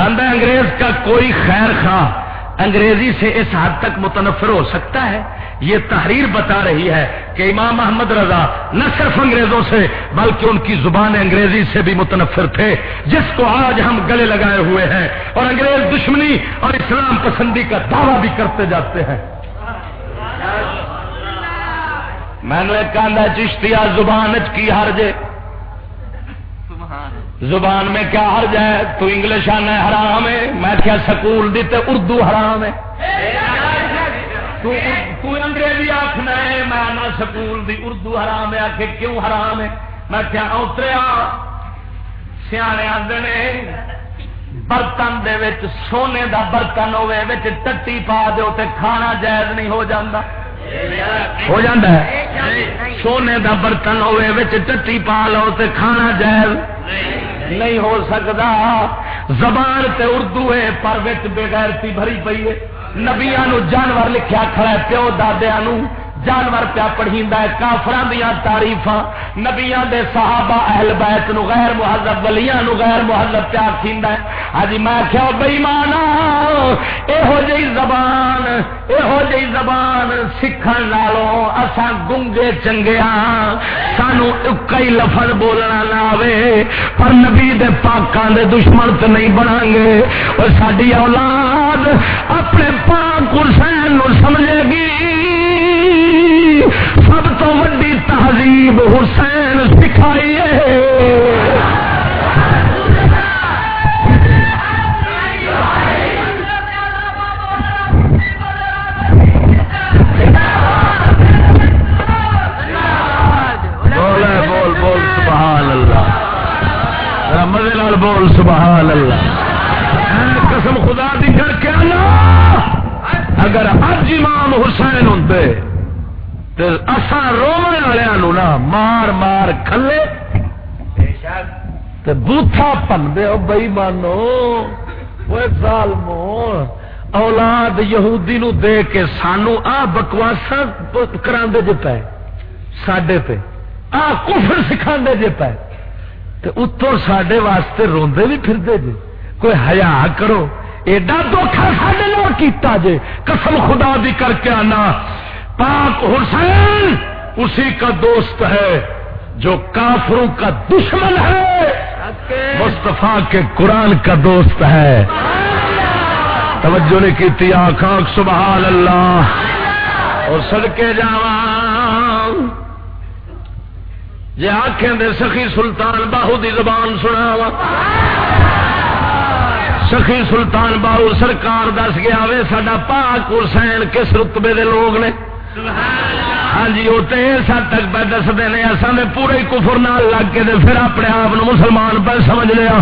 آدھا انگریز کا کوئی خیر خواہ۔ انگریزی سے اس حد تک متنفر ہو سکتا ہے۔ یہ تحریر بتا رہی ہے کہ امام محمد رضا نہ صرف انگریزوں سے بلکہ ان کی زبان انگریزی سے بھی متنفر تھے، جس کو آج ہم گلے لگائے ہوئے ہیں۔ اور انگریز دشمنی اور اسلام پسندی کا دعویٰ بھی کرتے جاتے ہیں۔ میں نے کہا چشتیا زبان کی ہر جے۔ زبان میں کیا ہر جائے تو انگلش آنا حرام ہے۔ میں کیا سکول دی تے اردو حرام ہے؟ تو انگریزی آخنا ہے میں آنا سکول دی اردو حرام ہے آخ کیوں حرام ہے؟ میں کیا اتریا سیانے آدھے برتن دے وچ سونے دا برتن ہوے وچ ٹٹی پا دو تے کھانا جائز نہیں ہو جاندہ ہو جاندہ ہے؟ سونے دا برتن ہوے وچ ٹٹی پا لو تے کھانا جائز۔ نہیں نہیں ہو سکتا زبان تے اردو ہے، پر بغیرتی بھری پی ہے۔ نبیا جانور لکھیا کھڑا ہے، پیو دادیا جانور پیا پڑھی کافران دیا تاریف نبیا دے صحابہ اہل بیت نو غیر محضب ولیاں نو غیر محضب پیا کھیندا ہے۔ ہاں میں کیا بئی مانا یہو جی زبان یہو جی زبان سکھن لالوں اسا گنگے چنگے ہاں سانو کئی لفظ بولنا نہ آوے، پر نبی دے پاکاں دے دشمن تو نہیں بنا گے۔ اور ساری اولاد اپنے پاک حسین نو سمجھے گی۔ سب تو وڈی تہذیب حسین سکھائی بول بول سبحان اللہ۔ مزے بول سبحان اللہ۔ قسم خدا دی کر کے اگر اج امام حسین ہوں اصا رونے والوں نا مار مار کھلے تے بوتھا پن دے بئی مانو سال مو اولاد یہودی نو دے کے سانو آ بکواسا کرا جے پے سڈے پہ آ کفر سکھا جے پے اتو سڈے واسطے روندے بھی پھر دے جے کوئی ہیا کرو ایڈا دکھا سڈے کیتا جے قسم خدا دی کر کے آنا پاک حسین اسی کا دوست ہے جو کافروں کا دشمن ہے۔ مصطفیٰ کے قرآن کا دوست ہے۔ توجہ نے کی تھی آنکھ سبحان اللہ۔ اور سڑکے جا جی آخیں دے سخی سلطان باہو دی زبان سنا سخی سلطان باہو سرکار دس گیا وے سڈا پاک حسین کس رتبے دے لوگ نے؟ ہاں جی وہ تو اس حد تک پہ دستے ہیں اصل میں پورے کفر نال لگ کے دے پھر اپنے آپ مسلمان پہ سمجھ لیا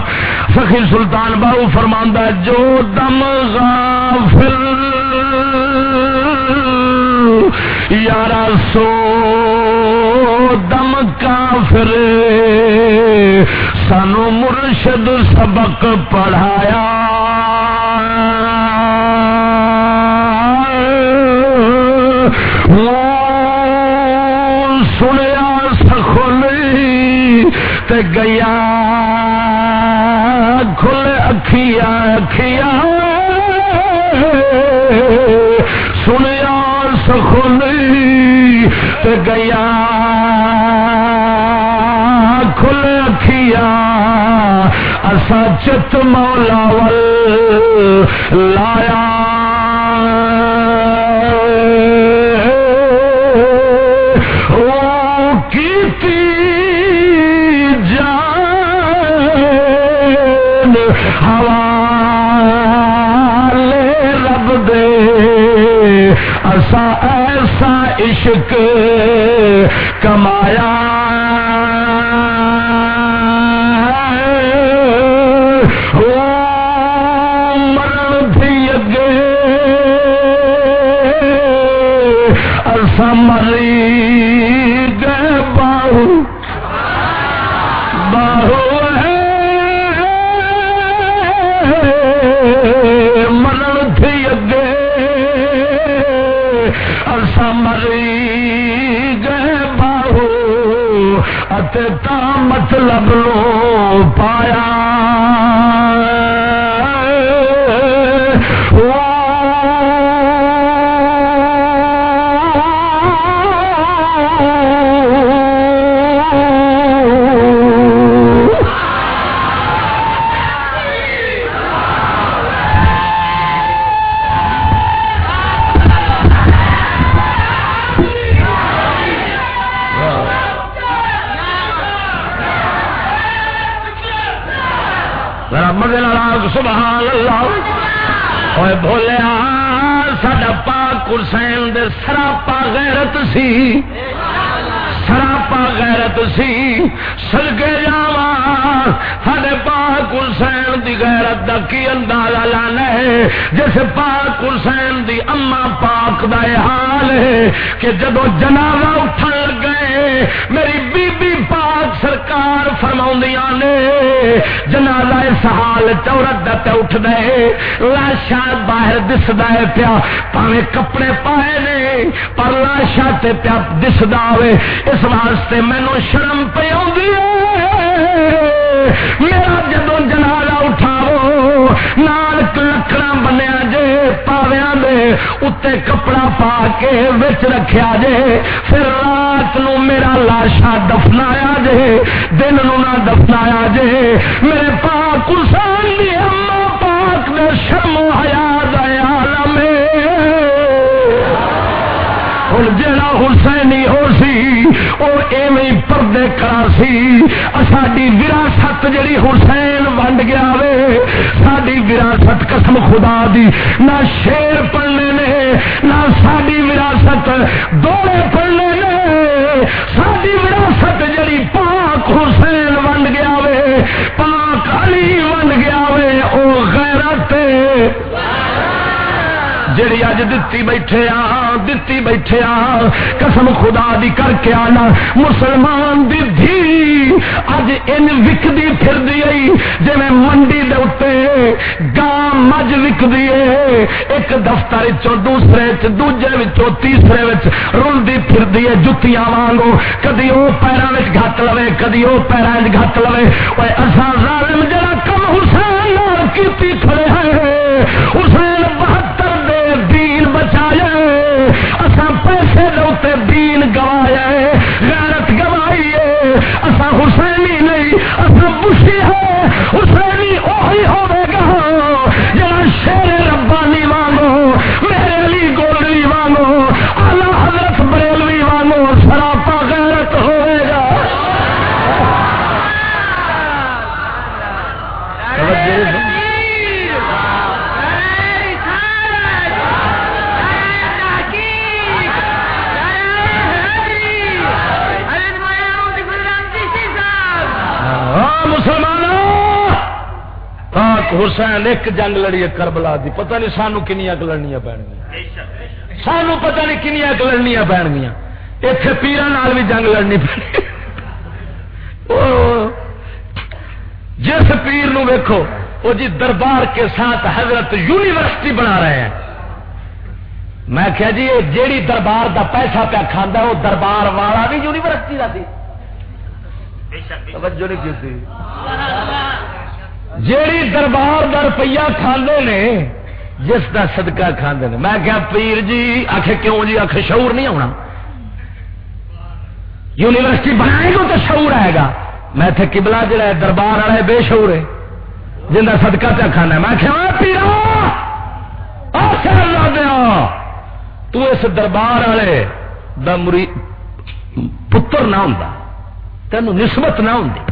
فخر سلطان باہو فرماندہ جو دم غافل یارا، سو دم کافر سانو مرشد سبق پڑھایا۔ سنیا سخولی تے گیا کھل اکھیا اکھیا سنیا سخولی تے گیا کھل اکھیا اسا چت مولا ول لایا عشق کمایا اتے تا مطلب لو پایا۔ سی। سراپا غیرت سی। سلگے جاوا ہر پاک حسین دی غیرت دا کی اندازہ لانا ہے؟ جس پاک حسین دی اما پاک دا حال ہے کہ جدو جنازہ اٹھن گئے میری بی بی سرکار نے جنازہ اس حال چورت دے اٹھ دے لاشا باہر دسدا ہے پیا پاوے کپڑے پائے نے، پر لاشا تے پیا دسدا ہوے اس واسطے مینو شرم پی میرا جدو جنازہ اٹھاو نال لکڑا بنیا جے پاویا دے اتنے کپڑا پا کے وچ رکھیا جے، پھر رات نو میرا لاشا دفنایا جے دن نو نہ دفنایا جے۔ میرے پاک حسین دی اما پاک دے شرم حیا دے عالم حسینی ہو سی وہ ایویں پردے کرا سی۔ ساری وراثت جڑی حسین ونڈ گیا وے ساری وراثت قسم خدا دی۔ نہ شیر پڑنے نے، نہ ساری وراثت دوڑے پڑنے نے۔ ساری وراثت جڑی پاک حسین ونڈ گیا وے، پاک علی ونڈ گیا وے، او غیرت۔ جڑی اج دتی بیٹھے آ، دتی بیٹھے آ، قسم خدا دی کر کے آنا، مسلمان دی دھی۔ اج ان وکدی پھر دی جی منڈی دے اتنے گاں مجھ وکدی ہے ایک دفتر چو دوسرے چ دوجے وچوں، تیسرے وچ رلدی پھر دی ہے جتیاں وانگو کدی او پیراں وچ گھٹ لوے، کدی او پیراں وچ گھٹ لوے۔ اوے اساں ظالم جڑا کم حسین نال کیتی کھڑے ہیں۔ حسین بہتر اسا لوتے دین گوایا ہے غیرت گوائی ہے۔ اصا حسینی نہیں اصا بشی ہے حسینی اوہی ہوے حسین ایک جنگ لڑی ہے کربلا دی، پتہ نہیں سانو کنیا لڑنیا پی سانو پتہ نہیں کنیا لڑنیا پی گیا اتنے پیران بھی جنگ لڑنی پی جس پیر نو ویکو وہ جی دربار کے ساتھ حضرت یونیورسٹی بنا رہے ہیں۔ میں کہا جی جیڑی دربار دا پیسہ پیا کھانا وہ دربار والا بھی یونیورسٹی کا توجہ نہیں کی جیڑی دربار دا روپیہ کھانے نے، جس دا صدقہ کھانے نے۔ میں کیا پیر جی آخ کیوں جی؟ آخ شعور نہیں ہونا یونیورسٹی بنائے گا تو شعور آئے گا۔ میں تھے کبلا جڑا ہے، دربار والا ہے، بے شعور ہے۔ جن کا صدقہ پہ کھانا میں کیا پیرا! دیا تو اس دربار والے دا مری، پتر نہ ہوں تین نسبت نہ ہوں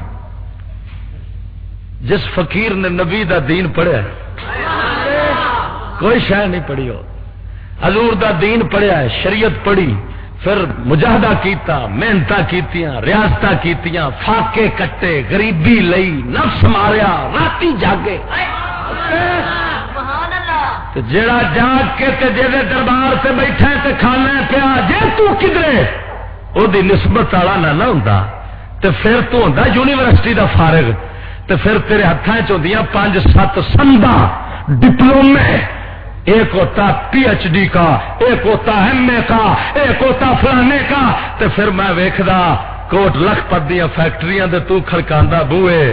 جس فقیر نے نبی دا دین پڑھیا کوئی شہ نہیں پڑھی ہو۔ حضور دا دین پڑھیا ہے شریعت پڑھی پھر مجاہدہ کیتا محنت کیتیاں ریاست کیتیاں فاقے کٹے غریبی لئی نفس ماریا راتی جاگے۔ جڑا جاگ کے تے جے دربار سے بیٹھا تے کھانا پیا جے تو کدرے؟ او دی نسبت والا نہ نہ ہوندا۔ تے پھر تو ہوندا یونیورسٹی دا فارغ۔ تے پھر تیرے ہاتھاں چ ہوندیاں پانچ سات سندا ڈپلومے۔ ایک ہوتا پی ایچ ڈی کا، ایک ہوتا ایم اے کا، ایک ہوتا فلانے کا۔ تو پھر میں ویکھدا، کوٹ لکھ پت دیا فیکٹری تو کھڑکاندا بوئے۔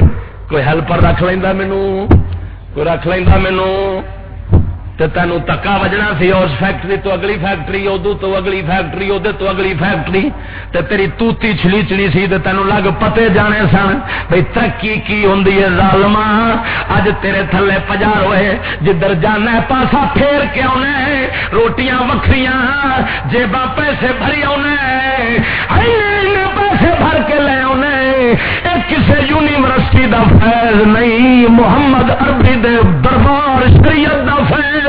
کوئی ہیلپر رکھ لینا مینو کوئی رکھ لینا مینو تینوں تکا وجنا سی، اس فیکٹری تو اگلی فیکٹری ادو تو اگلی فیکٹری ادھر تو اگلی فیکٹری تے تیری توتی چھلی سی تے تینوں لگ پتے جانے سن۔ بھائی ترقی کی ہوں ظالما اج تیرے تھلے پجار ہوئے جدھر جانا پاسا پھیر کے آنا روٹیاں وکریاں جیبا پیسے بھری آنا کسی یونیورسٹی دا فیض نہیں، محمد عربی دے دربار شریعت دا فیض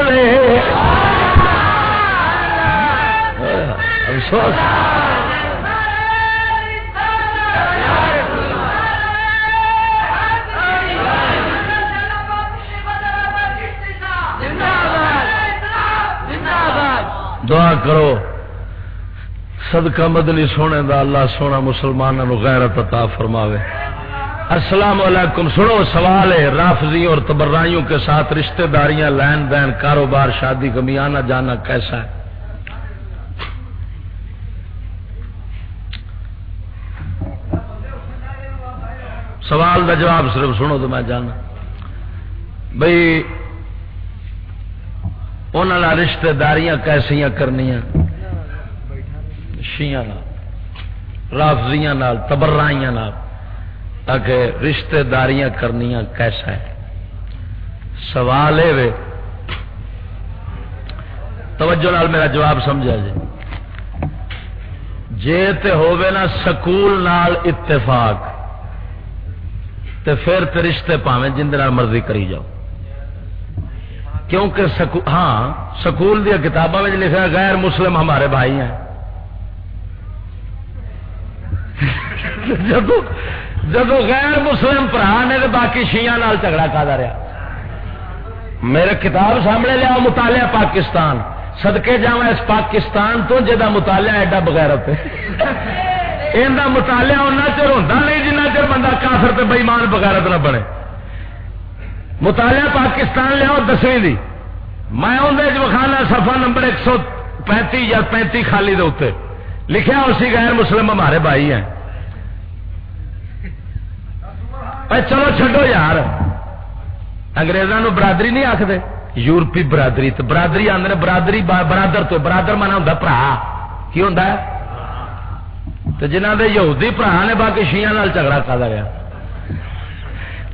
افسوس۔ دعا کرو۔ صدقہ مدنی سونے دا اللہ سونا مسلمانوں غیرت عطا فرماوے۔ السلام علیکم۔ سنو، سوال ہے، رافضیوں اور تبرائیوں کے ساتھ رشتہ داریاں، لین دین، کاروبار، شادی کمی آنا جانا کیسا ہے؟ سوال کا جواب صرف سنو تو میں جانا۔ بھائی انہوں رشتہ داریاں کیسیا کرنی شیا رافضیاں تبرائیاں تاکہ رشتے داریاں کرنیاں کیسا ہے؟ سوال ہے توجہ نال میرا جواب سمجھا جی۔ جے تے ہووے نا سکول نال اتفاق، تے پھر تے رشتے پاویں جن مرضی کری جاؤ۔ کیونکہ سکو ہاں سکول دیا کتابوں میں لکھا غیر مسلم ہمارے بھائی ہیں۔ جب جب غیر مسلم برا نے تو باقی شیا جھگڑا کا رہا۔ میرے کتاب سامنے لیا، مطالعہ پاکستان۔ سدکے جا اس پاکستان تو جا مطالعہ ایڈا بغیر ان مطالعہ اُنہ چر ہوتا نہیں جنہ چر بندہ کافر تے بےمان بغیرت نہ بنے۔ مطالعہ پاکستان لیا دسویں دی۔ میں اندر جی وکھانا سفا نمبر ایک سو پینتی یا پینتی خالی دے لکھا اسی غیر مسلم ہمارے بھائی ہیں۔ چلو چڈو یار۔ اگریزوں برادری نہیں آخر یورپی برادری تو برادری آدھے برادری برادر تو برادر مانا ہوں برا کی ہوں تو جنہ کے یہودی برا نے باقی شیا جھگڑا کھا رہا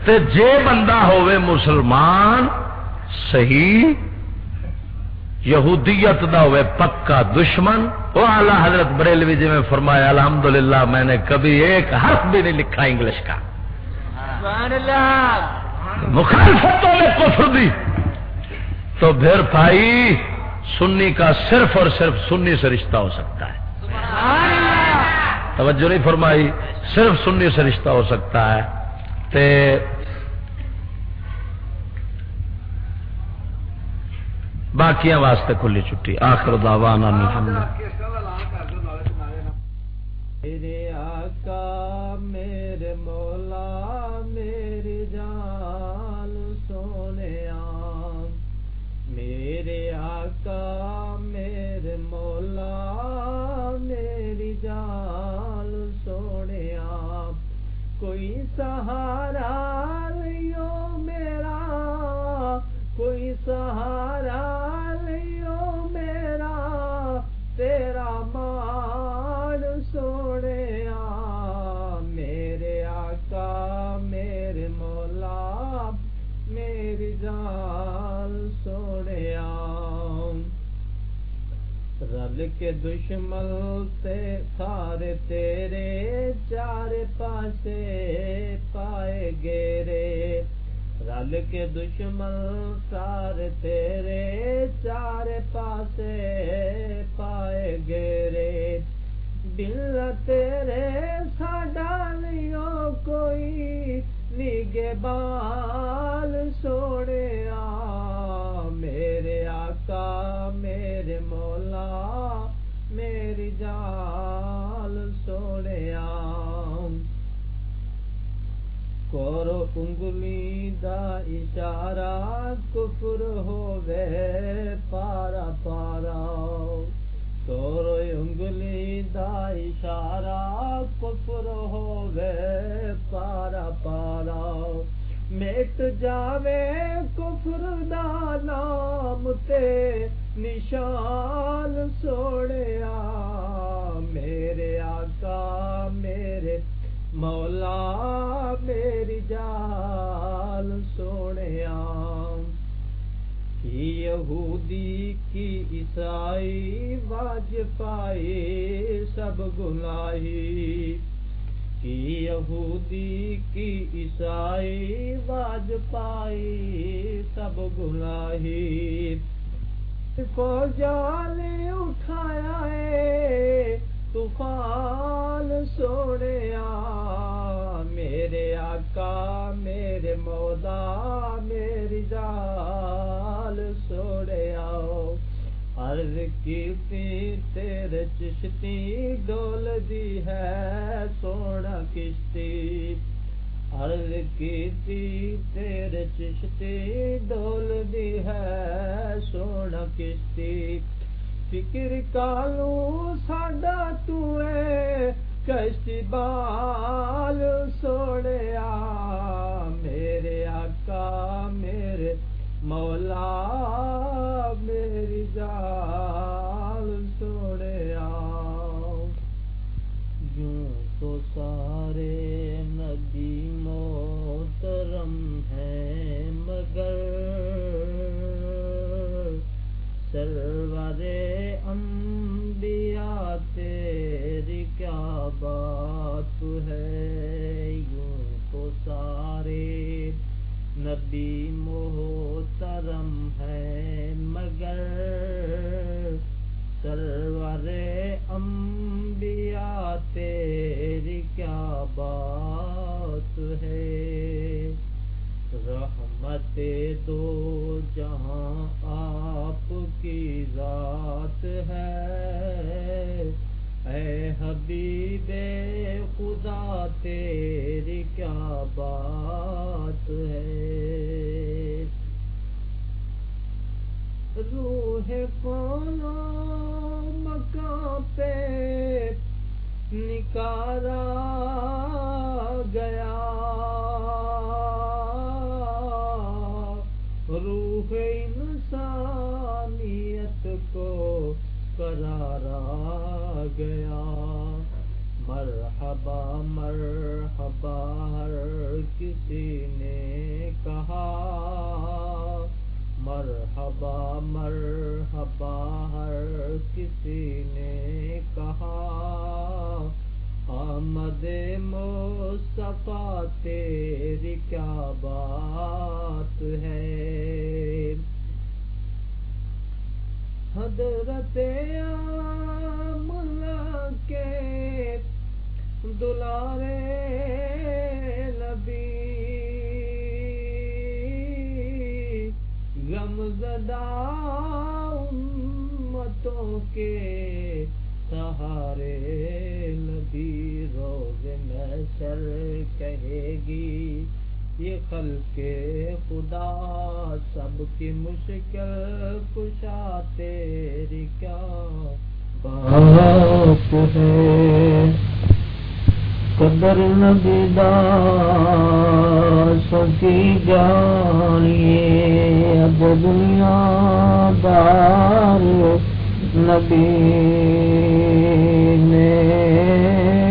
تے جے بندہ ہوئے مسلمان، صحیح یہودیت دا ہوئے پکا دشمن وہ اعلی حضرت بریلوی جی میں فرمایا الحمدللہ میں نے کبھی ایک حرف بھی نہیں لکھا انگلش کا۔ مخالفتوں میں کفر دی۔ تو پھر بھائی سنی کا صرف اور صرف سنی سے رشتہ ہو سکتا ہے۔ توجہ نہیں فرمائی صرف سنی سے رشتہ ہو سکتا ہے۔ تے باقیاں واسطے کھلی چھٹی۔ آخر دعوانا الحمد میرے آقا، میرے مولا، میری جان، سونے میرے آقا، میرے مولا، میری جان، سونے کوئی سہارا لیو میرا، کوئی سہارا لیو میرا۔ تیرا مان سونے میرے آقا، میرے مولا، میری جان سونے رل کے دشمن سے سارے تیرے، چار پاسے پائے گیرے۔ رل کے دشمن سارے تیرے، چار پاسے پائے گیرے۔ دل تیرے ساڈا نہیں کوئی نگے بال سوڑے میرے آقا میرے مولا میری جال سوڑیا کورو انگلی دا اشارہ کفر ہوے پارا پارا کورو انگلی دا اشارہ کفر ہوے پارا پارا۔ میٹ جاوے، کفر دا نام تے نشان سوڑیا۔ میرے آقا، میرے مولا، میری جال سوڑیا۔ یہودی کی عیسائی واج پائی سب گناہی۔ کی یہودی کی عیسائی باج پائی سب گناہی۔ کو جال اٹھایا ہے، طوفان سوڑے میرے آقا، میرے مودا میری جال سوڑے آؤ عرض کیتی، تیرے چشتی ڈول دی ہے، سونا کشتی۔ عرض کیتی، تیرے چشتی ڈول دی ہے، سونا کشتی۔ فکر کالو، ساڈا تو ہے کشتی بال سوڑے میرے آقا، میرے مولا میری جال سوڑے یوں تو سارے نبی محترم ہیں، مگر سرور انبیاء تیری کیا بات ہے؟ یوں تو سارے نبی محترم ہے، مگر سرور انبیاء تیری کیا بات ہے؟ رحمت دو جہاں آپ کی ذات ہے۔ اے حبیب خدا، تیری کیا بات ہے؟ روح پانا مکان پہ نکارا گیا۔ روح انسانیت کو کرارا گیا۔ مرحبا مرحبا، ہر کسی نے کہا۔ مرحبا مرحبا، ہر کسی نے کہا۔ آمد مصطفیٰ، تیری کیا بات ہے؟ حضرت ملا کے دلارے نبی۔ غم زدہ امتوں کے سہارے نبی روز محشر کہے گی۔ یہ خلق خدا سب کی مشکل کشا تیری کیا بات ہے؟ قدر نبی دا سکی جانیے، اب دنیا دار نبی نے